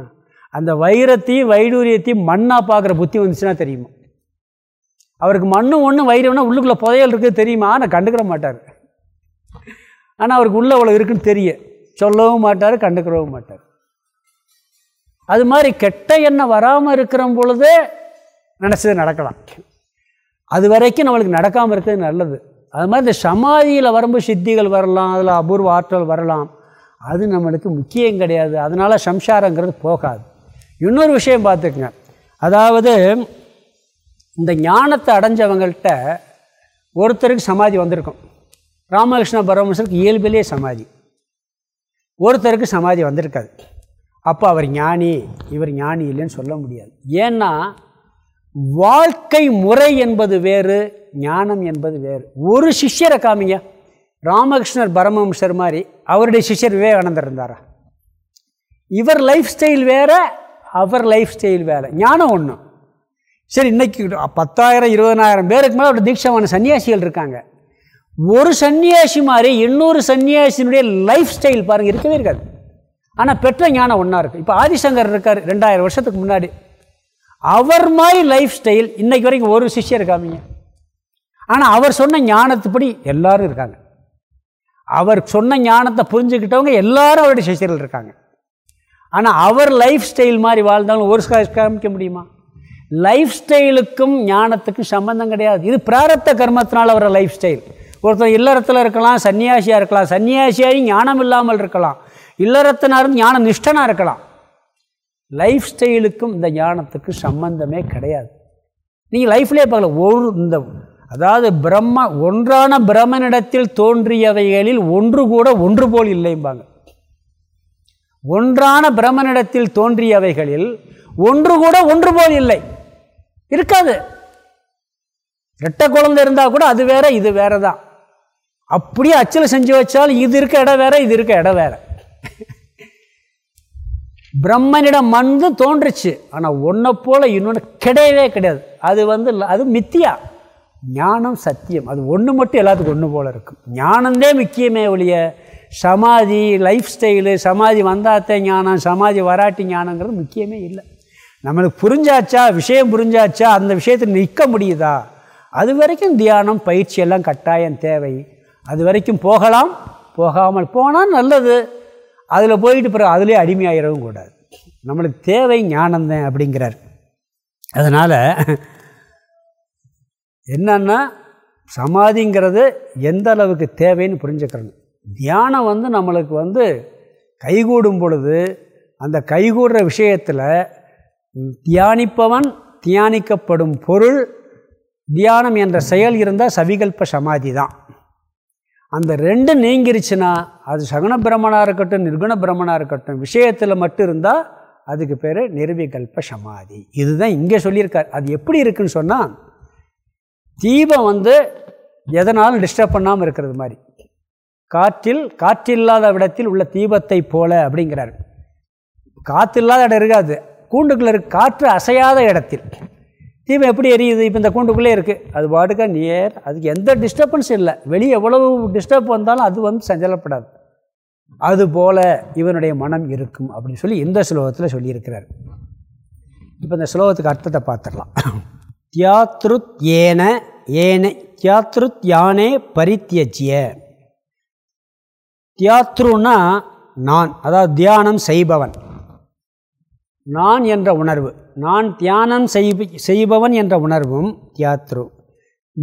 அந்த வைரத்தையும் வைடூரியத்தையும் மண்ணாக பார்க்குற புத்தி வந்துச்சுன்னா தெரியுமா? அவருக்கு மண்ணும் ஒன்று வைரம்னா உள்ளுக்குள்ளே புதையல் இருக்குது தெரியுமா? ஆனால் கண்டுக்கிற மாட்டார். ஆனால் அவருக்கு உள்ளே அவ்வளோ இருக்குன்னு தெரியும் சொல்லவும் மாட்டார் கண்டுக்கிறவும் மாட்டார். அது மாதிரி கெட்ட எண்ணம் வராமல் இருக்கிற பொழுதே நினச்சது நடக்கலாம். அது வரைக்கும் நம்மளுக்கு நடக்காமல் இருக்கிறது நல்லது. அது மாதிரி இந்த சமாதியில் வரும்போது சித்திகள் வரலாம் அதில் அபூர்வ ஆற்றல் வரலாம். அது நம்மளுக்கு முக்கியம் கிடையாது. அதனால் சம்சாரங்கிறது போகாது. இன்னொரு விஷயம் பார்த்துக்குங்க. அதாவது இந்த ஞானத்தை அடைஞ்சவங்கள்ட்ட ஒருத்தருக்கு சமாதி வந்திருக்கும். ராமகிருஷ்ண பரமஹம்சருக்கு இயல்பிலே சமாதி. ஒருத்தருக்கு சமாதி வந்திருக்காது. அப்போ அவர் ஞானி இவர் ஞானி இல்லைன்னு சொல்ல முடியாது. ஏன்னா வாழ்க்கை முறை என்பது வேறு ஞானம் என்பது வேறு. ஒரு சிஷ்யரை காமிங்க. ராமகிருஷ்ணர் பரமஹம்சர் மாதிரி அவருடைய சிஷ்யர் விவேகானந்தர் இருந்தாரா? இவர் லைஃப் ஸ்டைல் வேறு அவர் லைஃப் ஸ்டைல் வேறு. ஞானம் ஒன்று சரி இன்றைக்கி பத்தாயிரம் இருபதனாயிரம் பேருக்கு மேலே அவருடைய தீட்சமான சன்னியாசிகள் இருக்காங்க. ஒரு சன்னியாசி மாதிரி இன்னொரு சன்னியாசினுடைய லைஃப் ஸ்டைல் பாருங்கள் இருக்கவே இருக்காது. ஆனால் பெற்ற ஞானம் ஒன்றா இருக்குது இப்போ ஆதிசங்கர் இருக்கார் ரெண்டாயிரம் வருஷத்துக்கு முன்னாடி. அவர் மாதிரி லைஃப் ஸ்டைல் இன்றைக்கு வரைக்கும் ஒரு சிஷ்யர் இருக்காமீங்க. ஆனால் அவர் சொன்ன ஞானத்துப்படி எல்லாரும் இருக்காங்க. அவர் சொன்ன ஞானத்தை புரிஞ்சுக்கிட்டவங்க எல்லாரும் அவருடைய சிஷியர்கள் இருக்காங்க. ஆனால் அவர் லைஃப் ஸ்டைல் மாதிரி வாழ்ந்தாலும் ஒரு காமிக்க முடியுமா? லைஃப் ஸ்டைலுக்கும் ஞானத்துக்கும் சம்மந்தம் கிடையாது. இது பிராரத்த கர்மத்தினால் அவர லைஃப் ஸ்டைல் ஒருத்தர் இல்லறத்தில் இருக்கலாம் சன்னியாசியாக இருக்கலாம். சன்னியாசியாகி ஞானம் இல்லாமல் இருக்கலாம். இல்லறத்தினாரும் ஞான நிஷ்டனாக இருக்கலாம். லைஃப் ஸ்டைலுக்கும் இந்த ஞானத்துக்கு சம்பந்தமே கிடையாது. நீங்கள் லைஃப்லேயே பார்க்கல ஒரு இந்த அதாவது பிரம்ம ஒன்றான பிரம்மனிடத்தில் தோன்றியவைகளில் ஒன்று கூட ஒன்று போல் இல்லைம்பாங்க. ஒன்றான பிரம்மனிடத்தில் தோன்றியவைகளில் ஒன்று கூட ஒன்று போல் இல்லை. இருக்காது. ரெட்டை குழந்தை இருந்தால் கூட அது வேற இது வேறதான். அப்படியே அச்சில் செஞ்சு வச்சாலும் இது இருக்க இடம் வேற இது இருக்க இடம் வேற. பிரம்மனிடம் வந்து தோன்றுச்சு. ஆனால் ஒன்றை போல் இன்னொன்று கிடையவே கிடையாது. அது வந்து அது மித்தியா. ஞானம் சத்தியம். அது ஒன்று மட்டும் எல்லாத்துக்கும் ஒன்று போல் இருக்கும். ஞானந்தே முக்கியமே ஒழிய சமாதி லைஃப் ஸ்டைலு சமாதி வந்தாத்தே ஞானம் சமாதி வராட்டி ஞானங்கிறது முக்கியமே இல்லை. நம்மளுக்கு புரிஞ்சாச்சா விஷயம் புரிஞ்சாச்சா அந்த விஷயத்தில் நிற்க முடியுதா? அது வரைக்கும் தியானம் பயிற்சி எல்லாம் கட்டாயம் தேவை. அது வரைக்கும் போகலாம். போகாமல் போனால் நல்லது. அதில் போயிட்டு பிறகு அதிலே அடிமையாயிடவும் கூடாது. நம்மளுக்கு தேவை ஞானந்தேன் அப்படிங்கிறார். அதனால் என்னன்னா சமாதிங்கிறது எந்த அளவுக்கு தேவைன்னு புரிஞ்சுக்கிறணும் தியானம் வந்து நம்மளுக்கு வந்து கைகூடும் பொழுது அந்த கைகூடுற விஷயத்தில் தியானிப்பவன் தியானிக்கப்படும் பொருள் தியானம் என்ற செயல் இருந்தால் சவிகல்ப சமாதி தான். அந்த ரெண்டு நீங்கிருச்சுன்னா அது சகுன பிரம்மனாக இருக்கட்டும் நிர்குண பிரம்மனாக இருக்கட்டும் விஷயத்தில் மட்டும் இருந்தால் அதுக்கு பேர் நிர்விகல்ப சமாதி. இதுதான் இங்கே சொல்லியிருக்கார். அது எப்படி இருக்குன்னு சொன்னால் தீபம் வந்து எதனாலும் டிஸ்டர்ப் பண்ணாமல் இருக்கிறது மாதிரி. காற்றில் காற்றில்லாத இடத்தில் உள்ள தீபத்தை போல அப்படிங்கிறார். காற்று இல்லாத இடம் இருக்காது. கூண்டுக்குள்ளே இருக்கு காற்று அசையாத இடத்தில். தீபம் எப்படி எரியுது? இப்போ இந்த கூண்டுக்குள்ளே இருக்குது அது பாட்டுக்காக நியர் அதுக்கு எந்த டிஸ்டர்பன்ஸ் இல்லை. வெளியே எவ்வளவு டிஸ்டர்ப் வந்தாலும் அது வந்து சஞ்சலப்படாது. அதுபோல் இவனுடைய மனம் இருக்கும் அப்படின்னு சொல்லி இந்த ஸ்லோகத்தில் சொல்லியிருக்கிறார். இப்போ இந்த ஸ்லோகத்துக்கு அர்த்தத்தை பார்த்துடலாம். தியாத்ருத் ஏன ஏன தியாத்ருத் யானே பரித்தியஜிய. தியாத்ருன்னா நான் அதாவது தியானம் செய்பவன். நான் என்ற உணர்வு நான் தியானம் செய்பவன் என்ற உணர்வும் தியாத்ரு.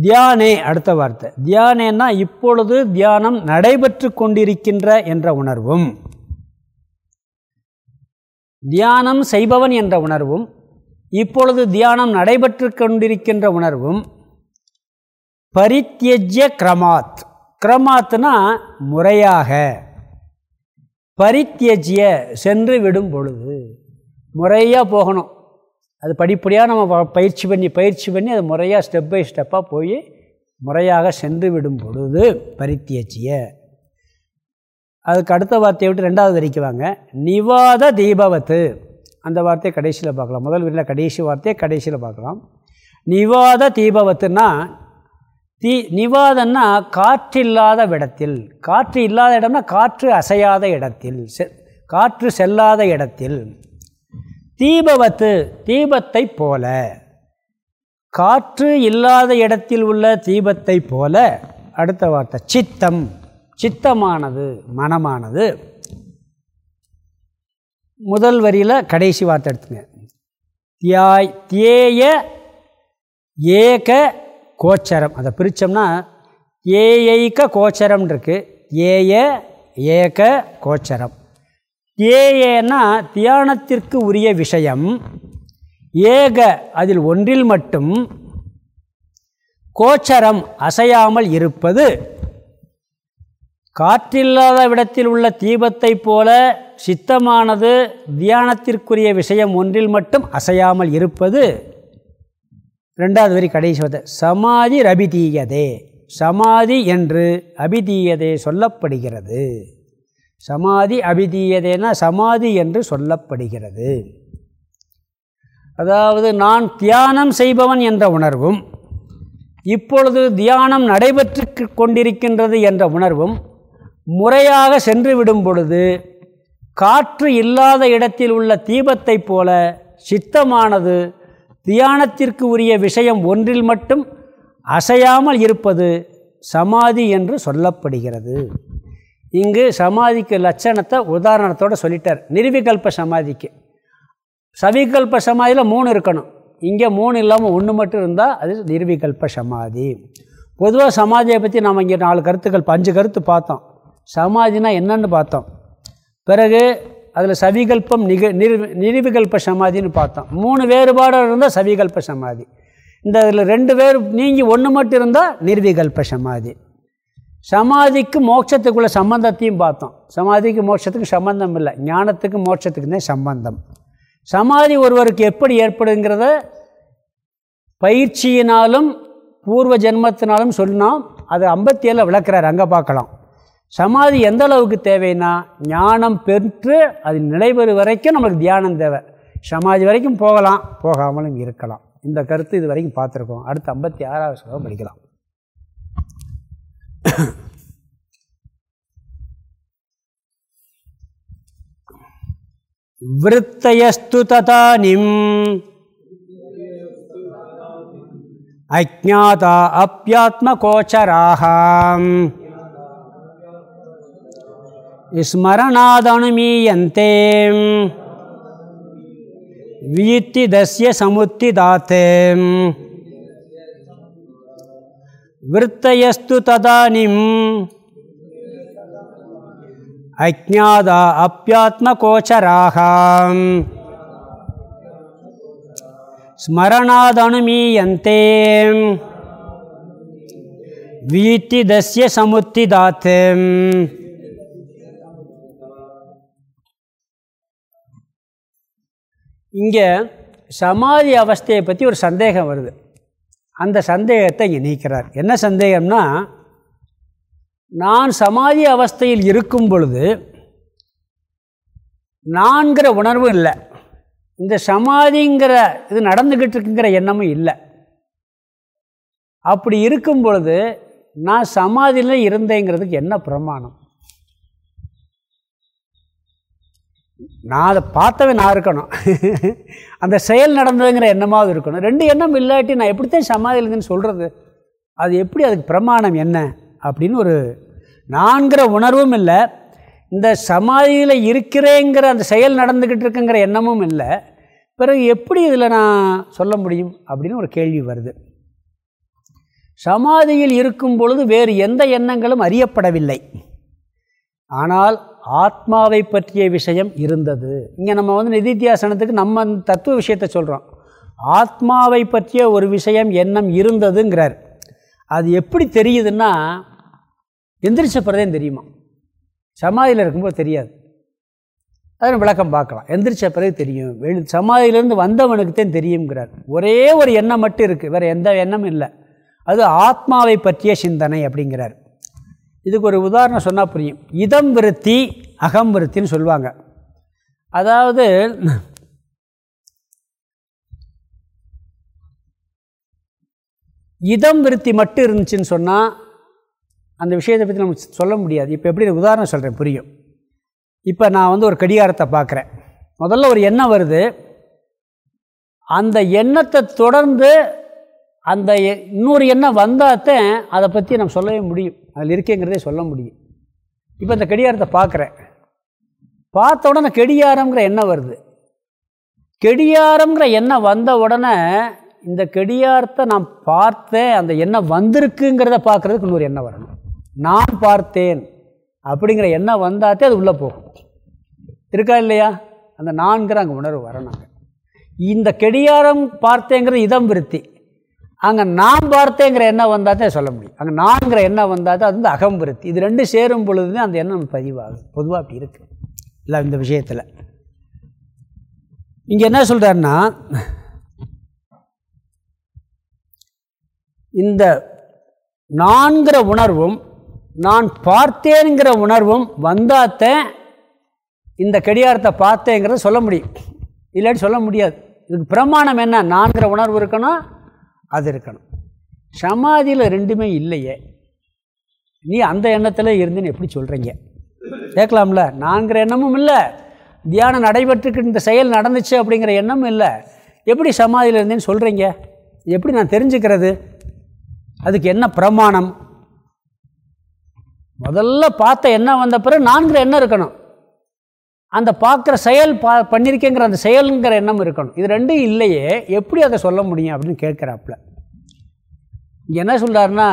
தியானே அடுத்த வார்த்தை. தியானேன்னா இப்பொழுது தியானம் நடைபெற்று கொண்டிருக்கின்ற என்ற உணர்வும். தியானம் செய்பவன் என்ற உணர்வும் இப்பொழுது தியானம் நடைபெற்று கொண்டிருக்கின்ற உணர்வும் பரித்தியஜ்ய கிரமாத். கிரமாத்னா முறையாக. பரித்தியஜ்ய சென்று விடும் பொழுது. முறையாக போகணும். அது படிப்படியாக நம்ம பயிற்சி பண்ணி பயிற்சி பண்ணி அது முறையாக ஸ்டெப் பை ஸ்டெப்பாக போய் முறையாக சென்று விடும் பொழுது பரித்தியச்சிய. அதுக்கு அடுத்த வார்த்தையை விட்டு ரெண்டாவது வரைக்குவாங்க நிவாத தீபவத்து. அந்த வார்த்தையை கடைசியில் பார்க்கலாம். முதல் வீட்டில் கடைசி வார்த்தையை கடைசியில் பார்க்கலாம். நிவாத தீபவத்துன்னா தீ நிவாதன்னா காற்று இல்லாத இடத்தில் காற்று இல்லாத இடம்னா காற்று அசையாத இடத்தில். செ காற்று செல்லாத இடத்தில். தீபவத்து தீபத்தை போல. காற்று இல்லாத இடத்தில் உள்ள தீபத்தை போல. அடுத்த வார்த்தை சித்தம். சித்தமானது மனமானது. முதல் வரியில் கடைசி வார்த்தை எடுத்துங்க. தியாய் தியேய ஏக கோச்சரம். அதை பிரித்தோம்னா ஏயைக்க கோச்சரம் இருக்குது ஏய ஏக கோச்சரம். ஏஏன்னா தியானத்திற்கு உரிய விஷயம். ஏக அதில் ஒன்றில் மட்டும். கோச்சரம் அசையாமல் இருப்பது. காற்றில்லாத விடத்தில் உள்ள தீபத்தைப் போல சித்தமானது தியானத்திற்குரிய விஷயம் ஒன்றில் மட்டும் அசையாமல் இருப்பது. ரெண்டாவது வரி கடைசி சமாதி ரபிதீயதே. சமாதி என்று அபிதீயதே சொல்லப்படுகிறது. சமாதி அபிதீயதேனா சமாதி என்று சொல்லப்படுகிறது. அதாவது நான் தியானம் செய்பவன் என்ற உணர்வும் இப்பொழுது தியானம் நடைபெற்று கொண்டிருக்கின்றது என்ற உணர்வும் முறையாக சென்று விடும் பொழுது காற்று இல்லாத இடத்தில் உள்ள தீபத்தைப் போல சித்தமானது தியானத்திற்கு உரிய விஷயம் ஒன்றில் மட்டும் அசையாமல் இருப்பது சமாதி என்று சொல்லப்படுகிறது. இங்கு சமாதிக்கு லட்சணத்தை உதாரணத்தோடு சொல்லிட்டார். நிர்விகல்ப சமாதிக்கு. சவிகல்ப சமாதியில் மூணு இருக்கணும். இங்கே மூணு இல்லாமல் ஒன்று மட்டும் இருந்தால் அது நிர்விகல்ப சமாதி. பொதுவாக சமாதியை பற்றி நம்ம இங்கே நாலு கருத்துக்கள் அஞ்சு கருத்து பார்த்தோம். சமாதினா என்னன்னு பார்த்தோம். பிறகு அதில் சவிகல்பம் நிக நிர் நிர்விகல்ப சமாதின்னு பார்த்தோம். மூணு வேறுபாடு இருந்தால் சவிகல்ப சமாதி. இந்த இதில் ரெண்டு பேர் நீங்கி ஒன்று மட்டும் இருந்தால் நிர்விகல்ப சமாதி. சமாதிக்கு மோட்சத்துக்குள்ள சம்பந்தத்தையும் பார்த்தோம். சமாதிக்கு மோட்சத்துக்கு சம்பந்தம் இல்லை. ஞானத்துக்கு மோட்சத்துக்கு தான் சம்பந்தம். சமாதி ஒருவருக்கு எப்படி ஏற்படுங்கிறத பயிற்சியினாலும் பூர்வ ஜென்மத்தினாலும் சொன்னோம் அது ஐம்பத்தி ஏழில் விளக்குறார். அங்கே பார்க்கலாம். சமாதி எந்த அளவுக்கு தேவைன்னா ஞானம் பெற்று அது நிலைபெறு வரைக்கும் நமக்கு தியானம் தேவை. சமாதி வரைக்கும் போகலாம். போகாமலும் இருக்கலாம். இந்த கருத்து இது வரைக்கும் பார்த்துருக்கோம். அடுத்து ஐம்பத்தி ஆறாவது ஸ்லோகம் படிக்கலாம். விறத்தயஸ்து ததானிம் அஜாதா அப்பியாத்மகோச்சராக ஸ்மரணாதனுமீயந்தே வியித்திதஸ்ய சமுத்திதாத்தே விற்த்தயஸ்து ததானிம். அஜாதா அப்பியாத்மகோச்சராக ஸ்மரணாதனுமீயந்தே. வீட்டி தஸ்ய சமுத்திதாத் இங்கே சமாதி அவஸ்தையை பற்றி ஒரு சந்தேகம் வருது. அந்த சந்தேகத்தை இங்கே நீக்கிறார். என்ன சந்தேகம்னா நான் சமாதி அவஸ்தையில் இருக்கும் பொழுது நான்கிற உணர்வும் இல்லை. இந்த சமாதிங்கிற இது நடந்துக்கிட்டு இருக்குங்கிற எண்ணமும் இல்லை. அப்படி இருக்கும் பொழுது நான் சமாதியில் இருந்தேங்கிறதுக்கு என்ன பிரமாணம்? நான் அதை பார்த்தவன் நான் இருக்கணும். அந்த செயல் நடந்ததுங்கிற எண்ணமாவது இருக்கணும். ரெண்டு எண்ணம் இல்லாட்டி நான் எப்படித்தான் சமாதிலுங்கன்னு சொல்கிறது அது எப்படி அதுக்கு பிரமாணம் என்ன? அப்படின்னு ஒரு நான்கிற உணர்வும் இல்லை. இந்த சமாதியில் இருக்கிறேங்கிற அந்த செயல் நடந்துக்கிட்டு இருக்குங்கிற எண்ணமும் இல்லை. பிறகு எப்படி இதில் நான் சொல்ல முடியும்? அப்படின்னு ஒரு கேள்வி வருது. சமாதியில் இருக்கும் பொழுது வேறு எந்த எண்ணங்களும் அறியப்படவில்லை. ஆனால் ஆத்மாவை பற்றிய விஷயம் இருந்தது. இங்கே நம்ம வந்து நிதித்தியாசனத்துக்கு நம்ம தத்துவ விஷயத்தை சொல்கிறோம் ஆத்மாவை பற்றிய ஒரு விஷயம் எண்ணம் இருந்ததுங்கிறார். அது எப்படி தெரியுதுன்னா எந்திரிச்ச தெரியுமா? சமாதியில் இருக்கும்போது தெரியாது. அதை விளக்கம் பார்க்கலாம். எந்திரிச்ச பிறகு தெரியும். வெளி சமாதியிலேருந்து வந்தவனுக்கு தான் தெரியுங்கிறார் ஒரே ஒரு எண்ணம் மட்டும் இருக்குது வேறு எந்த எண்ணமும் இல்லை. அது ஆத்மாவை பற்றிய சிந்தனை அப்படிங்கிறார். இதுக்கு ஒரு உதாரணம் சொன்னால் புரியும். இதம் விருத்தி அகம் விருத்தின்னு சொல்லுவாங்க. அதாவது இதம் விருத்தி மட்டும் இருந்துச்சுன்னு சொன்னால் அந்த விஷயத்தை பற்றி நம்ம சொல்ல முடியாது. இப்போ எப்படி உதாரணம் சொல்கிறேன் புரியும். இப்போ நான் வந்து ஒரு கடிகாரத்தை பார்க்குறேன். முதல்ல ஒரு எண்ணம் வருது. அந்த எண்ணத்தை தொடர்ந்து அந்த இன்னொரு எண்ணம் வந்தால்தான் அதை பற்றி நம்ம சொல்லவே முடியும். அதில் இருக்கேங்கிறதே சொல்ல முடியும். இப்போ இந்த கெடியாரத்தை பார்க்குறேன். பார்த்த உடனே கெடியாரங்கிற எண்ணம் வருது. கெடியாரங்கிற எண்ணம் வந்த உடனே இந்த கெடியாரத்தை நான் பார்த்தேன் அந்த எண்ணம் வந்திருக்குங்கிறத பார்க்குறதுக்கு இன்னொரு எண்ணம் வரணும். நான் பார்த்தேன் அப்படிங்கிற எண்ணம் வந்தாத்தே அது உள்ளே போகும். இருக்கா இல்லையா? அந்த நான்கிற அங்கே உணர்வு வரணும் இந்த கெடியாரம் பார்த்தேங்கிறது இதம் விருத்தி. அங்கே நான் பார்த்தேங்கிற எண்ணம் வந்தால் தான் சொல்ல முடியும். அங்கே நான்கிற எண்ணம் வந்தால் தான் அது வந்து அகம்பிருத்தி. இது ரெண்டு சேரும் பொழுது தான் அந்த எண்ணம் பதிவாகும் பொதுவாக அப்படி இருக்குது இல்லை இந்த விஷயத்தில். இங்கே என்ன சொல்கிறாருன்னா இந்த நான்கிற உணர்வும் நான் பார்த்தேங்கிற உணர்வும் வந்தாத்தேன் இந்த கடிகாரத்தை பார்த்தேங்கிறத சொல்ல முடியும். இல்லாட்டி சொல்ல முடியாது. இதுக்கு பிரமாணம் என்ன? நான்கிற உணர்வு இருக்கணும் அது இருக்கணும். சமாதியில் ரெண்டுமே இல்லையே. நீ அந்த எண்ணத்தில் இருந்துன்னு எப்படி சொல்கிறீங்க கேட்கலாம்ல? நான்கிற எண்ணமும் இல்லை. தியானம் நடைபெற்றுக்கு இந்த செயல் நடந்துச்சு அப்படிங்கிற எண்ணமும் இல்லை. எப்படி சமாதியில் இருந்தேன்னு சொல்கிறீங்க எப்படி நான் தெரிஞ்சுக்கிறது? அதுக்கு என்ன பிரமாணம்? முதல்ல பார்த்த எண்ணம் வந்த பிறகு நான்கிற எண்ணம் இருக்கணும். அந்த பார்க்குற செயல் பா பண்ணியிருக்கேங்கிற அந்த செயலுங்கிற எண்ணம் இருக்கணும். இது ரெண்டும் இல்லையே எப்படி அதை சொல்ல முடியும் அப்படின்னு கேட்குறாப்புல. இங்கே என்ன சொல்கிறாருன்னா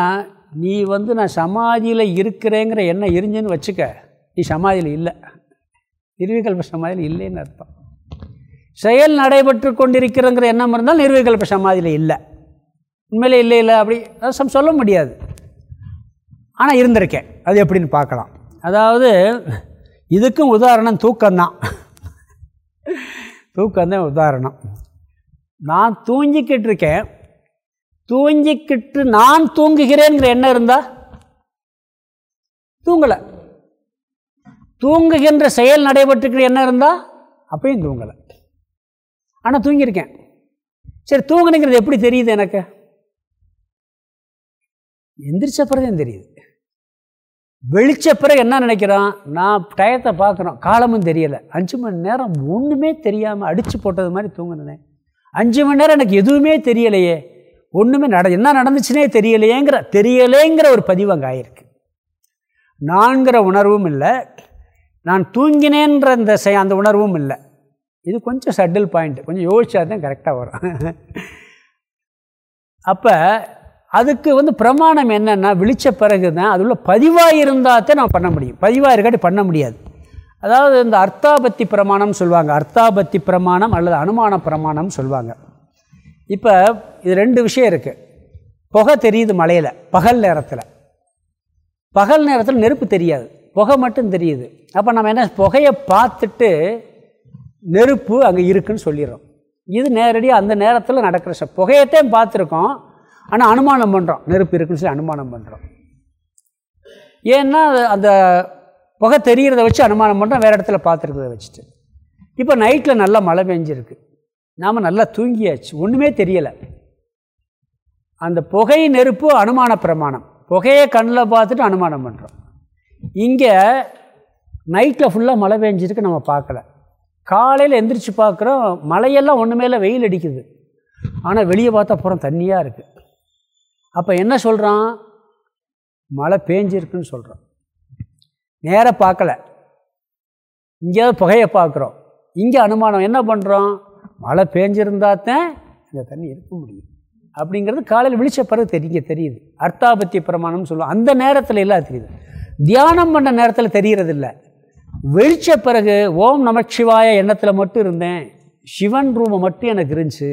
நீ வந்து நான் சமாதியில் இருக்கிறேங்கிற எண்ணம் இருந்துன்னு வச்சுக்க நீ சமாதியில் இல்லை. நிர்விகல்ப சமாதியில் இல்லைன்னு அர்த்தம். செயல் நடைபெற்று கொண்டிருக்கிறங்கிற எண்ணம் இருந்தால் நிர்விகல்ப சமாதியில் இல்லை. உண்மையிலே இல்லை இல்லை அப்படி சம் சொல்ல முடியாது. ஆனால் இருந்திருக்கேன். அது எப்படின்னு பார்க்கலாம். அதாவது இதுக்கும் உதாரணம் தூக்கம்தான். தூக்கம்தான் உதாரணம். நான் தூங்கிக்கிட்டு இருக்கேன் தூங்கிக்கிட்டு நான் தூங்குகிறேங்கிற எண்ணம் இருந்தா? தூங்கலை. தூங்குகின்ற செயல் நடைபெற்றுக்கிற எண்ணம் இருந்தால் அப்பயும் தூங்கலை. ஆனால் தூங்கியிருக்கேன். சரி தூங்குனுங்கிறது எப்படி தெரியுது எனக்கு? எந்திரிச்ச தெரியுது. வெளிச்ச பிறகு என்ன நினைக்கிறான்? நான் டயத்தை பார்க்குறோம் காலமும் தெரியலை. அஞ்சு மணி நேரம் ஒன்றுமே தெரியாமல் அடித்து போட்டது மாதிரி தூங்கினேன். அஞ்சு மணி நேரம் எனக்கு எதுவுமே தெரியலையே. ஒன்றுமே நட என்ன நடந்துச்சுனே தெரியலையேங்கிற தெரியலேங்கிற ஒரு பதிவு அங்கே ஆயிருக்கு. நான்கிற உணர்வும் இல்லை. நான் தூங்கினேன்ற அந்த செய் அந்த உணர்வும் இல்லை. இது கொஞ்சம் சட்டில் பாயிண்ட் கொஞ்சம் யோசிச்சா தான் கரெக்டாக வரும். அப்போ அதுக்கு வந்து பிரமாணம் என்னென்னா விழிச்ச பிறகு தான் அது உள்ள பதிவாக இருந்தால் தான் நம்ம பண்ண முடியும். பதிவாக இருக்காட்டி பண்ண முடியாது. அதாவது இந்த அர்த்தாபத்தி பிரமாணம் சொல்லுவாங்க அர்த்தாபத்தி பிரமாணம் அல்லது அனுமான பிரமாணம் சொல்லுவாங்க இப்போ இது ரெண்டு விஷயம் இருக்குது புகை தெரியுது மலையில் பகல் நேரத்தில். பகல் நேரத்தில் நெருப்பு தெரியாது. புகை மட்டும் தெரியுது. அப்போ நம்ம என்ன புகையை பார்த்துட்டு நெருப்பு அங்கே இருக்குன்னு சொல்லிடுறோம். இது நேரடியாக அந்த நேரத்தில் நடக்கிற ச புகையத்தையும் பார்த்துருக்கோம். ஆனால் அனுமானம் பண்ணுறோம் நெருப்பு இருக்குன்னு சொல்லி அனுமானம் பண்ணுறோம் ஏன்னா அந்த புகை தெரிகிறத வச்சு அனுமானம் பண்ணுறோம் வேறு இடத்துல பார்த்துருக்கிறத வச்சுட்டு. இப்போ நைட்டில் நல்லா மழை பெஞ்சிருக்கு. நாம் நல்லா தூங்கியாச்சு. ஒன்றுமே தெரியலை. அந்த புகை நெருப்பு அனுமான பிரமாணம். புகையை கண்ணில் பார்த்துட்டு அனுமானம் பண்ணுறோம் இங்கே நைட்டில் ஃபுல்லாக மழை பெஞ்சிருக்கு நம்ம பார்க்கல. காலையில் எந்திரிச்சு பார்க்குறோம். மழையெல்லாம் ஒன்றுமே இல்லை வெயில் அடிக்குது. ஆனால் வெளியே பார்த்தா அப்புறம் தண்ணியாக இருக்குது அப்போ என்ன சொல்கிறான் மழை பேஞ்சிருக்குன்னு சொல்கிறோம் நேராக பார்க்கல. இங்கேயாவது புகையை பார்க்குறோம். இங்கே அனுமானம். என்ன பண்ணுறோம் மழை பேஞ்சிருந்தாத்தான் இந்த தண்ணி இருக்க முடியும். அப்படிங்கிறது காலையில் விழிச்ச பிறகு தெரிய தெரியுது. அர்த்தாபத்திய பிரமாணம்னு சொல்லுவோம். அந்த நேரத்தில் எல்லாம் தெரியுது. தியானம் பண்ண நேரத்தில் தெரிகிறதில்ல வெளிச்ச பிறகு ஓம் நமச்சிவாய எண்ணத்தில் மட்டும் இருந்தேன். சிவன் ரூமை மட்டும் எனக்கு இருந்துச்சு.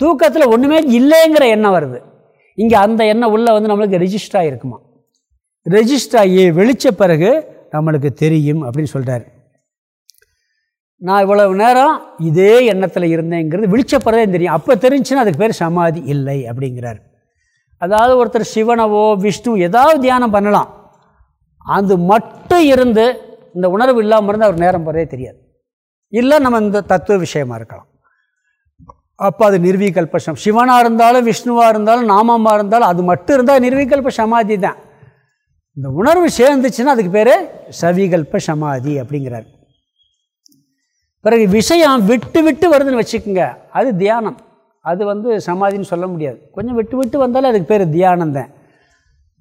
தூக்கத்தில் ஒன்றுமே இல்லைங்கிற எண்ணம் வருது. இங்கே அந்த எண்ணம் உள்ளே வந்து நம்மளுக்கு ரெஜிஸ்டர் ஆகிருக்குமா ரெஜிஸ்டர் ஆகி வெளிச்ச பிறகு நம்மளுக்கு தெரியும் அப்படின்னு சொல்கிறார் நான் இவ்வளவு நேரம் இதே எண்ணத்தில் இருந்தேங்கிறது விழிச்ச பிறகு தெரியும். அப்போ தெரிஞ்சுன்னா அதுக்கு பேர் சமாதி இல்லை அப்படிங்கிறார். அதாவது ஒருத்தர் சிவனவோ விஷ்ணு ஏதாவது தியானம் பண்ணலாம். அது மட்டும் இருந்து இந்த உணர்வு இல்லாமல் இருந்து அவர் நேரம் போகிறதே தெரியாது. இல்லை நம்ம இந்த தத்துவ விஷயமாக இருக்கலாம். அப்போ அது நிர்வீகல்பம் சிவனாக இருந்தாலும் விஷ்ணுவாக இருந்தாலும் நாமமாக இருந்தாலும் அது மட்டும் இருந்தால் நிர்வீகல்ப சமாதி தான். இந்த உணர்வு சேர்ந்துச்சுன்னா அதுக்கு பேர் சவிகல்ப சமாதி அப்படிங்கிறார். பிறகு விஷயம் விட்டு விட்டு வருதுன்னு வச்சுக்கோங்க அது தியானம். அது வந்து சமாதின்னு சொல்ல முடியாது. கொஞ்சம் விட்டு விட்டு வந்தாலும் அதுக்கு பேர் தியானம் தான்.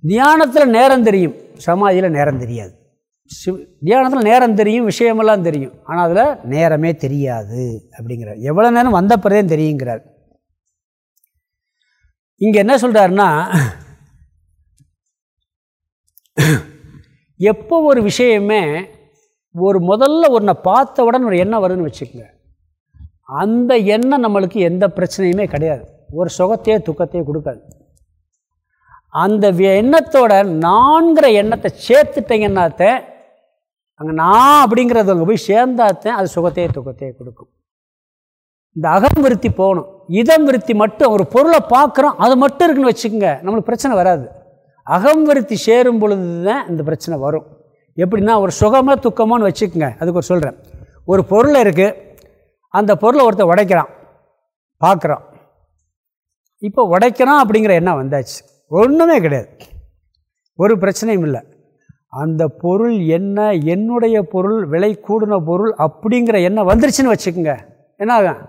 தியானத்தில் நேரம் தெரியும் சமாதியில் நேரம் தெரியாது. சிவ தியானத்தில் நேரம் தெரியும் விஷயமெல்லாம் தெரியும். ஆனால் அதில் நேரமே தெரியாது அப்படிங்கிறார். எவ்வளோ நேரம் வந்த பிறதே தெரியுங்கிறார். இங்கே என்ன சொல்கிறாருன்னா எப்போ ஒரு விஷயமே ஒரு முதல்ல ஒன்றை பார்த்த உடனே ஒரு எண்ணம் வருதுன்னு வச்சுக்கோங்க. அந்த எண்ணம் நம்மளுக்கு எந்த பிரச்சனையுமே கிடையாது. ஒரு சுகத்தையோ துக்கத்தையோ கொடுக்காது. அந்த எண்ணத்தோட நான்கிற எண்ணத்தை சேர்த்துட்டீங்கன்னாத்த அங்கே நான் அப்படிங்கிறது அங்கே போய் சேர்ந்தாத்தேன் அது சுகத்தையே துக்கத்தையே கொடுக்கும். இந்த அகம் விருத்தி போகணும். இதம் விருத்தி மட்டும் ஒரு பொருளை பார்க்குறோம் அது மட்டும் இருக்குன்னு வச்சுக்கோங்க நம்மளுக்கு பிரச்சனை வராது. அகம் விருத்தி சேரும் பொழுது தான் இந்த பிரச்சனை வரும். எப்படின்னா ஒரு சுகமாக துக்கமோன்னு வச்சுக்கோங்க அதுக்கு ஒரு சொல்கிறேன் ஒரு பொருள் இருக்குது அந்த பொருளை ஒருத்தர் உடைக்கிறான் பார்க்குறான். இப்போ உடைக்கிறான் அப்படிங்கிற எண்ணம் வந்தாச்சு. ஒன்றுமே கிடையாது. ஒரு பிரச்சனையும் இல்லை. அந்த பொருள் என்ன என்னுடைய பொருள் விலை கூடின பொருள் அப்படிங்கிற எண்ணம் வந்துருச்சுன்னு வச்சுக்கோங்க. என்ன ஆகும்?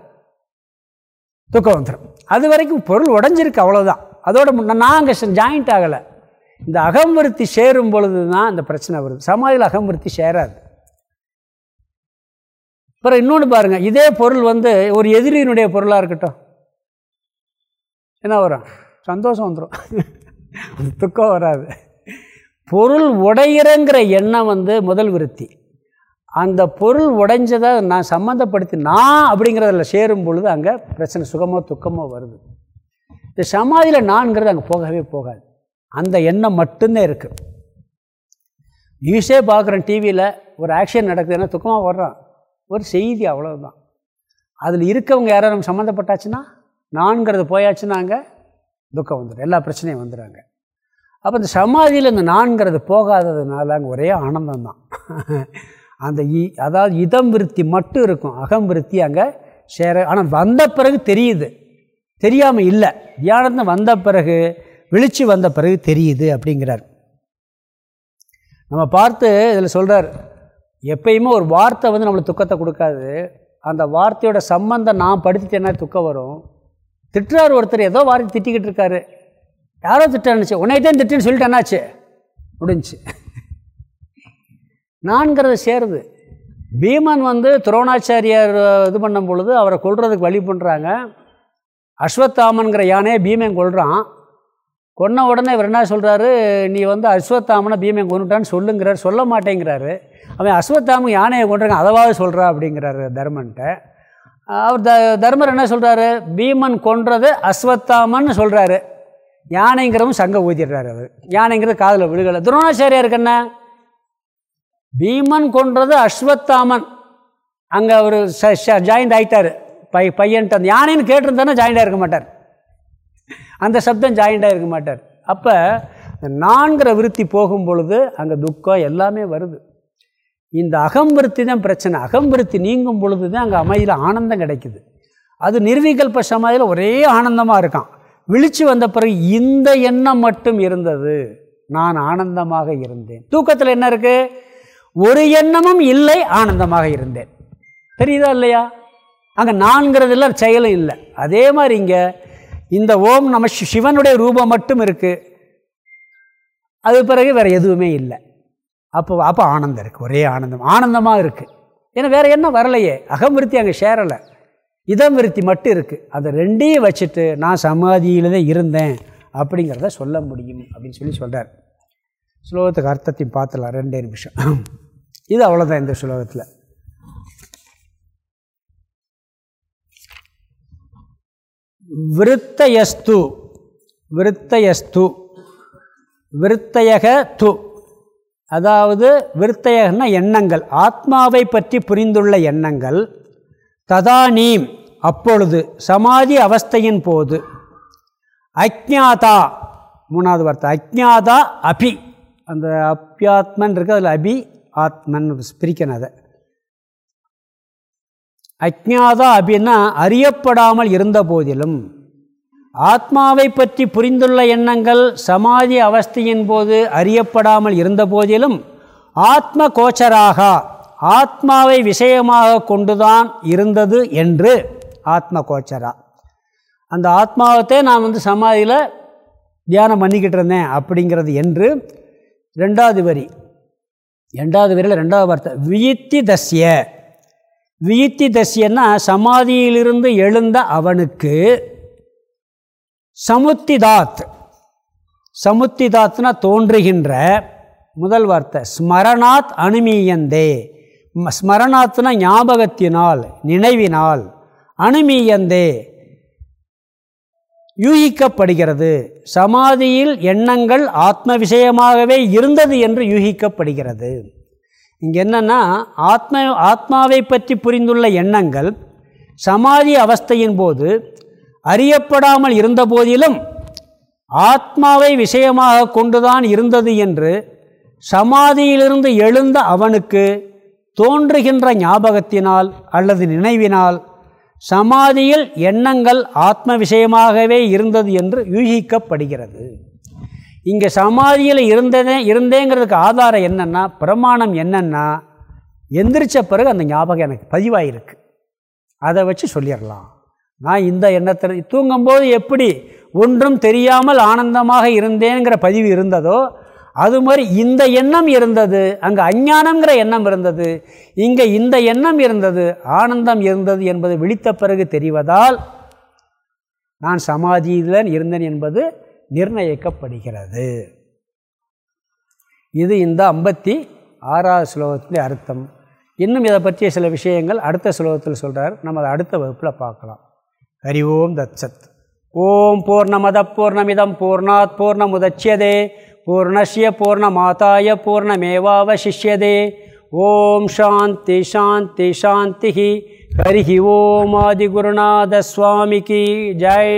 துக்கம் வந்துடும் அது வரைக்கும் பொருள் உடஞ்சிருக்கு அவ்வளோதான் அதோட நான் அங்கே ஜாயிண்ட் ஆகலை. இந்த அகம்பிருத்தி சேரும் பொழுது தான் இந்த பிரச்சனை வருது. சமாதியில் அகம்பருத்தி சேராது. அப்புறம் இன்னொன்று பாருங்கள் இதே பொருள் வந்து ஒரு எதிரியினுடைய பொருளாக இருக்கட்டும். என்ன வரும்? சந்தோஷம் வந்துடும் துக்கம் வராது. பொருள் உடையிறங்கிற எண்ணம் வந்து முதல் விருத்தி. அந்த பொருள் உடைஞ்சதை நான் சம்மந்தப்படுத்தி நான் அப்படிங்கிறதில் சேரும் பொழுது அங்கே பிரச்சனை சுகமோ துக்கமோ வருது. இந்த சமாதியில் நான்கிறது அங்கே போகவே போகாது. அந்த எண்ணம் மட்டும்தான் இருக்குது நியூஸே பார்க்குறேன் டிவியில் ஒரு ஆக்ஷன் நடக்குதுன்னா துக்கமாக வர்றான் ஒரு செய்தி அவ்வளோதான் அதில் இருக்கவங்க யாரும் நம்ம சம்மந்தப்பட்டாச்சுன்னா நான்கிறது போயாச்சுன்னா அங்கே துக்கம் வந்துடும் எல்லா பிரச்சனையும் வந்துடுறாங்க அப்போ இந்த சமாதியில் இந்த நான்கிறது போகாததுனால அங்கே ஒரே ஆனந்தம் தான் அந்த இ அதாவது இதம் விருத்தி மட்டும் இருக்கும். அகம் விருத்தி அங்கே சேர ஆனால் வந்த பிறகு தெரியுது. தெரியாமல் இல்லை. தியானத்தில் வந்த பிறகு விழிச்சு வந்த பிறகு தெரியுது அப்படிங்கிறார். நம்ம பார்த்து இதில் சொல்கிறார் எப்பயுமே ஒரு வார்த்தை வந்து நம்மளுக்கு துக்கத்தை கொடுக்காது. அந்த வார்த்தையோட சம்பந்தம் நான் படுத்திட்டேன்னா துக்கம் வரும். திட்டுறார் ஒருத்தர் ஏதோ வார்த்தை திட்டிக்கிட்டு இருக்காரு. யாரோ திட்டானுச்சு உன்னைத்தான் திட்டுன்னு சொல்லிட்டு என்னாச்சு? முடிஞ்சு. நான்கிறது சேருது பீமன் வந்து துரோணாச்சாரியார் இது பண்ணும் பொழுது அவரை கொள்றதுக்கு வழி பண்ணுறாங்க அஸ்வத்தாமன்கிற யானையை பீமன் கொள்கிறான் கொன்ன உடனே இவர் என்ன சொல்கிறாரு நீ வந்து அஸ்வத்தாமனை பீமன் கொண்டுட்டான்னு சொல்லுங்கிறார். சொல்ல மாட்டேங்கிறாரு. அவன் அஸ்வத்தாமன் யானையை கொண்டுருக்கான் அதவாவது சொல்கிறா அப்படிங்கிறாரு தர்மன்ட்ட. அவர் த தர்மர் என்ன சொல்கிறாரு பீமன் கொன்றது அஸ்வத்தாமன் சொல்கிறாரு யானைங்கிறவும் சங்க ஊதிடுறாரு அவர். யானைங்கிறது காதில் விழுகலை. துரோணாச்சாரியாருக்கு என்ன? பீமன் கொன்றது அஸ்வத்தாமன். அங்கே அவர் ஜாயிண்ட் ஆகிட்டார் பை பையன்ட்டு அந்த யானைன்னு கேட்டிருந்தானே ஜாயிண்டாக இருக்க மாட்டார். அந்த சப்தம் ஜாயிண்டாக இருக்க மாட்டார். அப்போ நான்கிற விருத்தி போகும் பொழுது அங்கே துக்கம் எல்லாமே வருது. இந்த அகம்பிருத்தி தான் பிரச்சனை. அகம்பிருத்தி நீங்கும் பொழுது தான் அங்கே அமைதியில் ஆனந்தம் கிடைக்குது. அது நிர்விகல்ப சமாதியில் ஒரே ஆனந்தமாக இருக்கான். விழிச்சு வந்த பிறகு இந்த எண்ணம் மட்டும் இருந்தது. நான் ஆனந்தமாக இருந்தேன். தூக்கத்தில் என்ன இருக்குது ஒரு எண்ணமும் இல்லை ஆனந்தமாக இருந்தேன். தெரியுதா இல்லையா? அங்கே நான்கிறதுல செயலும் இல்லை. அதே மாதிரி இங்கே இந்த ஓம் நம்ம சிவனுடைய ரூபம் மட்டும் இருக்குது அது பிறகு வேறு எதுவுமே இல்லை. அப்போ அப்போ ஆனந்தம் இருக்குது ஒரே ஆனந்தம். ஆனந்தமாக இருக்குது ஏன்னா வேறு என்ன வரலையே. அகமிருத்தி அங்கே சேரலை. இதம் விருத்தி மட்டும் இருக்குது அதை ரெண்டையும் வச்சுட்டு நான் சமாதியில் தான் இருந்தேன் அப்படிங்கிறத சொல்ல முடியும் அப்படின்னு சொல்லி சொல்கிறார் ஸ்லோகத்துக்கு அர்த்தத்தையும் பார்த்துலாம் ரெண்டே நிமிஷம். இது அவ்வளோதான் இந்த ஸ்லோகத்தில். விருத்தயஸ்து விருத்தயஸ்து விருத்தயக து அதாவது விருத்தயகன்னா எண்ணங்கள் ஆத்மாவை பற்றி புரிந்துள்ள எண்ணங்கள் ததானீம். அப்பொழுது சமாதி அவஸ்தையின் போது. அக்ஞாதா மூணாவது வார்த்தை. அக்ஞாதா அபி. அந்த அப்பியாத்மன் இருக்குது அதில் அபி ஆத்மன் பிரிக்கணும் அதை. அஜாதா அப்படின்னா அறியப்படாமல் இருந்த போதிலும் ஆத்மாவை பற்றி புரிந்துள்ள எண்ணங்கள் சமாதி அவஸ்தையின் போது அறியப்படாமல் இருந்த போதிலும் ஆத்ம கோச்சராக ஆத்மாவை விஷயமாக கொண்டுதான் இருந்தது என்று ஆத்ம கோச்சரா. அந்த ஆத்மாவத்தே நான் வந்து சமாதியில் தியானம் பண்ணிக்கிட்டு இருந்தேன் அப்படிங்கிறது என்று ரெண்டாவது வரி. ரெண்டாவது வரியில் ரெண்டாவது வார்த்தை. வியித்தி தஸ்ய. வியித்தி தஸ்யன்னா சமாதியிலிருந்து எழுந்த அவனுக்கு சமுத்திதாத். சமுத்திதாத்னா தோன்றுகின்ற முதல் வார்த்தை. ஸ்மரணாத் அனுமீயந்தே. ஸ்மரணாத்துனா ஞாபகத்தினால் நினைவினால் அணுமீயந்தே யூகிக்கப்படுகிறது. சமாதியில் எண்ணங்கள் ஆத்ம விஷயமாகவே இருந்தது என்று யூகிக்கப்படுகிறது. இங்கே என்னென்னா ஆத்ம ஆத்மாவை பற்றி புரிந்துள்ள எண்ணங்கள் சமாதி அவஸ்தையின் போது அறியப்படாமல் இருந்த போதிலும் ஆத்மாவை விஷயமாக கொண்டுதான் இருந்தது என்று சமாதியிலிருந்து எழுந்த அவனுக்கு தோன்றுகின்ற ஞாபகத்தினால் அல்லது நினைவினால் சமாதியில் எண்ணங்கள் ஆத்ம விஷயமாகவே இருந்தது என்று யூகிக்கப்படுகிறது. இங்கே சமாதியில் இருந்ததே இருந்தேங்கிறதுக்கு ஆதாரம் என்னென்னா பிரமாணம் என்னென்னா எந்திரிச்ச பிறகு அந்த ஞாபகம் எனக்கு பதிவாயிருக்கு. அதை வச்சு சொல்லிடலாம். நான் இந்த எண்ணத்தில் தூங்கும்போது எப்படி ஒன்றும் தெரியாமல் ஆனந்தமாக இருந்தேங்கிற பதிவு இருந்ததோ அது மாதிரி இந்த எண்ணம் இருந்தது அங்கே அஞ்ஞானங்கிற எண்ணம் இருந்தது இங்கே இந்த எண்ணம் இருந்தது ஆனந்தம் இருந்தது என்பது விழித்த பிறகு தெரிவதால் நான் சமாதியில் இருந்தேன் என்பது நிர்ணயிக்கப்படுகிறது. இது இந்த ஐம்பத்தி ஆறாவது ஸ்லோகத்தினுடைய அர்த்தம். இன்னும் இதை பற்றிய சில விஷயங்கள் அடுத்த ஸ்லோகத்தில் சொல்கிறார் நம்ம அதை அடுத்த வகுப்பில் பார்க்கலாம். ஹரி ஓம் தத்சத். ஓம் பூர்ணமத பூர்ணமிதம் பூர்ணாத் பூர்ணமுதட்சியதே பூர்ணஷ்ய பூர்ணமாதாய பூர்ணமேவாவசிஷ்யதே ஓம் சாந்தி சாந்தி சாந்தி ஹரி ஓம் ஆதிகுருநாத சுவாமிக்கு ஜெய்